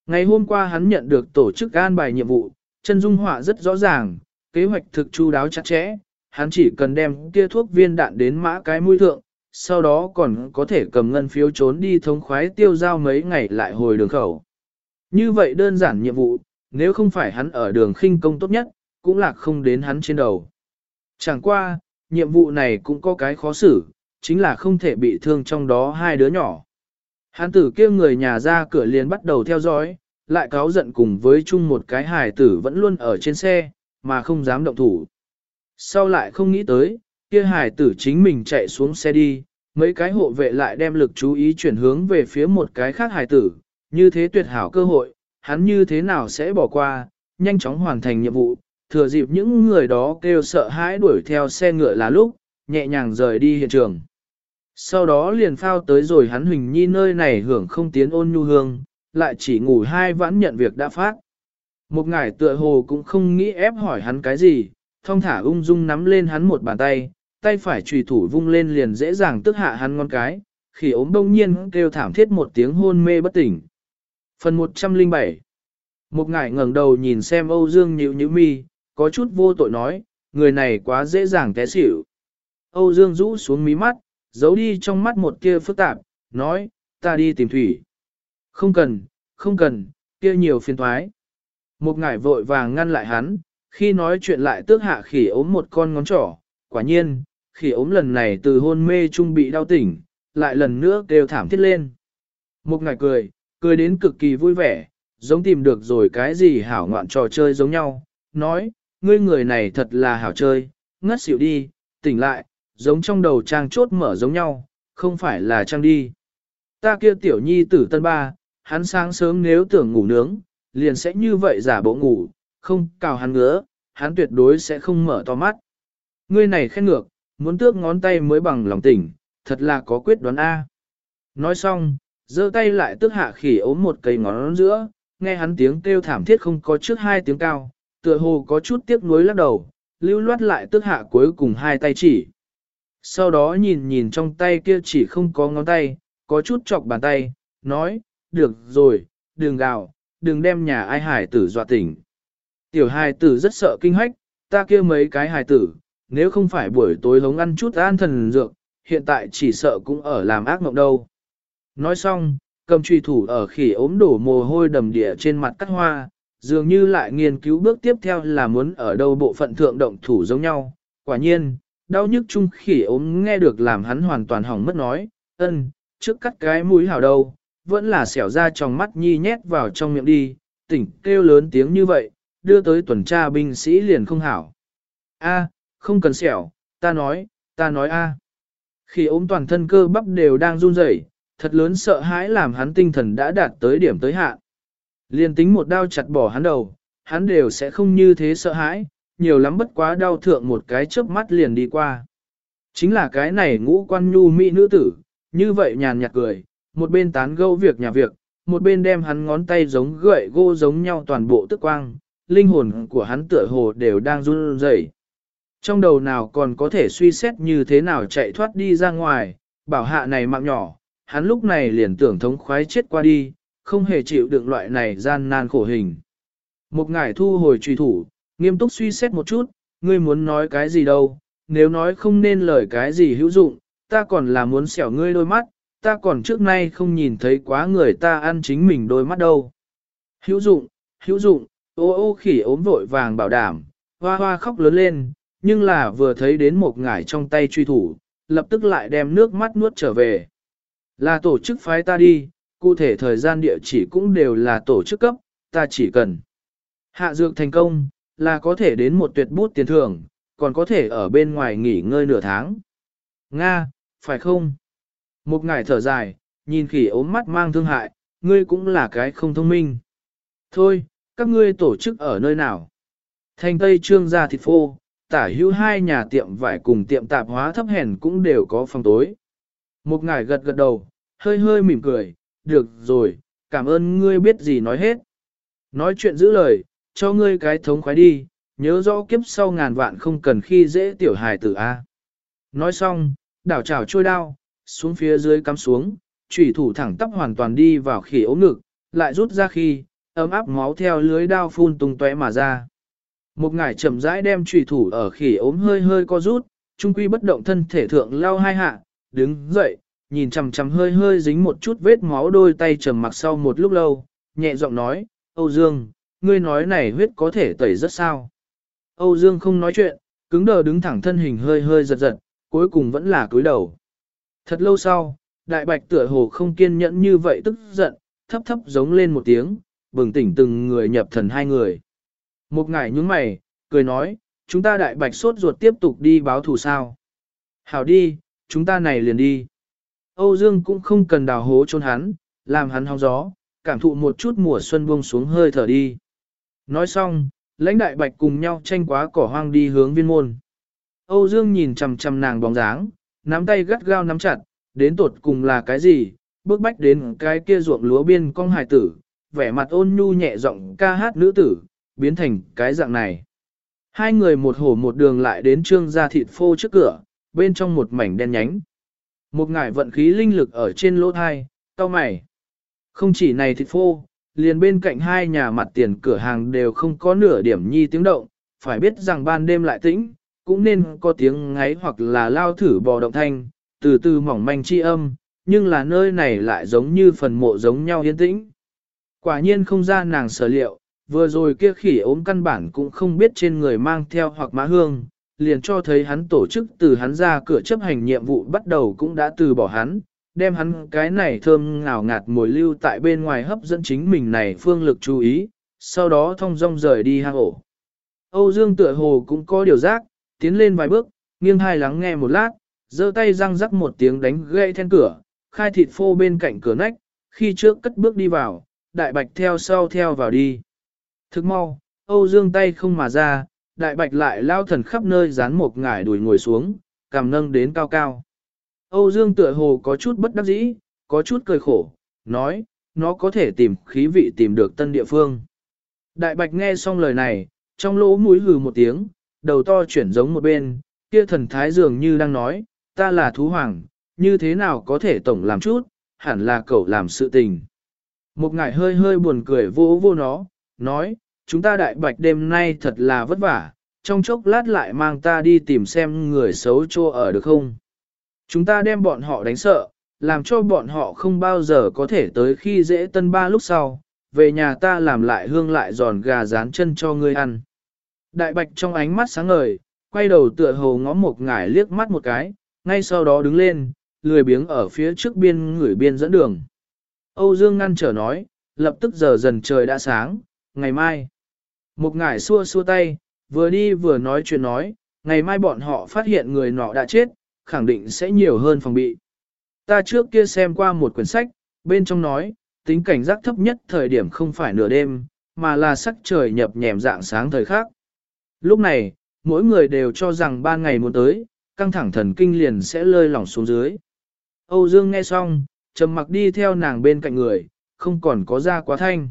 Ngày hôm qua hắn nhận được tổ chức an bài nhiệm vụ, chân dung họa rất rõ ràng, kế hoạch thực chu đáo chặt chẽ, hắn chỉ cần đem kia thuốc viên đạn đến mã cái mũi thượng, sau đó còn có thể cầm ngân phiếu trốn đi thống khoái tiêu giao mấy ngày lại hồi đường khẩu. Như vậy đơn giản nhiệm vụ, nếu không phải hắn ở đường khinh công tốt nhất, cũng lạc không đến hắn trên đầu. Chẳng qua, nhiệm vụ này cũng có cái khó xử, chính là không thể bị thương trong đó hai đứa nhỏ. Hán tử kia người nhà ra cửa liền bắt đầu theo dõi, lại cáo giận cùng với chung một cái hài tử vẫn luôn ở trên xe, mà không dám động thủ. Sau lại không nghĩ tới, kia hài tử chính mình chạy xuống xe đi, mấy cái hộ vệ lại đem lực chú ý chuyển hướng về phía một cái khác hài tử, như thế tuyệt hảo cơ hội, hắn như thế nào sẽ bỏ qua, nhanh chóng hoàn thành nhiệm vụ, thừa dịp những người đó kêu sợ hãi đuổi theo xe ngựa là lúc, nhẹ nhàng rời đi hiện trường. Sau đó liền phao tới rồi hắn Huỳnh Nhi nơi này hưởng không tiến ôn nhu hương, lại chỉ ngủ hai vãn nhận việc đã phát. Một ngải tựa hồ cũng không nghĩ ép hỏi hắn cái gì, thong thả ung dung nắm lên hắn một bàn tay, tay phải trùy thủ vung lên liền dễ dàng tức hạ hắn ngon cái, khi ốm đông nhiên kêu thảm thiết một tiếng hôn mê bất tỉnh. Phần 107 Một ngải ngẩng đầu nhìn xem Âu Dương nhịu Nhữ mi, có chút vô tội nói, người này quá dễ dàng té xỉu. Âu Dương rũ xuống mí mắt, giấu đi trong mắt một kia phức tạp, nói, ta đi tìm thủy. Không cần, không cần, kia nhiều phiền thoái. Một ngải vội vàng ngăn lại hắn, khi nói chuyện lại tước hạ khỉ ốm một con ngón trỏ, quả nhiên, khỉ ốm lần này từ hôn mê trung bị đau tỉnh, lại lần nữa kêu thảm thiết lên. Một ngải cười, cười đến cực kỳ vui vẻ, giống tìm được rồi cái gì hảo ngoạn trò chơi giống nhau, nói, ngươi người này thật là hảo chơi, ngất xỉu đi, tỉnh lại, giống trong đầu trang chốt mở giống nhau, không phải là trang đi. Ta kia tiểu nhi tử tân ba, hắn sáng sớm nếu tưởng ngủ nướng, liền sẽ như vậy giả bộ ngủ, không cào hắn ngứa, hắn tuyệt đối sẽ không mở to mắt. Ngươi này khen ngược, muốn tước ngón tay mới bằng lòng tỉnh, thật là có quyết đoán A. Nói xong, giơ tay lại tước hạ khỉ ốm một cây ngón giữa, nghe hắn tiếng kêu thảm thiết không có trước hai tiếng cao, tựa hồ có chút tiếc nuối lắc đầu, lưu loát lại tước hạ cuối cùng hai tay chỉ. Sau đó nhìn nhìn trong tay kia chỉ không có ngón tay, có chút chọc bàn tay, nói, được rồi, đừng gào, đừng đem nhà ai hải tử dọa tỉnh. Tiểu hài tử rất sợ kinh hách, ta kia mấy cái hài tử, nếu không phải buổi tối hống ăn chút an thần dược, hiện tại chỉ sợ cũng ở làm ác mộng đâu. Nói xong, cầm truy thủ ở khỉ ốm đổ mồ hôi đầm địa trên mặt cắt hoa, dường như lại nghiên cứu bước tiếp theo là muốn ở đâu bộ phận thượng động thủ giống nhau. Quả nhiên, đau nhức chung khỉ ốm nghe được làm hắn hoàn toàn hỏng mất nói, ân, trước cắt cái mũi hào đâu, vẫn là xẻo ra trong mắt nhi nhét vào trong miệng đi, tỉnh kêu lớn tiếng như vậy, đưa tới tuần tra binh sĩ liền không hảo. A, không cần xẻo, ta nói, ta nói a. Khi ốm toàn thân cơ bắp đều đang run rẩy, thật lớn sợ hãi làm hắn tinh thần đã đạt tới điểm tới hạn. Liên tính một đao chặt bỏ hắn đầu, hắn đều sẽ không như thế sợ hãi, nhiều lắm bất quá đau thượng một cái chớp mắt liền đi qua. Chính là cái này ngũ quan nhu mỹ nữ tử, như vậy nhàn nhạt cười, một bên tán gẫu việc nhà việc, một bên đem hắn ngón tay giống gậy gỗ giống nhau toàn bộ tức quang, linh hồn của hắn tựa hồ đều đang run rẩy. Trong đầu nào còn có thể suy xét như thế nào chạy thoát đi ra ngoài, bảo hạ này mạng nhỏ, hắn lúc này liền tưởng thống khoái chết qua đi, không hề chịu đựng loại này gian nan khổ hình. Một ngải thu hồi truy thủ, nghiêm túc suy xét một chút, ngươi muốn nói cái gì đâu, nếu nói không nên lời cái gì hữu dụng, ta còn là muốn xẻo ngươi đôi mắt, ta còn trước nay không nhìn thấy quá người ta ăn chính mình đôi mắt đâu. Hữu dụng, hữu dụng, ô ô khỉ ốm vội vàng bảo đảm, hoa hoa khóc lớn lên, nhưng là vừa thấy đến một ngải trong tay truy thủ, lập tức lại đem nước mắt nuốt trở về. Là tổ chức phái ta đi, cụ thể thời gian địa chỉ cũng đều là tổ chức cấp, ta chỉ cần. Hạ dược thành công, là có thể đến một tuyệt bút tiền thưởng, còn có thể ở bên ngoài nghỉ ngơi nửa tháng. Nga, phải không? Một ngày thở dài, nhìn khỉ ốm mắt mang thương hại, ngươi cũng là cái không thông minh. Thôi, các ngươi tổ chức ở nơi nào? Thành Tây Trương gia thịt phô, tả hữu hai nhà tiệm vải cùng tiệm tạp hóa thấp hèn cũng đều có phòng tối. Một ngài gật gật đầu, hơi hơi mỉm cười, được rồi, cảm ơn ngươi biết gì nói hết. Nói chuyện giữ lời, cho ngươi cái thống khoái đi, nhớ rõ kiếp sau ngàn vạn không cần khi dễ tiểu hài tử A. Nói xong, đảo chảo trôi đao, xuống phía dưới cắm xuống, chủy thủ thẳng tắp hoàn toàn đi vào khỉ ốm ngực, lại rút ra khi, ấm áp máu theo lưới đao phun tung tóe mà ra. Một ngải chậm rãi đem chủy thủ ở khỉ ốm hơi hơi co rút, trung quy bất động thân thể thượng lao hai hạ, đứng dậy, nhìn chằm chằm hơi hơi dính một chút vết máu đôi tay trầm mặc sau một lúc lâu, nhẹ giọng nói, Âu Dương, ngươi nói này huyết có thể tẩy rất sao. Âu Dương không nói chuyện, cứng đờ đứng thẳng thân hình hơi hơi giật giật, cuối cùng vẫn là cúi đầu. Thật lâu sau, đại bạch tựa hồ không kiên nhẫn như vậy tức giận, thấp thấp giống lên một tiếng, bừng tỉnh từng người nhập thần hai người. Một ngải nhúng mày, cười nói, chúng ta đại bạch sốt ruột tiếp tục đi báo thù sao. Hảo đi, chúng ta này liền đi. Âu Dương cũng không cần đào hố trốn hắn, làm hắn hóng gió, cảm thụ một chút mùa xuân buông xuống hơi thở đi. Nói xong, lãnh đại bạch cùng nhau tranh quá cỏ hoang đi hướng viên môn. Âu Dương nhìn chằm chằm nàng bóng dáng, nắm tay gắt gao nắm chặt, đến tột cùng là cái gì, bước bách đến cái kia ruộng lúa biên cong hải tử, vẻ mặt ôn nhu nhẹ giọng ca hát nữ tử, biến thành cái dạng này. Hai người một hổ một đường lại đến trương gia thịt phô trước cửa, bên trong một mảnh đen nhánh. Một ngải vận khí linh lực ở trên lỗ thai, cao mày. Không chỉ này thịt phô, liền bên cạnh hai nhà mặt tiền cửa hàng đều không có nửa điểm nhi tiếng động, phải biết rằng ban đêm lại tĩnh, cũng nên có tiếng ngáy hoặc là lao thử bò động thanh, từ từ mỏng manh chi âm, nhưng là nơi này lại giống như phần mộ giống nhau yên tĩnh. Quả nhiên không ra nàng sở liệu, vừa rồi kia khỉ ốm căn bản cũng không biết trên người mang theo hoặc mã hương, liền cho thấy hắn tổ chức từ hắn ra cửa chấp hành nhiệm vụ bắt đầu cũng đã từ bỏ hắn, đem hắn cái này thơm ngào ngạt mùi lưu tại bên ngoài hấp dẫn chính mình này phương lực chú ý, sau đó thông dong rời đi hang ổ. Âu Dương tựa hồ cũng có điều giác, tiến lên vài bước, nghiêng hai lắng nghe một lát, giơ tay răng rắc một tiếng đánh gậy then cửa, khai thịt phô bên cạnh cửa nách, khi trước cất bước đi vào, đại bạch theo sau theo vào đi. Thức mau, Âu Dương tay không mà ra, đại bạch lại lao thần khắp nơi dán một ngải đùi ngồi xuống, cằm nâng đến cao cao. Âu Dương tựa hồ có chút bất đắc dĩ, có chút cười khổ, nói, nó có thể tìm khí vị tìm được tân địa phương. Đại bạch nghe xong lời này, trong lỗ mũi hừ một tiếng, đầu to chuyển giống một bên, kia thần thái dường như đang nói, ta là thú hoàng, như thế nào có thể tổng làm chút, hẳn là cậu làm sự tình. Một ngải hơi hơi buồn cười vô vô nó, nói, chúng ta đại bạch đêm nay thật là vất vả, trong chốc lát lại mang ta đi tìm xem người xấu chô ở được không. Chúng ta đem bọn họ đánh sợ, làm cho bọn họ không bao giờ có thể tới khi dễ tân ba lúc sau, về nhà ta làm lại hương lại giòn gà rán chân cho ngươi ăn. Đại bạch trong ánh mắt sáng ngời, quay đầu tựa hồ ngó một ngải liếc mắt một cái, ngay sau đó đứng lên, lười biếng ở phía trước biên ngửi biên dẫn đường. Âu Dương ngăn trở nói, lập tức giờ dần trời đã sáng, ngày mai. Một ngải xua xua tay, vừa đi vừa nói chuyện nói, ngày mai bọn họ phát hiện người nọ đã chết, khẳng định sẽ nhiều hơn phòng bị. Ta trước kia xem qua một quyển sách, bên trong nói, tính cảnh giác thấp nhất thời điểm không phải nửa đêm, mà là sắc trời nhập nhèm dạng sáng thời khác. Lúc này, mỗi người đều cho rằng ban ngày muốn tới, căng thẳng thần kinh liền sẽ lơi lỏng xuống dưới. Âu Dương nghe xong, trầm mặc đi theo nàng bên cạnh người, không còn có ra quá thanh.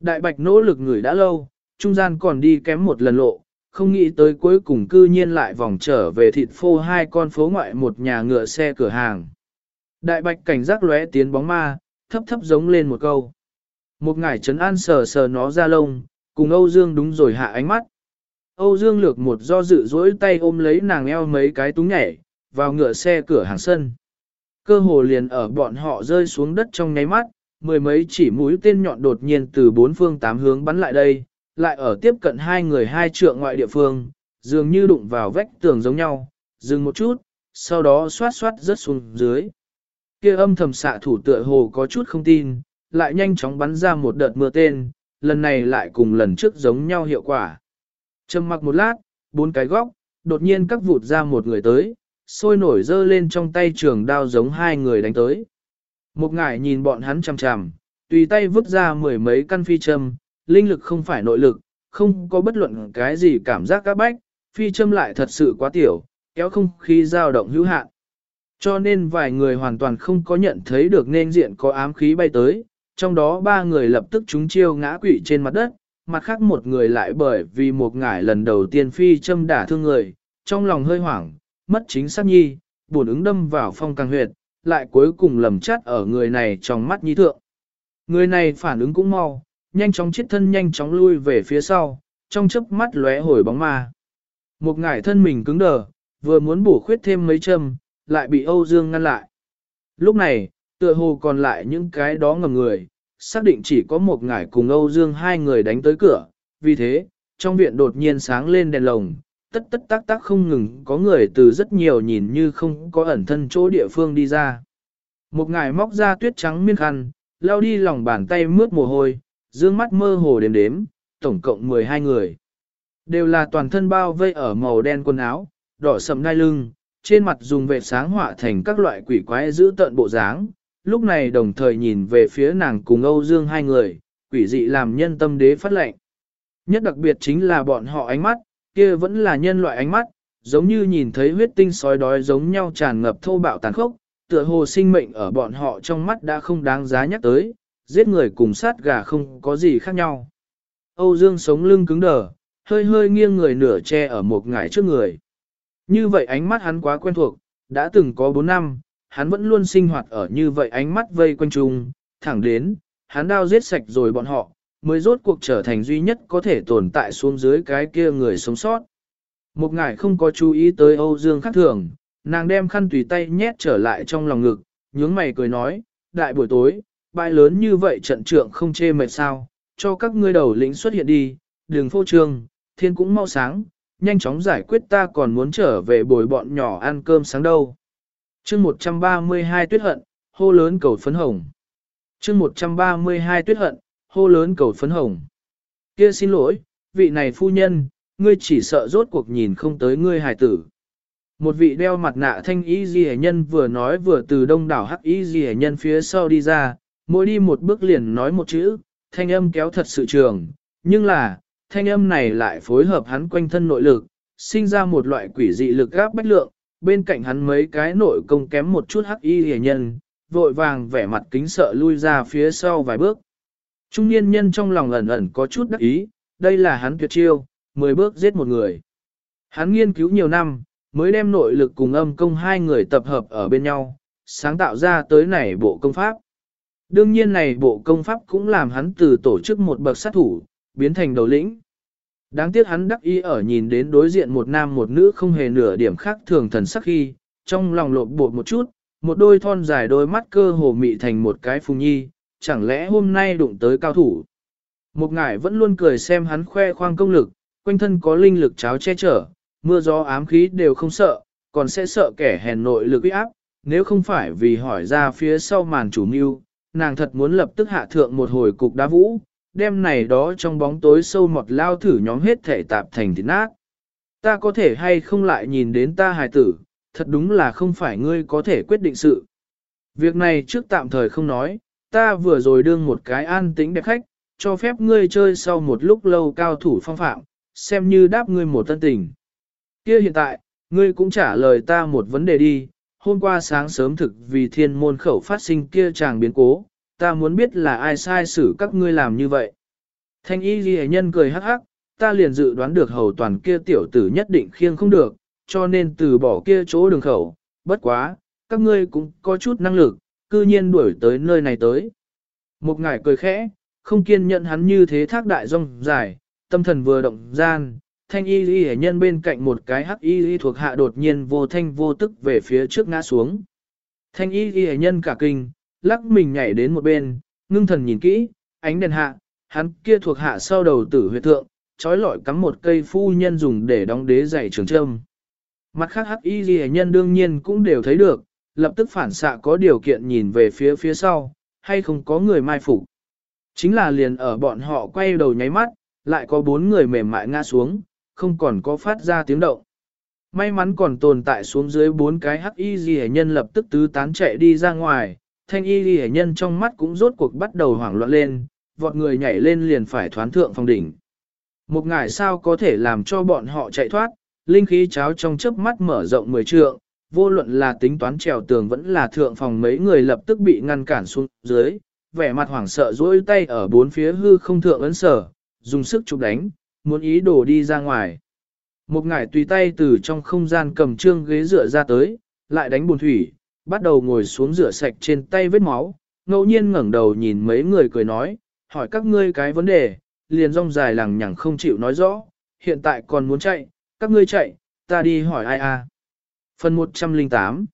Đại bạch nỗ lực người đã lâu, trung gian còn đi kém một lần lộ, không nghĩ tới cuối cùng cư nhiên lại vòng trở về thịt phô hai con phố ngoại một nhà ngựa xe cửa hàng. Đại bạch cảnh giác lóe tiến bóng ma, thấp thấp giống lên một câu. Một ngải trấn an sờ sờ nó ra lông, cùng Âu Dương đúng rồi hạ ánh mắt. Âu Dương lược một do dự dỗi tay ôm lấy nàng eo mấy cái túng nhảy, vào ngựa xe cửa hàng sân. Cơ hồ liền ở bọn họ rơi xuống đất trong nháy mắt, mười mấy chỉ mũi tên nhọn đột nhiên từ bốn phương tám hướng bắn lại đây, lại ở tiếp cận hai người hai trượng ngoại địa phương, dường như đụng vào vách tường giống nhau, dừng một chút, sau đó xoát xoát rớt xuống dưới. Kia âm thầm xạ thủ tựa hồ có chút không tin, lại nhanh chóng bắn ra một đợt mưa tên, lần này lại cùng lần trước giống nhau hiệu quả. Trầm mặc một lát, bốn cái góc, đột nhiên các vụt ra một người tới, sôi nổi dơ lên trong tay trường đao giống hai người đánh tới. Một ngải nhìn bọn hắn chằm chằm, tùy tay vứt ra mười mấy căn phi châm, linh lực không phải nội lực, không có bất luận cái gì cảm giác các bách, phi châm lại thật sự quá tiểu, kéo không khí dao động hữu hạn. Cho nên vài người hoàn toàn không có nhận thấy được nên diện có ám khí bay tới, trong đó ba người lập tức chúng chiêu ngã quỵ trên mặt đất, mặt khác một người lại bởi vì một ngải lần đầu tiên phi châm đả thương người, trong lòng hơi hoảng, mất chính xác nhi, buồn ứng đâm vào phong càng huyệt, lại cuối cùng lầm chắt ở người này trong mắt nhi thượng. Người này phản ứng cũng mau, nhanh chóng chết thân nhanh chóng lui về phía sau, trong chớp mắt lóe hồi bóng ma. Một ngải thân mình cứng đờ, vừa muốn bổ khuyết thêm mấy châm, lại bị Âu Dương ngăn lại. Lúc này, tựa hồ còn lại những cái đó ngầm người, xác định chỉ có một ngải cùng Âu Dương hai người đánh tới cửa, vì thế, trong viện đột nhiên sáng lên đèn lồng, tất tất tác tác không ngừng có người từ rất nhiều nhìn như không có ẩn thân chỗ địa phương đi ra. Một ngải móc ra tuyết trắng miên khăn, lao đi lòng bàn tay mướt mồ hôi, dương mắt mơ hồ đếm đếm, tổng cộng 12 người. Đều là toàn thân bao vây ở màu đen quần áo, đỏ sầm đai lưng, trên mặt dùng vệ sáng họa thành các loại quỷ quái giữ tợn bộ dáng. Lúc này đồng thời nhìn về phía nàng cùng Âu Dương hai người, quỷ dị làm nhân tâm đế phát lệnh. Nhất đặc biệt chính là bọn họ ánh mắt, kia vẫn là nhân loại ánh mắt, giống như nhìn thấy huyết tinh sói đói giống nhau tràn ngập thô bạo tàn khốc, tựa hồ sinh mệnh ở bọn họ trong mắt đã không đáng giá nhắc tới, giết người cùng sát gà không có gì khác nhau. Âu Dương sống lưng cứng đờ, hơi hơi nghiêng người nửa che ở một ngải trước người. Như vậy ánh mắt hắn quá quen thuộc, đã từng có 4 năm, hắn vẫn luôn sinh hoạt ở như vậy ánh mắt vây quanh chung, thẳng đến, hắn đao giết sạch rồi bọn họ, mới rốt cuộc trở thành duy nhất có thể tồn tại xuống dưới cái kia người sống sót. Một ngải không có chú ý tới Âu Dương khác thường, nàng đem khăn tùy tay nhét trở lại trong lòng ngực, nhướng mày cười nói, đại buổi tối, bãi lớn như vậy trận trượng không chê mệt sao, cho các ngươi đầu lĩnh xuất hiện đi, đường phô trương, thiên cũng mau sáng, nhanh chóng giải quyết ta còn muốn trở về bồi bọn nhỏ ăn cơm sáng đâu. chương 132 tuyết hận, hô lớn cầu phấn hồng. chương 132 tuyết hận, hô lớn cầu phấn hồng. Kia xin lỗi, vị này phu nhân, ngươi chỉ sợ rốt cuộc nhìn không tới ngươi hài tử. Một vị đeo mặt nạ thanh y di nhân vừa nói vừa từ đông đảo hắc y di nhân phía sau đi ra, mỗi đi một bước liền nói một chữ, thanh âm kéo thật sự trường, nhưng là, thanh âm này lại phối hợp hắn quanh thân nội lực, sinh ra một loại quỷ dị lực gáp bách lượng, bên cạnh hắn mấy cái nội công kém một chút hắc y hề nhân, vội vàng vẻ mặt kính sợ lui ra phía sau vài bước. Trung niên nhân trong lòng ẩn ẩn có chút đắc ý, đây là hắn tuyệt chiêu, 10 bước giết một người. Hắn nghiên cứu nhiều năm, mới đem nội lực cùng âm công hai người tập hợp ở bên nhau, sáng tạo ra tới này bộ công pháp. Đương nhiên này bộ công pháp cũng làm hắn từ tổ chức một bậc sát thủ, biến thành đầu lĩnh. Đáng tiếc hắn đắc ý ở nhìn đến đối diện một nam một nữ không hề nửa điểm khác thường thần sắc khi, trong lòng lộn bột một chút, một đôi thon dài đôi mắt cơ hồ mị thành một cái phùng nhi, chẳng lẽ hôm nay đụng tới cao thủ. Một ngải vẫn luôn cười xem hắn khoe khoang công lực, quanh thân có linh lực cháo che chở, mưa gió ám khí đều không sợ, còn sẽ sợ kẻ hèn nội lực uy áp, nếu không phải vì hỏi ra phía sau màn chủ mưu, nàng thật muốn lập tức hạ thượng một hồi cục đá vũ, đêm này đó trong bóng tối sâu mọt lao thử nhóm hết thể tạp thành thịt nát. Ta có thể hay không lại nhìn đến ta hài tử, thật đúng là không phải ngươi có thể quyết định sự. Việc này trước tạm thời không nói, ta vừa rồi đương một cái an tĩnh đẹp khách, cho phép ngươi chơi sau một lúc lâu cao thủ phong phạm, xem như đáp ngươi một tân tình. Kia hiện tại, ngươi cũng trả lời ta một vấn đề đi, hôm qua sáng sớm thực vì thiên môn khẩu phát sinh kia chàng biến cố, ta muốn biết là ai sai xử các ngươi làm như vậy. Thanh y ghi nhân cười hắc hắc, ta liền dự đoán được hầu toàn kia tiểu tử nhất định khiêng không được, cho nên từ bỏ kia chỗ đường khẩu, bất quá, các ngươi cũng có chút năng lực, cư nhiên đuổi tới nơi này tới. Một ngải cười khẽ, không kiên nhận hắn như thế thác đại rong dài, tâm thần vừa động gian, thanh y y nhân bên cạnh một cái hắc y y thuộc hạ đột nhiên vô thanh vô tức về phía trước ngã xuống. Thanh y y nhân cả kinh, lắc mình nhảy đến một bên, ngưng thần nhìn kỹ, ánh đèn hạ, hắn kia thuộc hạ sau đầu tử huyệt thượng, trói lọi cắm một cây phu nhân dùng để đóng đế giày trường trâm. Mặt khác hắc y y nhân đương nhiên cũng đều thấy được, lập tức phản xạ có điều kiện nhìn về phía phía sau, hay không có người mai phục. Chính là liền ở bọn họ quay đầu nháy mắt, lại có bốn người mềm mại ngã xuống, không còn có phát ra tiếng động. May mắn còn tồn tại xuống dưới bốn cái hắc y ghi nhân lập tức tứ tán chạy đi ra ngoài, thanh y ghi nhân trong mắt cũng rốt cuộc bắt đầu hoảng loạn lên, vọt người nhảy lên liền phải thoán thượng phòng đỉnh. Một ngải sao có thể làm cho bọn họ chạy thoát, linh khí cháo trong chớp mắt mở rộng mười trượng, vô luận là tính toán trèo tường vẫn là thượng phòng mấy người lập tức bị ngăn cản xuống dưới, vẻ mặt hoảng sợ duỗi tay ở bốn phía hư không thượng ấn sở, dùng sức chụp đánh, muốn ý đồ đi ra ngoài. Một ngải tùy tay từ trong không gian cầm trương ghế rửa ra tới, lại đánh buồn thủy, bắt đầu ngồi xuống rửa sạch trên tay vết máu, ngẫu nhiên ngẩng đầu nhìn mấy người cười nói, hỏi các ngươi cái vấn đề, liền rong dài lằng nhằng không chịu nói rõ, hiện tại còn muốn chạy, các ngươi chạy, ta đi hỏi ai a. Phần 108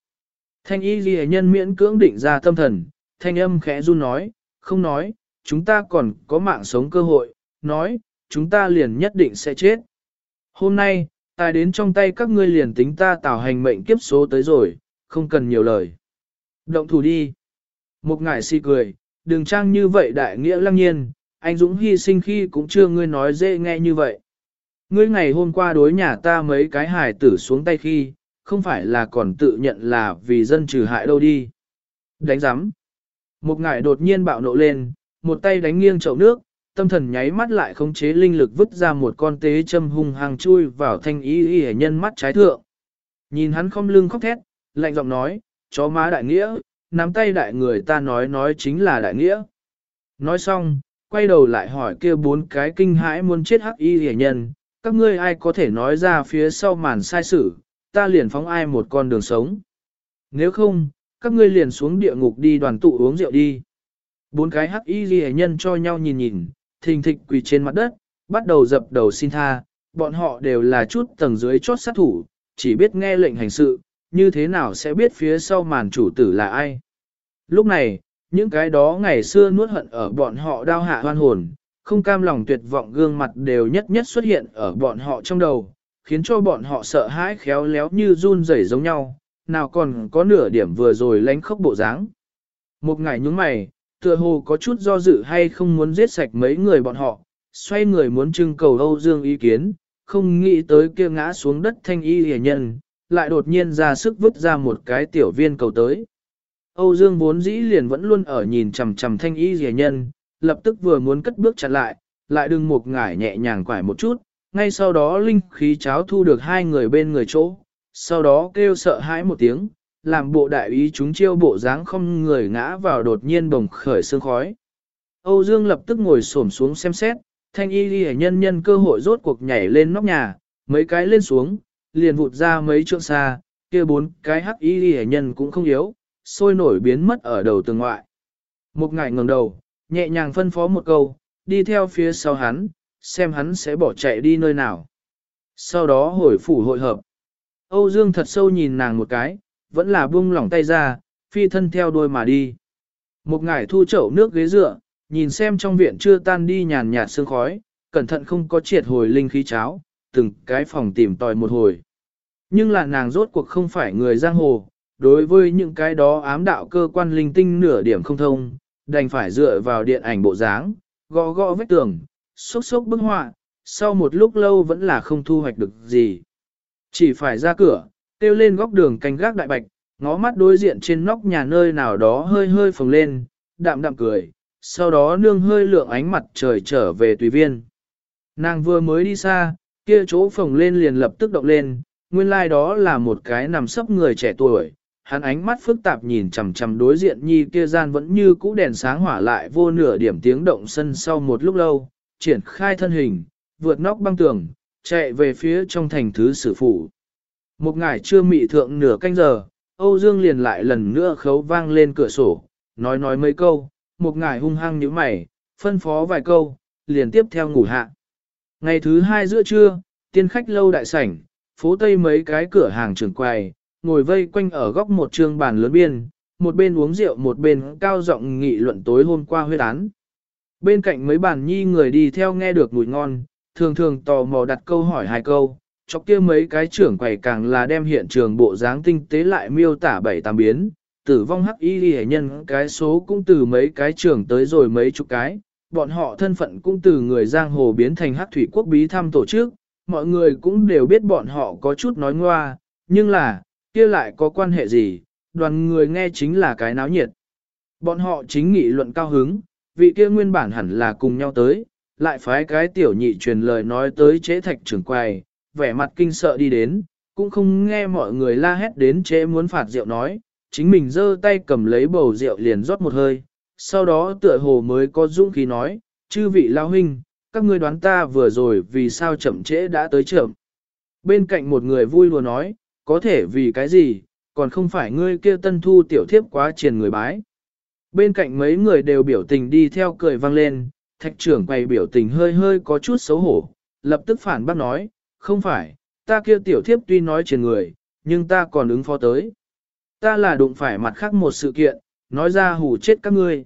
Thanh y ghi nhân miễn cưỡng định ra tâm thần, thanh âm khẽ run nói, không nói, chúng ta còn có mạng sống cơ hội, nói, chúng ta liền nhất định sẽ chết. Hôm nay, tài đến trong tay các ngươi liền tính ta tạo hành mệnh kiếp số tới rồi, không cần nhiều lời. Động thủ đi. Một ngải si cười, đừng trang như vậy đại nghĩa lăng nhiên, anh Dũng hy sinh khi cũng chưa ngươi nói dễ nghe như vậy. Ngươi ngày hôm qua đối nhà ta mấy cái hài tử xuống tay khi, không phải là còn tự nhận là vì dân trừ hại đâu đi. Đánh giám. Một ngải đột nhiên bạo nộ lên, một tay đánh nghiêng chậu nước, tâm thần nháy mắt lại khống chế linh lực vứt ra một con tế châm hung hăng chui vào thanh y hệ nhân mắt trái thượng. Nhìn hắn không lưng khóc thét, lạnh giọng nói, chó má đại nghĩa, nắm tay đại người ta nói nói chính là đại nghĩa. Nói xong, quay đầu lại hỏi kia bốn cái kinh hãi muốn chết hắc y hệ nhân, các ngươi ai có thể nói ra phía sau màn sai sử, ta liền phóng ai một con đường sống. Nếu không, các ngươi liền xuống địa ngục đi đoàn tụ uống rượu đi. Bốn cái hắc y hệ nhân cho nhau nhìn nhìn, thình thịch quỳ trên mặt đất, bắt đầu dập đầu xin tha, bọn họ đều là chút tầng dưới chốt sát thủ, chỉ biết nghe lệnh hành sự, như thế nào sẽ biết phía sau màn chủ tử là ai. Lúc này, những cái đó ngày xưa nuốt hận ở bọn họ đau hạ hoan hồn, không cam lòng tuyệt vọng gương mặt đều nhất nhất xuất hiện ở bọn họ trong đầu, khiến cho bọn họ sợ hãi khéo léo như run rẩy giống nhau, nào còn có nửa điểm vừa rồi lánh khóc bộ dáng. Một ngày nhúng mày, tựa hồ có chút do dự hay không muốn giết sạch mấy người bọn họ, xoay người muốn trưng cầu Âu Dương ý kiến, không nghĩ tới kia ngã xuống đất thanh y hề nhân, lại đột nhiên ra sức vứt ra một cái tiểu viên cầu tới. Âu Dương vốn dĩ liền vẫn luôn ở nhìn chằm chằm thanh y hề nhân, lập tức vừa muốn cất bước chặn lại, lại đừng một ngải nhẹ nhàng quải một chút, ngay sau đó linh khí cháo thu được hai người bên người chỗ, sau đó kêu sợ hãi một tiếng, làm bộ đại ý chúng chiêu bộ dáng không người ngã vào đột nhiên bồng khởi sương khói. Âu Dương lập tức ngồi xổm xuống xem xét, thanh y ghi nhân nhân cơ hội rốt cuộc nhảy lên nóc nhà, mấy cái lên xuống, liền vụt ra mấy trượng xa, kia bốn cái hắc y ghi nhân cũng không yếu, sôi nổi biến mất ở đầu tường ngoại. Một ngải ngẩng đầu, nhẹ nhàng phân phó một câu, đi theo phía sau hắn, xem hắn sẽ bỏ chạy đi nơi nào. Sau đó hồi phủ hội hợp. Âu Dương thật sâu nhìn nàng một cái, vẫn là buông lỏng tay ra, phi thân theo đuôi mà đi. Một ngải thu chậu nước ghế dựa, nhìn xem trong viện chưa tan đi nhàn nhạt sương khói, cẩn thận không có triệt hồi linh khí cháo, từng cái phòng tìm tòi một hồi. Nhưng là nàng rốt cuộc không phải người giang hồ, đối với những cái đó ám đạo cơ quan linh tinh nửa điểm không thông, đành phải dựa vào điện ảnh bộ dáng, gõ gõ vết tường, xúc xúc bức họa, sau một lúc lâu vẫn là không thu hoạch được gì. Chỉ phải ra cửa, kêu lên góc đường canh gác đại bạch, ngó mắt đối diện trên nóc nhà nơi nào đó hơi hơi phồng lên, đạm đạm cười, sau đó nương hơi lượng ánh mặt trời trở về tùy viên. Nàng vừa mới đi xa, kia chỗ phồng lên liền lập tức động lên, nguyên lai like đó là một cái nằm sấp người trẻ tuổi, hắn ánh mắt phức tạp nhìn chằm chằm đối diện nhi kia gian vẫn như cũ đèn sáng hỏa lại vô nửa điểm tiếng động sân sau một lúc lâu, triển khai thân hình, vượt nóc băng tường, chạy về phía trong thành thứ sử phủ. Một ngày chưa mị thượng nửa canh giờ, Âu Dương liền lại lần nữa khấu vang lên cửa sổ, nói nói mấy câu, một ngày hung hăng như mày, phân phó vài câu, liền tiếp theo ngủ hạ. Ngày thứ hai giữa trưa, tiên khách lâu đại sảnh, phố Tây mấy cái cửa hàng trường quầy, ngồi vây quanh ở góc một trường bàn lớn biên, một bên uống rượu một bên cao giọng nghị luận tối hôm qua huyết án. Bên cạnh mấy bàn nhi người đi theo nghe được mùi ngon, thường thường tò mò đặt câu hỏi hai câu, chọc kia mấy cái trưởng quầy càng là đem hiện trường bộ dáng tinh tế lại miêu tả bảy tam biến, tử vong hắc y hệ nhân cái số cũng từ mấy cái trưởng tới rồi mấy chục cái, bọn họ thân phận cũng từ người giang hồ biến thành hắc thủy quốc bí thăm tổ chức, mọi người cũng đều biết bọn họ có chút nói ngoa, nhưng là, kia lại có quan hệ gì, đoàn người nghe chính là cái náo nhiệt. Bọn họ chính nghị luận cao hứng, vị kia nguyên bản hẳn là cùng nhau tới, lại phái cái tiểu nhị truyền lời nói tới chế thạch trưởng quầy, vẻ mặt kinh sợ đi đến, cũng không nghe mọi người la hét đến chế muốn phạt rượu nói, chính mình giơ tay cầm lấy bầu rượu liền rót một hơi, sau đó tựa hồ mới có dũng khí nói, chư vị lao huynh, các ngươi đoán ta vừa rồi vì sao chậm trễ đã tới chậm. Bên cạnh một người vui lùa nói, có thể vì cái gì, còn không phải ngươi kia tân thu tiểu thiếp quá triền người bái. Bên cạnh mấy người đều biểu tình đi theo cười vang lên, thạch trưởng quay biểu tình hơi hơi có chút xấu hổ, lập tức phản bác nói, không phải, ta kia tiểu thiếp tuy nói trên người, nhưng ta còn ứng phó tới. Ta là đụng phải mặt khác một sự kiện, nói ra hù chết các ngươi.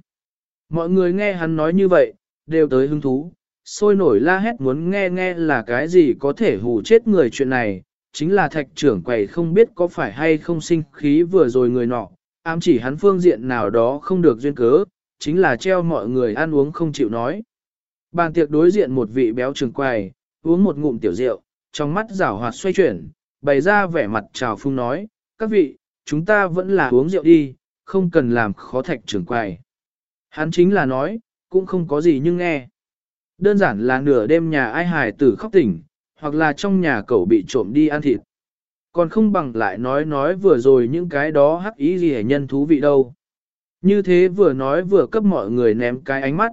Mọi người nghe hắn nói như vậy, đều tới hứng thú, sôi nổi la hét muốn nghe nghe là cái gì có thể hù chết người chuyện này, chính là thạch trưởng quầy không biết có phải hay không sinh khí vừa rồi người nọ, ám chỉ hắn phương diện nào đó không được duyên cớ, chính là treo mọi người ăn uống không chịu nói. Bàn tiệc đối diện một vị béo trưởng quầy, uống một ngụm tiểu rượu, trong mắt rảo hoạt xoay chuyển, bày ra vẻ mặt trào phung nói, các vị, chúng ta vẫn là uống rượu đi, không cần làm khó thạch trưởng quầy. Hắn chính là nói, cũng không có gì nhưng nghe. Đơn giản là nửa đêm nhà ai hài tử khóc tỉnh, hoặc là trong nhà cậu bị trộm đi ăn thịt. Còn không bằng lại nói nói vừa rồi những cái đó hắc ý gì nhân thú vị đâu. Như thế vừa nói vừa cấp mọi người ném cái ánh mắt.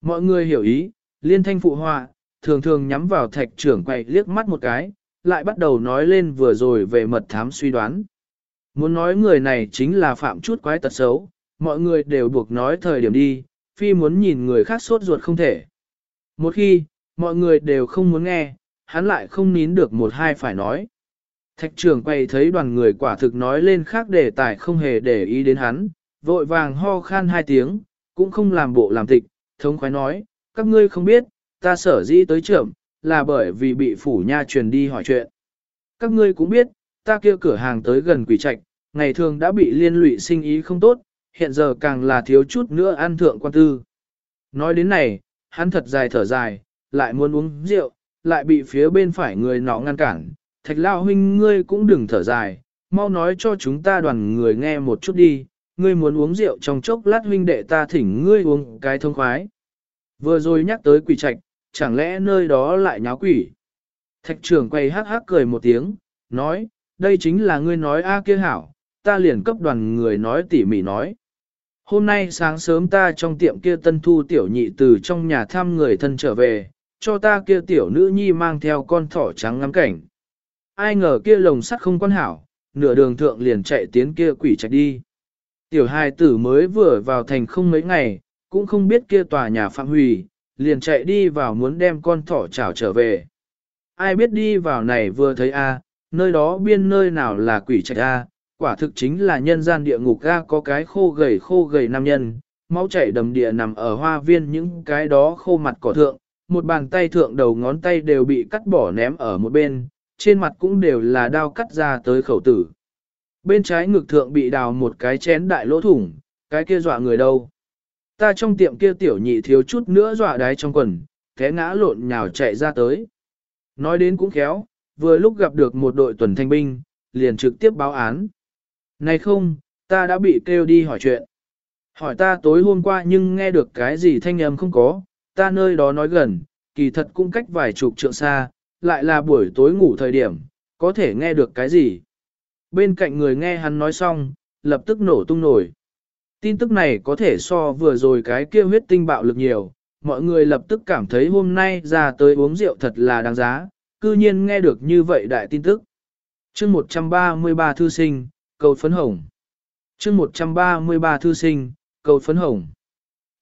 Mọi người hiểu ý, liên thanh phụ họa, thường thường nhắm vào thạch trưởng quay liếc mắt một cái, lại bắt đầu nói lên vừa rồi về mật thám suy đoán. Muốn nói người này chính là phạm chút quái tật xấu, mọi người đều buộc nói thời điểm đi, phi muốn nhìn người khác sốt ruột không thể. Một khi, mọi người đều không muốn nghe, hắn lại không nín được một hai phải nói. Thạch trưởng quay thấy đoàn người quả thực nói lên khác đề tài không hề để ý đến hắn, vội vàng ho khan hai tiếng, cũng không làm bộ làm tịch, thống khoái nói, các ngươi không biết, ta sở dĩ tới trưởng, là bởi vì bị phủ nha truyền đi hỏi chuyện. Các ngươi cũng biết, ta kia cửa hàng tới gần quỷ trạch, ngày thường đã bị liên lụy sinh ý không tốt, hiện giờ càng là thiếu chút nữa ăn thượng quan tư. Nói đến này, hắn thật dài thở dài, lại muốn uống rượu, lại bị phía bên phải người nọ ngăn cản. Thạch lao huynh ngươi cũng đừng thở dài, mau nói cho chúng ta đoàn người nghe một chút đi, ngươi muốn uống rượu trong chốc lát huynh đệ ta thỉnh ngươi uống cái thông khoái. Vừa rồi nhắc tới quỷ trạch, chẳng lẽ nơi đó lại nháo quỷ. Thạch trưởng quay hắc hắc cười một tiếng, nói, đây chính là ngươi nói a kia hảo, ta liền cấp đoàn người nói tỉ mỉ nói. Hôm nay sáng sớm ta trong tiệm kia tân thu tiểu nhị từ trong nhà thăm người thân trở về, cho ta kia tiểu nữ nhi mang theo con thỏ trắng ngắm cảnh. Ai ngờ kia lồng sắt không quan hảo, nửa đường thượng liền chạy tiến kia quỷ chạy đi. Tiểu hài tử mới vừa vào thành không mấy ngày, cũng không biết kia tòa nhà phạm hủy, liền chạy đi vào muốn đem con thỏ chảo trở về. Ai biết đi vào này vừa thấy a, nơi đó biên nơi nào là quỷ trạch a, quả thực chính là nhân gian địa ngục ga có cái khô gầy khô gầy nam nhân, máu chảy đầm địa nằm ở hoa viên những cái đó khô mặt cỏ thượng, một bàn tay thượng đầu ngón tay đều bị cắt bỏ ném ở một bên, trên mặt cũng đều là đao cắt ra tới khẩu tử. Bên trái ngực thượng bị đào một cái chén đại lỗ thủng, cái kia dọa người đâu. Ta trong tiệm kia tiểu nhị thiếu chút nữa dọa đáy trong quần, thế ngã lộn nhào chạy ra tới. Nói đến cũng khéo, vừa lúc gặp được một đội tuần thanh binh, liền trực tiếp báo án. Này không, ta đã bị kêu đi hỏi chuyện. Hỏi ta tối hôm qua nhưng nghe được cái gì thanh âm không có, ta nơi đó nói gần, kỳ thật cũng cách vài chục trượng xa, lại là buổi tối ngủ thời điểm, có thể nghe được cái gì. Bên cạnh người nghe hắn nói xong, lập tức nổ tung nổi. Tin tức này có thể so vừa rồi cái kia huyết tinh bạo lực nhiều, mọi người lập tức cảm thấy hôm nay ra tới uống rượu thật là đáng giá, cư nhiên nghe được như vậy đại tin tức. chương 133 thư sinh, cầu phấn hồng. chương 133 thư sinh, cầu phấn hồng.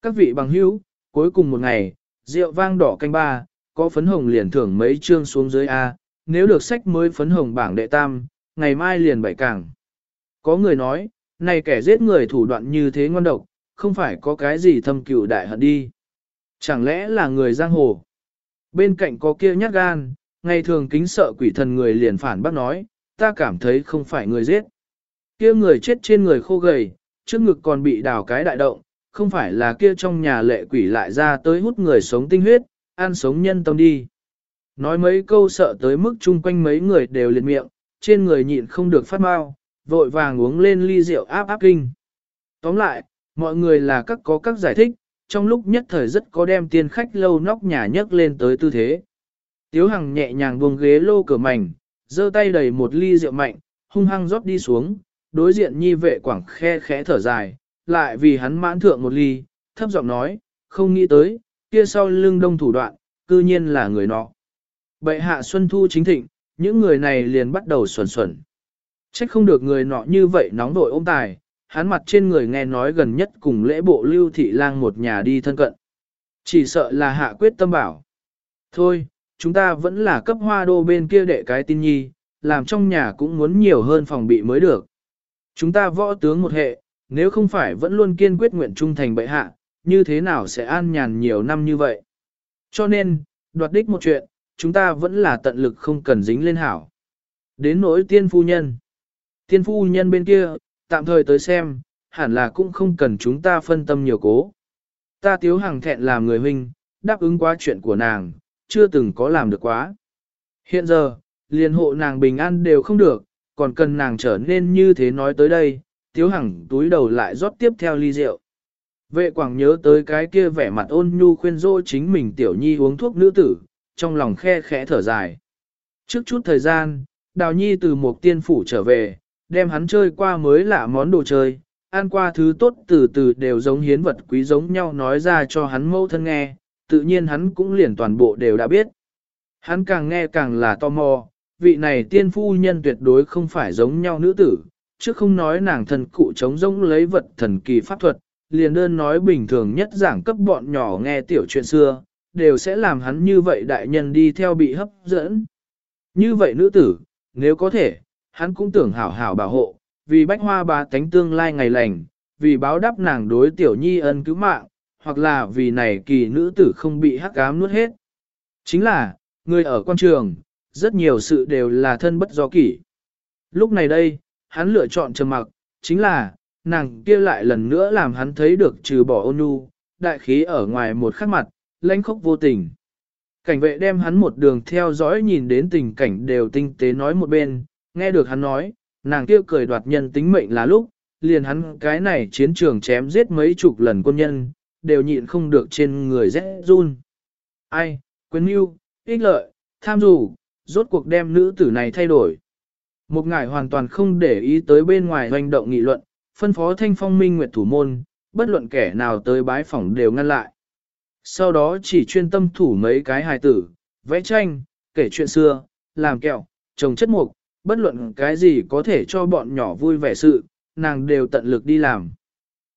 Các vị bằng hữu, cuối cùng một ngày, rượu vang đỏ canh ba, có phấn hồng liền thưởng mấy chương xuống dưới A, nếu được sách mới phấn hồng bảng đệ tam, ngày mai liền bảy cảng. Có người nói, này kẻ giết người thủ đoạn như thế ngon độc, không phải có cái gì thâm cựu đại hận đi. Chẳng lẽ là người giang hồ? Bên cạnh có kia nhát gan, ngày thường kính sợ quỷ thần người liền phản bác nói, ta cảm thấy không phải người giết. Kia người chết trên người khô gầy, trước ngực còn bị đào cái đại động, không phải là kia trong nhà lệ quỷ lại ra tới hút người sống tinh huyết, ăn sống nhân tâm đi. Nói mấy câu sợ tới mức chung quanh mấy người đều liệt miệng, trên người nhịn không được phát mau, vội vàng uống lên ly rượu áp áp kinh. Tóm lại, mọi người là các có các giải thích, trong lúc nhất thời rất có đem tiên khách lâu nóc nhà nhấc lên tới tư thế. Tiếu Hằng nhẹ nhàng buông ghế lô cửa mảnh, giơ tay đầy một ly rượu mạnh, hung hăng rót đi xuống, đối diện nhi vệ quảng khe khẽ thở dài, lại vì hắn mãn thượng một ly, thấp giọng nói, không nghĩ tới, kia sau lưng đông thủ đoạn, cư nhiên là người nọ. Bệ hạ Xuân Thu chính thịnh, những người này liền bắt đầu xuẩn xuẩn. Trách không được người nọ như vậy nóng vội ôm tài, hắn mặt trên người nghe nói gần nhất cùng lễ bộ lưu thị lang một nhà đi thân cận. Chỉ sợ là hạ quyết tâm bảo. Thôi, chúng ta vẫn là cấp hoa đô bên kia đệ cái tin nhi, làm trong nhà cũng muốn nhiều hơn phòng bị mới được. Chúng ta võ tướng một hệ, nếu không phải vẫn luôn kiên quyết nguyện trung thành bệ hạ, như thế nào sẽ an nhàn nhiều năm như vậy. Cho nên, đoạt đích một chuyện, chúng ta vẫn là tận lực không cần dính lên hảo. Đến nỗi tiên phu nhân. Tiên phu nhân bên kia, tạm thời tới xem, hẳn là cũng không cần chúng ta phân tâm nhiều cố. Ta tiếu hàng thẹn làm người huynh, đáp ứng quá chuyện của nàng, chưa từng có làm được quá. Hiện giờ, liền hộ nàng bình an đều không được, còn cần nàng trở nên như thế nói tới đây, tiếu hằng túi đầu lại rót tiếp theo ly rượu. Vệ quảng nhớ tới cái kia vẻ mặt ôn nhu khuyên dỗ chính mình tiểu nhi uống thuốc nữ tử, trong lòng khe khẽ thở dài. Trước chút thời gian, đào nhi từ một tiên phủ trở về, đem hắn chơi qua mới lạ món đồ chơi, ăn qua thứ tốt từ từ đều giống hiến vật quý giống nhau nói ra cho hắn mâu thân nghe, tự nhiên hắn cũng liền toàn bộ đều đã biết. Hắn càng nghe càng là tò mò, vị này tiên phu nhân tuyệt đối không phải giống nhau nữ tử, chứ không nói nàng thần cụ chống rỗng lấy vật thần kỳ pháp thuật, liền đơn nói bình thường nhất giảng cấp bọn nhỏ nghe tiểu chuyện xưa, đều sẽ làm hắn như vậy đại nhân đi theo bị hấp dẫn. Như vậy nữ tử, nếu có thể, hắn cũng tưởng hảo hảo bảo hộ, vì bách hoa bà tánh tương lai ngày lành, vì báo đáp nàng đối tiểu nhi ân cứu mạng, hoặc là vì này kỳ nữ tử không bị hắc ám nuốt hết. Chính là, người ở quan trường, rất nhiều sự đều là thân bất do kỷ. Lúc này đây, hắn lựa chọn trầm mặc, chính là, nàng kia lại lần nữa làm hắn thấy được trừ bỏ ôn nhu, đại khí ở ngoài một khắc mặt, lãnh khốc vô tình. Cảnh vệ đem hắn một đường theo dõi nhìn đến tình cảnh đều tinh tế nói một bên, nghe được hắn nói, nàng kia cười đoạt nhân tính mệnh là lúc, liền hắn cái này chiến trường chém giết mấy chục lần quân nhân, đều nhịn không được trên người rẽ run. Ai, quyến mưu, ích lợi, tham dù, rốt cuộc đem nữ tử này thay đổi. Một ngải hoàn toàn không để ý tới bên ngoài hoành động nghị luận, phân phó thanh phong minh nguyệt thủ môn, bất luận kẻ nào tới bái phỏng đều ngăn lại. Sau đó chỉ chuyên tâm thủ mấy cái hài tử, vẽ tranh, kể chuyện xưa, làm kẹo, trồng chất mục, bất luận cái gì có thể cho bọn nhỏ vui vẻ sự, nàng đều tận lực đi làm.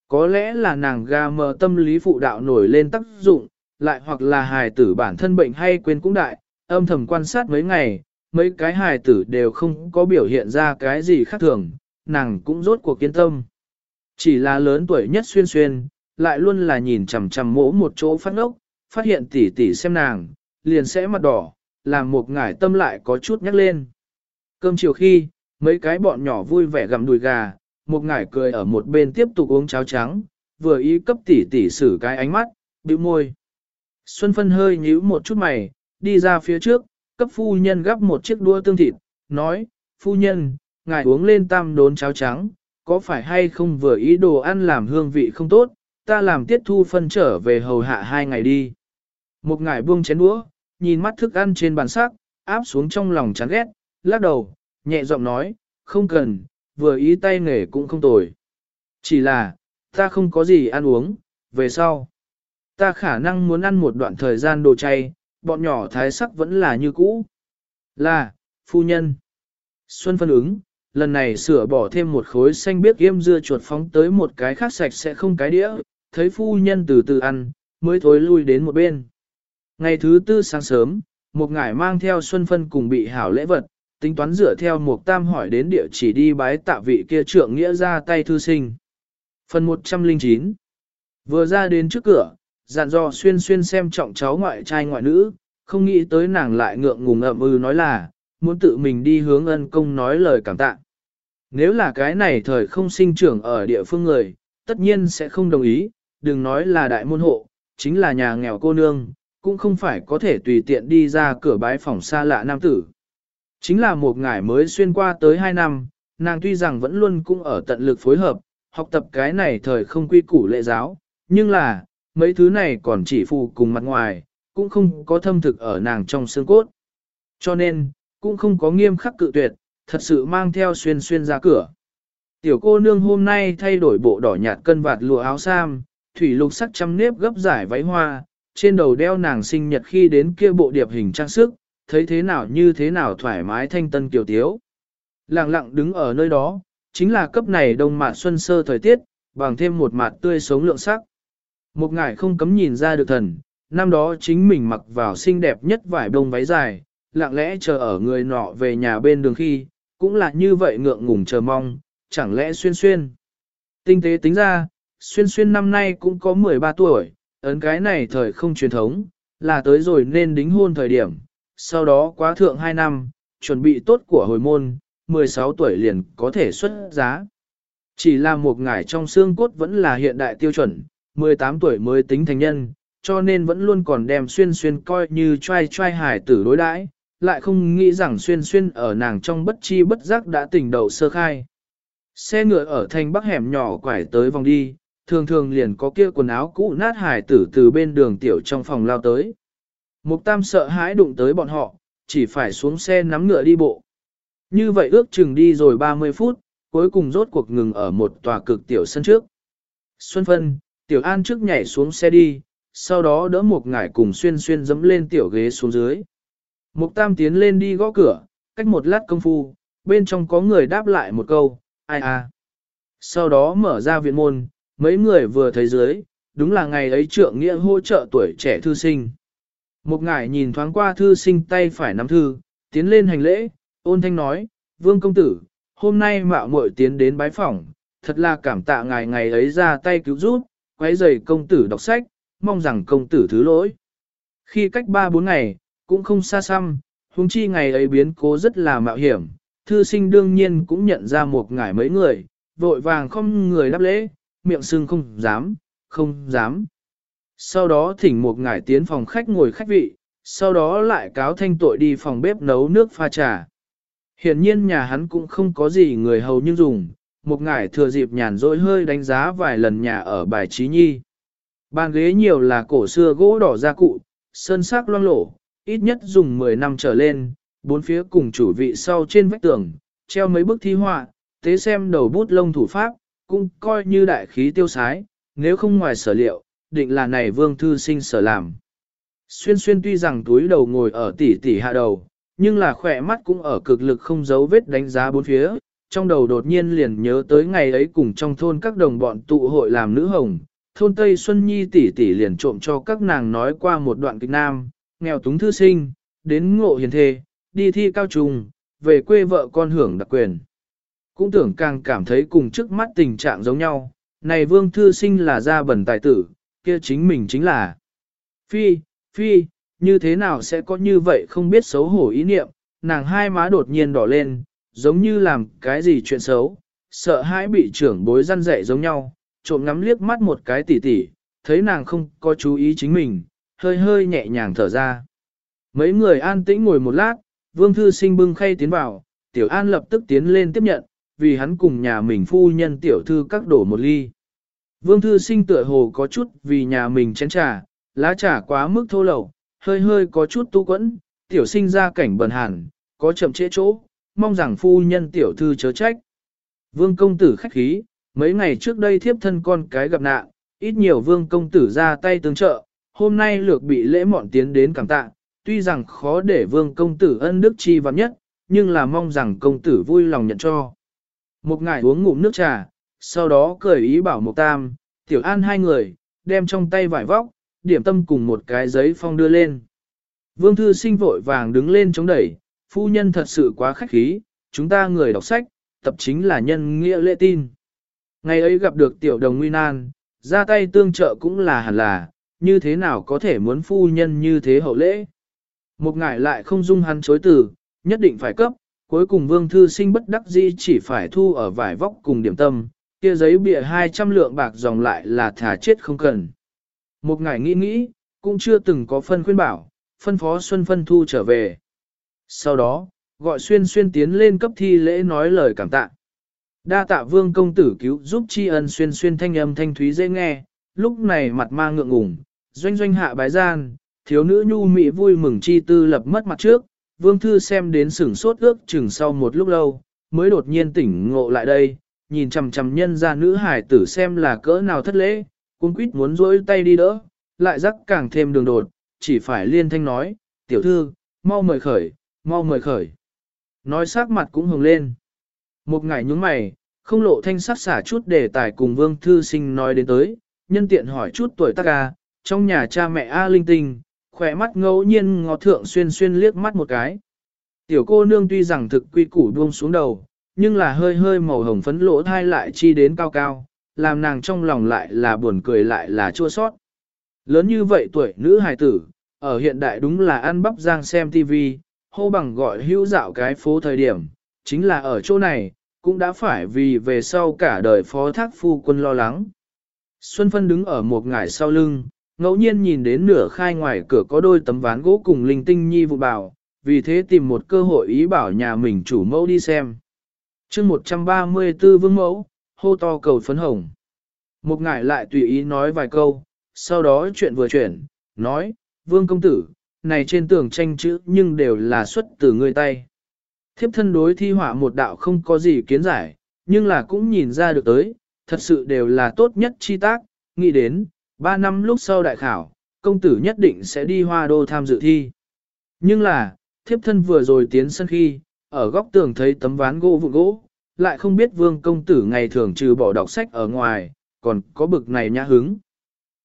Có lẽ là nàng ga mờ tâm lý phụ đạo nổi lên tác dụng, lại hoặc là hài tử bản thân bệnh hay quên cũng đại, âm thầm quan sát mấy ngày, mấy cái hài tử đều không có biểu hiện ra cái gì khác thường, nàng cũng rốt cuộc kiên tâm. Chỉ là lớn tuổi nhất xuyên xuyên, lại luôn là nhìn chằm chằm mỗ một chỗ phát ngốc, phát hiện tỉ tỉ xem nàng, liền sẽ mặt đỏ, làm một ngải tâm lại có chút nhắc lên. Cơm chiều khi, mấy cái bọn nhỏ vui vẻ gặm đùi gà, một ngải cười ở một bên tiếp tục uống cháo trắng, vừa ý cấp tỉ tỉ xử cái ánh mắt, bĩu môi. Xuân phân hơi nhíu một chút mày, đi ra phía trước, cấp phu nhân gắp một chiếc đua tương thịt, nói, phu nhân, ngài uống lên tam đốn cháo trắng, có phải hay không vừa ý đồ ăn làm hương vị không tốt, ta làm tiết thu phân trở về hầu hạ hai ngày đi. Một ngài buông chén đũa, nhìn mắt thức ăn trên bàn sắc, áp xuống trong lòng chán ghét, lắc đầu, nhẹ giọng nói, không cần, vừa ý tay nghề cũng không tồi. Chỉ là, ta không có gì ăn uống, về sau. Ta khả năng muốn ăn một đoạn thời gian đồ chay, bọn nhỏ thái sắc vẫn là như cũ. Là, phu nhân. Xuân phân ứng, lần này sửa bỏ thêm một khối xanh biếc yêm dưa chuột phóng tới một cái khác sạch sẽ không cái đĩa, thấy phu nhân từ từ ăn, mới thối lui đến một bên. Ngày thứ tư sáng sớm, một ngải mang theo Xuân Phân cùng bị hảo lễ vật, tính toán dựa theo mục tam hỏi đến địa chỉ đi bái tạ vị kia trưởng nghĩa ra tay thư sinh. Phần 109 Vừa ra đến trước cửa, dặn dò xuyên xuyên xem trọng cháu ngoại trai ngoại nữ, không nghĩ tới nàng lại ngượng ngùng ậm ư nói là, muốn tự mình đi hướng ân công nói lời cảm tạ. Nếu là cái này thời không sinh trưởng ở địa phương người, tất nhiên sẽ không đồng ý, đừng nói là đại môn hộ, chính là nhà nghèo cô nương, cũng không phải có thể tùy tiện đi ra cửa bái phòng xa lạ nam tử. Chính là một ngải mới xuyên qua tới 2 năm, nàng tuy rằng vẫn luôn cũng ở tận lực phối hợp, học tập cái này thời không quy củ lệ giáo, nhưng là, mấy thứ này còn chỉ phụ cùng mặt ngoài, cũng không có thâm thực ở nàng trong xương cốt. Cho nên, cũng không có nghiêm khắc cự tuyệt, thật sự mang theo xuyên xuyên ra cửa. Tiểu cô nương hôm nay thay đổi bộ đỏ nhạt cân vạt lụa áo sam, thủy lục sắc chăm nếp gấp giải váy hoa, trên đầu đeo nàng sinh nhật khi đến kia bộ điệp hình trang sức, thấy thế nào như thế nào thoải mái thanh tân kiều tiếu. Lặng lặng đứng ở nơi đó, chính là cấp này đông mạt xuân sơ thời tiết, bằng thêm một mặt tươi sống lượng sắc. Một ngải không cấm nhìn ra được thần, năm đó chính mình mặc vào xinh đẹp nhất vải đông váy dài, lặng lẽ chờ ở người nọ về nhà bên đường khi, cũng là như vậy ngượng ngùng chờ mong, chẳng lẽ xuyên xuyên. Tinh tế tính ra, xuyên xuyên năm nay cũng có 13 tuổi, ấn cái này thời không truyền thống, là tới rồi nên đính hôn thời điểm, sau đó quá thượng 2 năm, chuẩn bị tốt của hồi môn, 16 tuổi liền có thể xuất giá. Chỉ là một ngải trong xương cốt vẫn là hiện đại tiêu chuẩn, 18 tuổi mới tính thành nhân, cho nên vẫn luôn còn đem xuyên xuyên coi như trai trai hải tử đối đãi, lại không nghĩ rằng xuyên xuyên ở nàng trong bất chi bất giác đã tỉnh đầu sơ khai. Xe ngựa ở thành bắc hẻm nhỏ quải tới vòng đi, thường thường liền có kia quần áo cũ nát hải tử từ bên đường tiểu trong phòng lao tới. Mục tam sợ hãi đụng tới bọn họ, chỉ phải xuống xe nắm ngựa đi bộ. Như vậy ước chừng đi rồi 30 phút, cuối cùng rốt cuộc ngừng ở một tòa cực tiểu sân trước. Xuân phân, tiểu an trước nhảy xuống xe đi, sau đó đỡ một ngải cùng xuyên xuyên dẫm lên tiểu ghế xuống dưới. Mục tam tiến lên đi gõ cửa, cách một lát công phu, bên trong có người đáp lại một câu, ai à. Sau đó mở ra viện môn, mấy người vừa thấy dưới, đúng là ngày ấy trượng nghĩa hỗ trợ tuổi trẻ thư sinh. Một ngải nhìn thoáng qua thư sinh tay phải nắm thư, tiến lên hành lễ, ôn thanh nói, vương công tử, hôm nay mạo muội tiến đến bái phỏng, thật là cảm tạ ngài ngày ấy ra tay cứu giúp, quấy rầy công tử đọc sách, mong rằng công tử thứ lỗi. Khi cách ba bốn ngày, cũng không xa xăm, huống chi ngày ấy biến cố rất là mạo hiểm, thư sinh đương nhiên cũng nhận ra một ngải mấy người, vội vàng không người đáp lễ, miệng sưng không dám, không dám. Sau đó thỉnh một ngải tiến phòng khách ngồi khách vị, sau đó lại cáo thanh tội đi phòng bếp nấu nước pha trà. Hiện nhiên nhà hắn cũng không có gì người hầu nhưng dùng, một ngải thừa dịp nhàn rỗi hơi đánh giá vài lần nhà ở bài trí nhi. Bàn ghế nhiều là cổ xưa gỗ đỏ gia cụ, sơn sắc loang lổ, ít nhất dùng 10 năm trở lên, bốn phía cùng chủ vị sau trên vách tường, treo mấy bức thi họa, tế xem đầu bút lông thủ pháp, cũng coi như đại khí tiêu sái, nếu không ngoài sở liệu, định là này vương thư sinh sở làm. Xuyên xuyên tuy rằng túi đầu ngồi ở tỉ tỉ hạ đầu, nhưng là khỏe mắt cũng ở cực lực không giấu vết đánh giá bốn phía, trong đầu đột nhiên liền nhớ tới ngày ấy cùng trong thôn các đồng bọn tụ hội làm nữ hồng, thôn Tây Xuân Nhi tỷ tỷ liền trộm cho các nàng nói qua một đoạn kịch nam, nghèo túng thư sinh, đến ngộ hiền thê, đi thi cao trùng, về quê vợ con hưởng đặc quyền. Cũng tưởng càng cảm thấy cùng trước mắt tình trạng giống nhau, này vương thư sinh là gia bẩn tài tử, kia chính mình chính là. Phi, phi, như thế nào sẽ có như vậy không biết xấu hổ ý niệm, nàng hai má đột nhiên đỏ lên, giống như làm cái gì chuyện xấu, sợ hãi bị trưởng bối răn dạy giống nhau, trộm ngắm liếc mắt một cái tỉ tỉ, thấy nàng không có chú ý chính mình, hơi hơi nhẹ nhàng thở ra. Mấy người an tĩnh ngồi một lát, vương thư sinh bưng khay tiến vào, tiểu an lập tức tiến lên tiếp nhận, vì hắn cùng nhà mình phu nhân tiểu thư các đổ một ly. Vương thư sinh tựa hồ có chút vì nhà mình chén trà, lá trà quá mức thô lậu, hơi hơi có chút tu quẫn, tiểu sinh ra cảnh bần hàn, có chậm trễ chỗ, mong rằng phu nhân tiểu thư chớ trách. Vương công tử khách khí, mấy ngày trước đây thiếp thân con cái gặp nạn, ít nhiều vương công tử ra tay tương trợ, hôm nay lược bị lễ mọn tiến đến cảm tạ, tuy rằng khó để vương công tử ân đức chi vạn nhất, nhưng là mong rằng công tử vui lòng nhận cho. Một ngày uống ngụm nước trà, sau đó cười ý bảo Mộc tam, tiểu an hai người, đem trong tay vải vóc, điểm tâm cùng một cái giấy phong đưa lên. Vương thư sinh vội vàng đứng lên chống đẩy, phu nhân thật sự quá khách khí, chúng ta người đọc sách, tập chính là nhân nghĩa lễ tin. Ngày ấy gặp được tiểu đồng nguy nan, ra tay tương trợ cũng là hẳn là, như thế nào có thể muốn phu nhân như thế hậu lễ. Một ngải lại không dung hắn chối từ, nhất định phải cấp, cuối cùng vương thư sinh bất đắc dĩ chỉ phải thu ở vải vóc cùng điểm tâm, kia giấy bịa 200 lượng bạc dòng lại là thả chết không cần. Một ngày nghĩ nghĩ, cũng chưa từng có phân khuyên bảo, phân phó Xuân Phân Thu trở về. Sau đó, gọi xuyên xuyên tiến lên cấp thi lễ nói lời cảm tạ. Đa tạ vương công tử cứu giúp tri ân xuyên xuyên thanh âm thanh thúy dễ nghe, lúc này mặt mang ngượng ngùng, doanh doanh hạ bái gian, thiếu nữ nhu mị vui mừng chi tư lập mất mặt trước, vương thư xem đến sửng sốt ước chừng sau một lúc lâu, mới đột nhiên tỉnh ngộ lại đây, nhìn chằm chằm nhân ra nữ hải tử xem là cỡ nào thất lễ, cung quýt muốn rỗi tay đi đỡ, lại rắc càng thêm đường đột, chỉ phải liên thanh nói, tiểu thư, mau mời khởi, mau mời khởi. Nói sắc mặt cũng hồng lên. Một ngày nhúng mày, không lộ thanh sắc xả chút để tài cùng vương thư sinh nói đến tới, nhân tiện hỏi chút tuổi tác ca, trong nhà cha mẹ A linh tinh, khỏe mắt ngẫu nhiên ngó thượng xuyên xuyên liếc mắt một cái. Tiểu cô nương tuy rằng thực quy củ buông xuống đầu, nhưng là hơi hơi màu hồng phấn lỗ thai lại chi đến cao cao, làm nàng trong lòng lại là buồn cười lại là chua sót. Lớn như vậy tuổi nữ hài tử, ở hiện đại đúng là ăn bắp giang xem TV, hô bằng gọi hữu dạo cái phố thời điểm, chính là ở chỗ này, cũng đã phải vì về sau cả đời phó thác phu quân lo lắng. Xuân Phân đứng ở một ngải sau lưng, ngẫu nhiên nhìn đến nửa khai ngoài cửa có đôi tấm ván gỗ cùng linh tinh nhi vụ bảo, vì thế tìm một cơ hội ý bảo nhà mình chủ mẫu đi xem chương 134 vương mẫu, hô to cầu phấn hồng. Một ngải lại tùy ý nói vài câu, sau đó chuyện vừa chuyển, nói, vương công tử, này trên tường tranh chữ nhưng đều là xuất từ người tay. Thiếp thân đối thi họa một đạo không có gì kiến giải, nhưng là cũng nhìn ra được tới, thật sự đều là tốt nhất chi tác, nghĩ đến, ba năm lúc sau đại khảo, công tử nhất định sẽ đi hoa đô tham dự thi. Nhưng là, thiếp thân vừa rồi tiến sân khi, ở góc tường thấy tấm ván gỗ vụn gỗ, lại không biết vương công tử ngày thường trừ bỏ đọc sách ở ngoài, còn có bực này nhã hứng.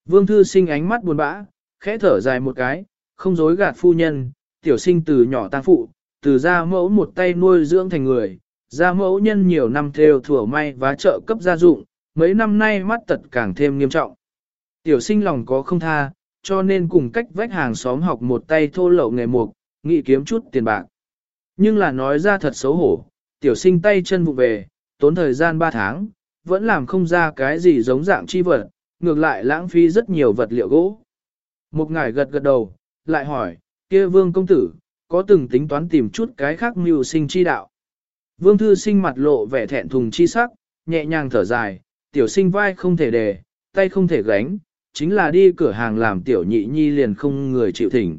Vương thư sinh ánh mắt buồn bã, khẽ thở dài một cái, không dối gạt phu nhân, tiểu sinh từ nhỏ tang phụ, từ gia mẫu một tay nuôi dưỡng thành người, gia mẫu nhân nhiều năm theo thừa may và trợ cấp gia dụng, mấy năm nay mắt tật càng thêm nghiêm trọng. Tiểu sinh lòng có không tha, cho nên cùng cách vách hàng xóm học một tay thô lậu nghề mục, nghĩ kiếm chút tiền bạc. Nhưng là nói ra thật xấu hổ, tiểu sinh tay chân vụ về, tốn thời gian 3 tháng, vẫn làm không ra cái gì giống dạng chi vật, ngược lại lãng phí rất nhiều vật liệu gỗ. Một ngải gật gật đầu, lại hỏi, kia vương công tử, có từng tính toán tìm chút cái khác mưu sinh chi đạo. Vương thư sinh mặt lộ vẻ thẹn thùng chi sắc, nhẹ nhàng thở dài, tiểu sinh vai không thể đề, tay không thể gánh, chính là đi cửa hàng làm tiểu nhị nhi liền không người chịu thỉnh.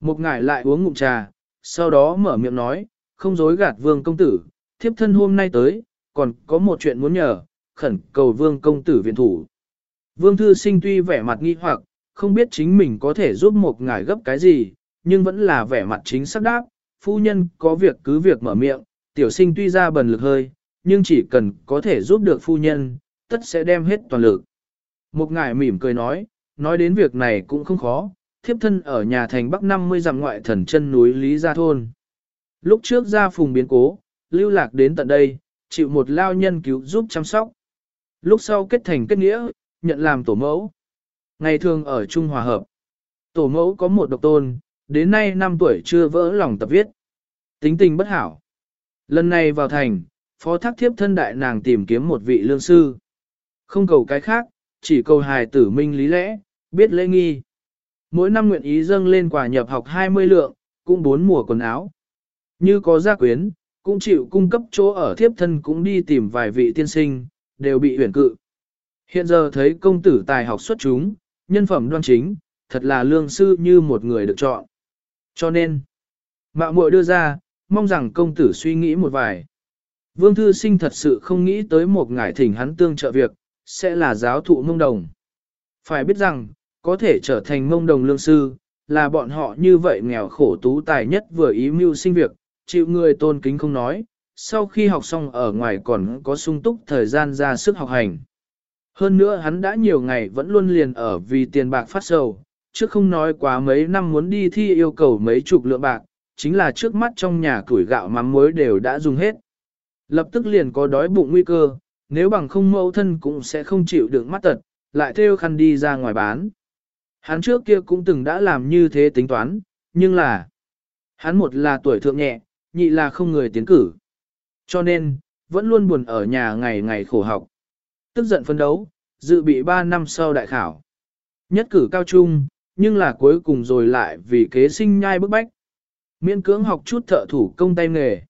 Một ngải lại uống ngụm trà, sau đó mở miệng nói, không dối gạt vương công tử, thiếp thân hôm nay tới, còn có một chuyện muốn nhờ, khẩn cầu vương công tử viện thủ. Vương thư sinh tuy vẻ mặt nghi hoặc, không biết chính mình có thể giúp một ngài gấp cái gì, nhưng vẫn là vẻ mặt chính xác đáp, phu nhân có việc cứ việc mở miệng, tiểu sinh tuy ra bần lực hơi, nhưng chỉ cần có thể giúp được phu nhân, tất sẽ đem hết toàn lực. Một ngài mỉm cười nói, nói đến việc này cũng không khó, thiếp thân ở nhà thành Bắc 50 dặm ngoại thần chân núi Lý Gia Thôn. Lúc trước ra phùng biến cố, lưu lạc đến tận đây, chịu một lao nhân cứu giúp chăm sóc. Lúc sau kết thành kết nghĩa, nhận làm tổ mẫu. Ngày thường ở Trung Hòa Hợp, tổ mẫu có một độc tôn, đến nay 5 tuổi chưa vỡ lòng tập viết. Tính tình bất hảo. Lần này vào thành, phó thác thiếp thân đại nàng tìm kiếm một vị lương sư. Không cầu cái khác, chỉ cầu hài tử minh lý lẽ, biết lễ nghi. Mỗi năm nguyện ý dâng lên quà nhập học 20 lượng, cũng bốn mùa quần áo. Như có gia quyến, cũng chịu cung cấp chỗ ở thiếp thân cũng đi tìm vài vị tiên sinh, đều bị huyền cự. Hiện giờ thấy công tử tài học xuất chúng, nhân phẩm đoan chính, thật là lương sư như một người được chọn. Cho nên, mạo muội đưa ra, mong rằng công tử suy nghĩ một vài. Vương Thư Sinh thật sự không nghĩ tới một ngải thỉnh hắn tương trợ việc, sẽ là giáo thụ mông đồng. Phải biết rằng, có thể trở thành mông đồng lương sư, là bọn họ như vậy nghèo khổ tú tài nhất vừa ý mưu sinh việc, chịu người tôn kính không nói, sau khi học xong ở ngoài còn có sung túc thời gian ra sức học hành. Hơn nữa hắn đã nhiều ngày vẫn luôn liền ở vì tiền bạc phát sầu, chứ không nói quá mấy năm muốn đi thi yêu cầu mấy chục lượng bạc, chính là trước mắt trong nhà củi gạo mắm muối đều đã dùng hết. Lập tức liền có đói bụng nguy cơ, nếu bằng không mẫu thân cũng sẽ không chịu được mắt tật, lại theo khăn đi ra ngoài bán. Hắn trước kia cũng từng đã làm như thế tính toán, nhưng là hắn một là tuổi thượng nhẹ, nhị là không người tiến cử. Cho nên, vẫn luôn buồn ở nhà ngày ngày khổ học. Tức giận phân đấu, dự bị 3 năm sau đại khảo. Nhất cử cao trung, nhưng là cuối cùng rồi lại vì kế sinh nhai bức bách. Miễn cưỡng học chút thợ thủ công tay nghề.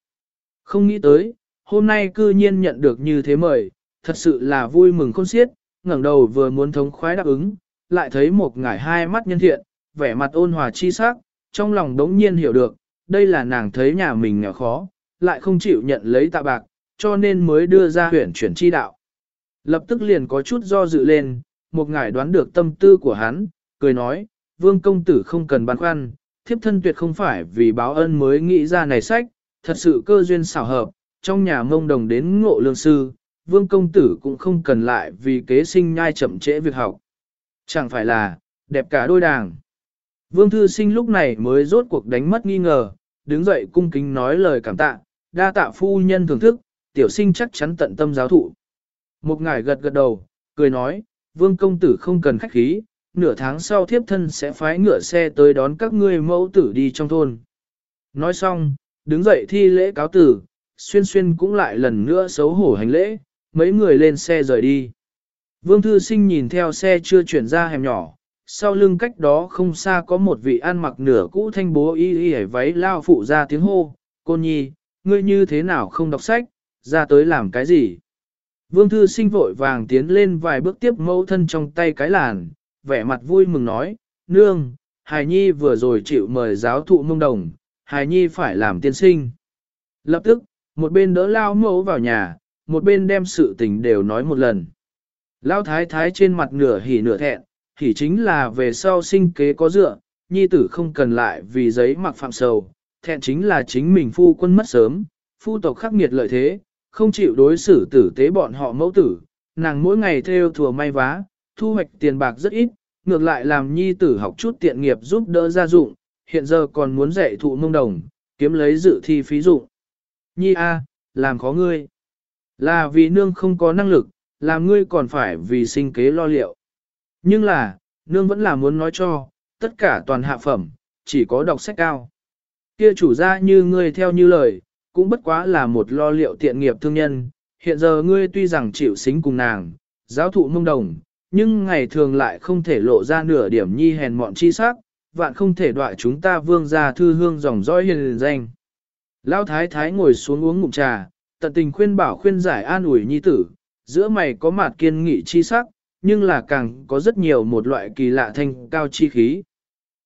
Không nghĩ tới, hôm nay cư nhiên nhận được như thế mời, thật sự là vui mừng khôn xiết, ngẩng đầu vừa muốn thống khoái đáp ứng, lại thấy một ngải hai mắt nhân thiện, vẻ mặt ôn hòa chi sắc, trong lòng đống nhiên hiểu được, đây là nàng thấy nhà mình nghèo khó, lại không chịu nhận lấy tạ bạc, cho nên mới đưa ra huyển chuyển chi đạo. Lập tức liền có chút do dự lên, một ngải đoán được tâm tư của hắn, cười nói, vương công tử không cần băn khoăn, thiếp thân tuyệt không phải vì báo ân mới nghĩ ra này sách, thật sự cơ duyên xảo hợp, trong nhà mông đồng đến ngộ lương sư, vương công tử cũng không cần lại vì kế sinh nhai chậm trễ việc học. Chẳng phải là, đẹp cả đôi đàng. Vương thư sinh lúc này mới rốt cuộc đánh mất nghi ngờ, đứng dậy cung kính nói lời cảm tạ, đa tạ phu nhân thưởng thức, tiểu sinh chắc chắn tận tâm giáo thụ. Một ngài gật gật đầu, cười nói, vương công tử không cần khách khí, nửa tháng sau thiếp thân sẽ phái ngựa xe tới đón các ngươi mẫu tử đi trong thôn. Nói xong, đứng dậy thi lễ cáo tử, xuyên xuyên cũng lại lần nữa xấu hổ hành lễ, mấy người lên xe rời đi. Vương thư sinh nhìn theo xe chưa chuyển ra hẻm nhỏ, sau lưng cách đó không xa có một vị ăn mặc nửa cũ thanh bố y y váy lao phụ ra tiếng hô, côn nhi, ngươi như thế nào không đọc sách, ra tới làm cái gì? Vương thư sinh vội vàng tiến lên vài bước tiếp mẫu thân trong tay cái làn, vẻ mặt vui mừng nói, nương, Hải nhi vừa rồi chịu mời giáo thụ mông đồng, Hải nhi phải làm tiên sinh. Lập tức, một bên đỡ lao mẫu vào nhà, một bên đem sự tình đều nói một lần. Lao thái thái trên mặt nửa hỉ nửa thẹn, hỉ chính là về sau sinh kế có dựa, nhi tử không cần lại vì giấy mặc phạm sầu, thẹn chính là chính mình phu quân mất sớm, phu tộc khắc nghiệt lợi thế, không chịu đối xử tử tế bọn họ mẫu tử, nàng mỗi ngày theo thừa may vá, thu hoạch tiền bạc rất ít, ngược lại làm nhi tử học chút tiện nghiệp giúp đỡ gia dụng, hiện giờ còn muốn dạy thụ mông đồng, kiếm lấy dự thi phí dụng. Nhi A, làm khó ngươi. Là vì nương không có năng lực, làm ngươi còn phải vì sinh kế lo liệu. Nhưng là, nương vẫn là muốn nói cho, tất cả toàn hạ phẩm, chỉ có đọc sách cao. Kia chủ gia như ngươi theo như lời, cũng bất quá là một lo liệu tiện nghiệp thương nhân, hiện giờ ngươi tuy rằng chịu xính cùng nàng, giáo thụ mông đồng, nhưng ngày thường lại không thể lộ ra nửa điểm nhi hèn mọn chi sắc, vạn không thể đoại chúng ta vương gia thư hương dòng dõi hiền danh. Lão thái thái ngồi xuống uống ngụm trà, tận tình khuyên bảo khuyên giải an ủi nhi tử, giữa mày có mặt kiên nghị chi sắc, nhưng là càng có rất nhiều một loại kỳ lạ thanh cao chi khí.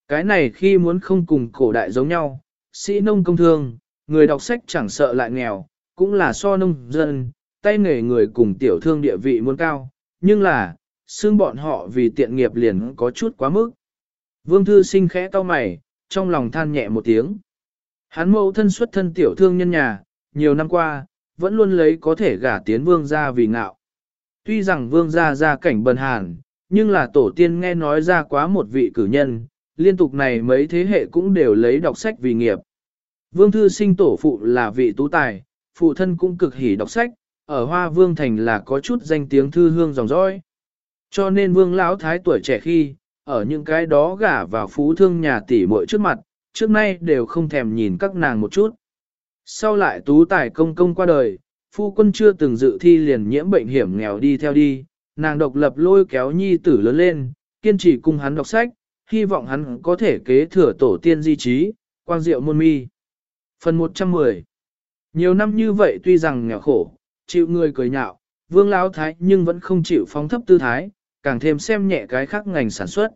Cái này khi muốn không cùng cổ đại giống nhau, sĩ nông công thương, người đọc sách chẳng sợ lại nghèo, cũng là so nông dân, tay nghề người cùng tiểu thương địa vị muốn cao, nhưng là, xương bọn họ vì tiện nghiệp liền có chút quá mức. Vương thư sinh khẽ to mày, trong lòng than nhẹ một tiếng. Hắn mẫu thân xuất thân tiểu thương nhân nhà, nhiều năm qua, vẫn luôn lấy có thể gả tiến vương gia vì ngạo. Tuy rằng vương gia gia cảnh bần hàn, nhưng là tổ tiên nghe nói ra quá một vị cử nhân, liên tục này mấy thế hệ cũng đều lấy đọc sách vì nghiệp. Vương thư sinh tổ phụ là vị tú tài, phụ thân cũng cực hỉ đọc sách, ở Hoa Vương Thành là có chút danh tiếng thư hương dòng dõi. Cho nên Vương Lão Thái tuổi trẻ khi, ở những cái đó gả vào phú thương nhà tỷ muội trước mặt, trước nay đều không thèm nhìn các nàng một chút. Sau lại tú tài công công qua đời, phu quân chưa từng dự thi liền nhiễm bệnh hiểm nghèo đi theo đi, nàng độc lập lôi kéo nhi tử lớn lên, kiên trì cùng hắn đọc sách, hy vọng hắn có thể kế thừa tổ tiên di trí, quang diệu môn mi. Phần 110 Nhiều năm như vậy tuy rằng nghèo khổ, chịu người cười nhạo, vương lão thái nhưng vẫn không chịu phóng thấp tư thái, càng thêm xem nhẹ cái khác ngành sản xuất.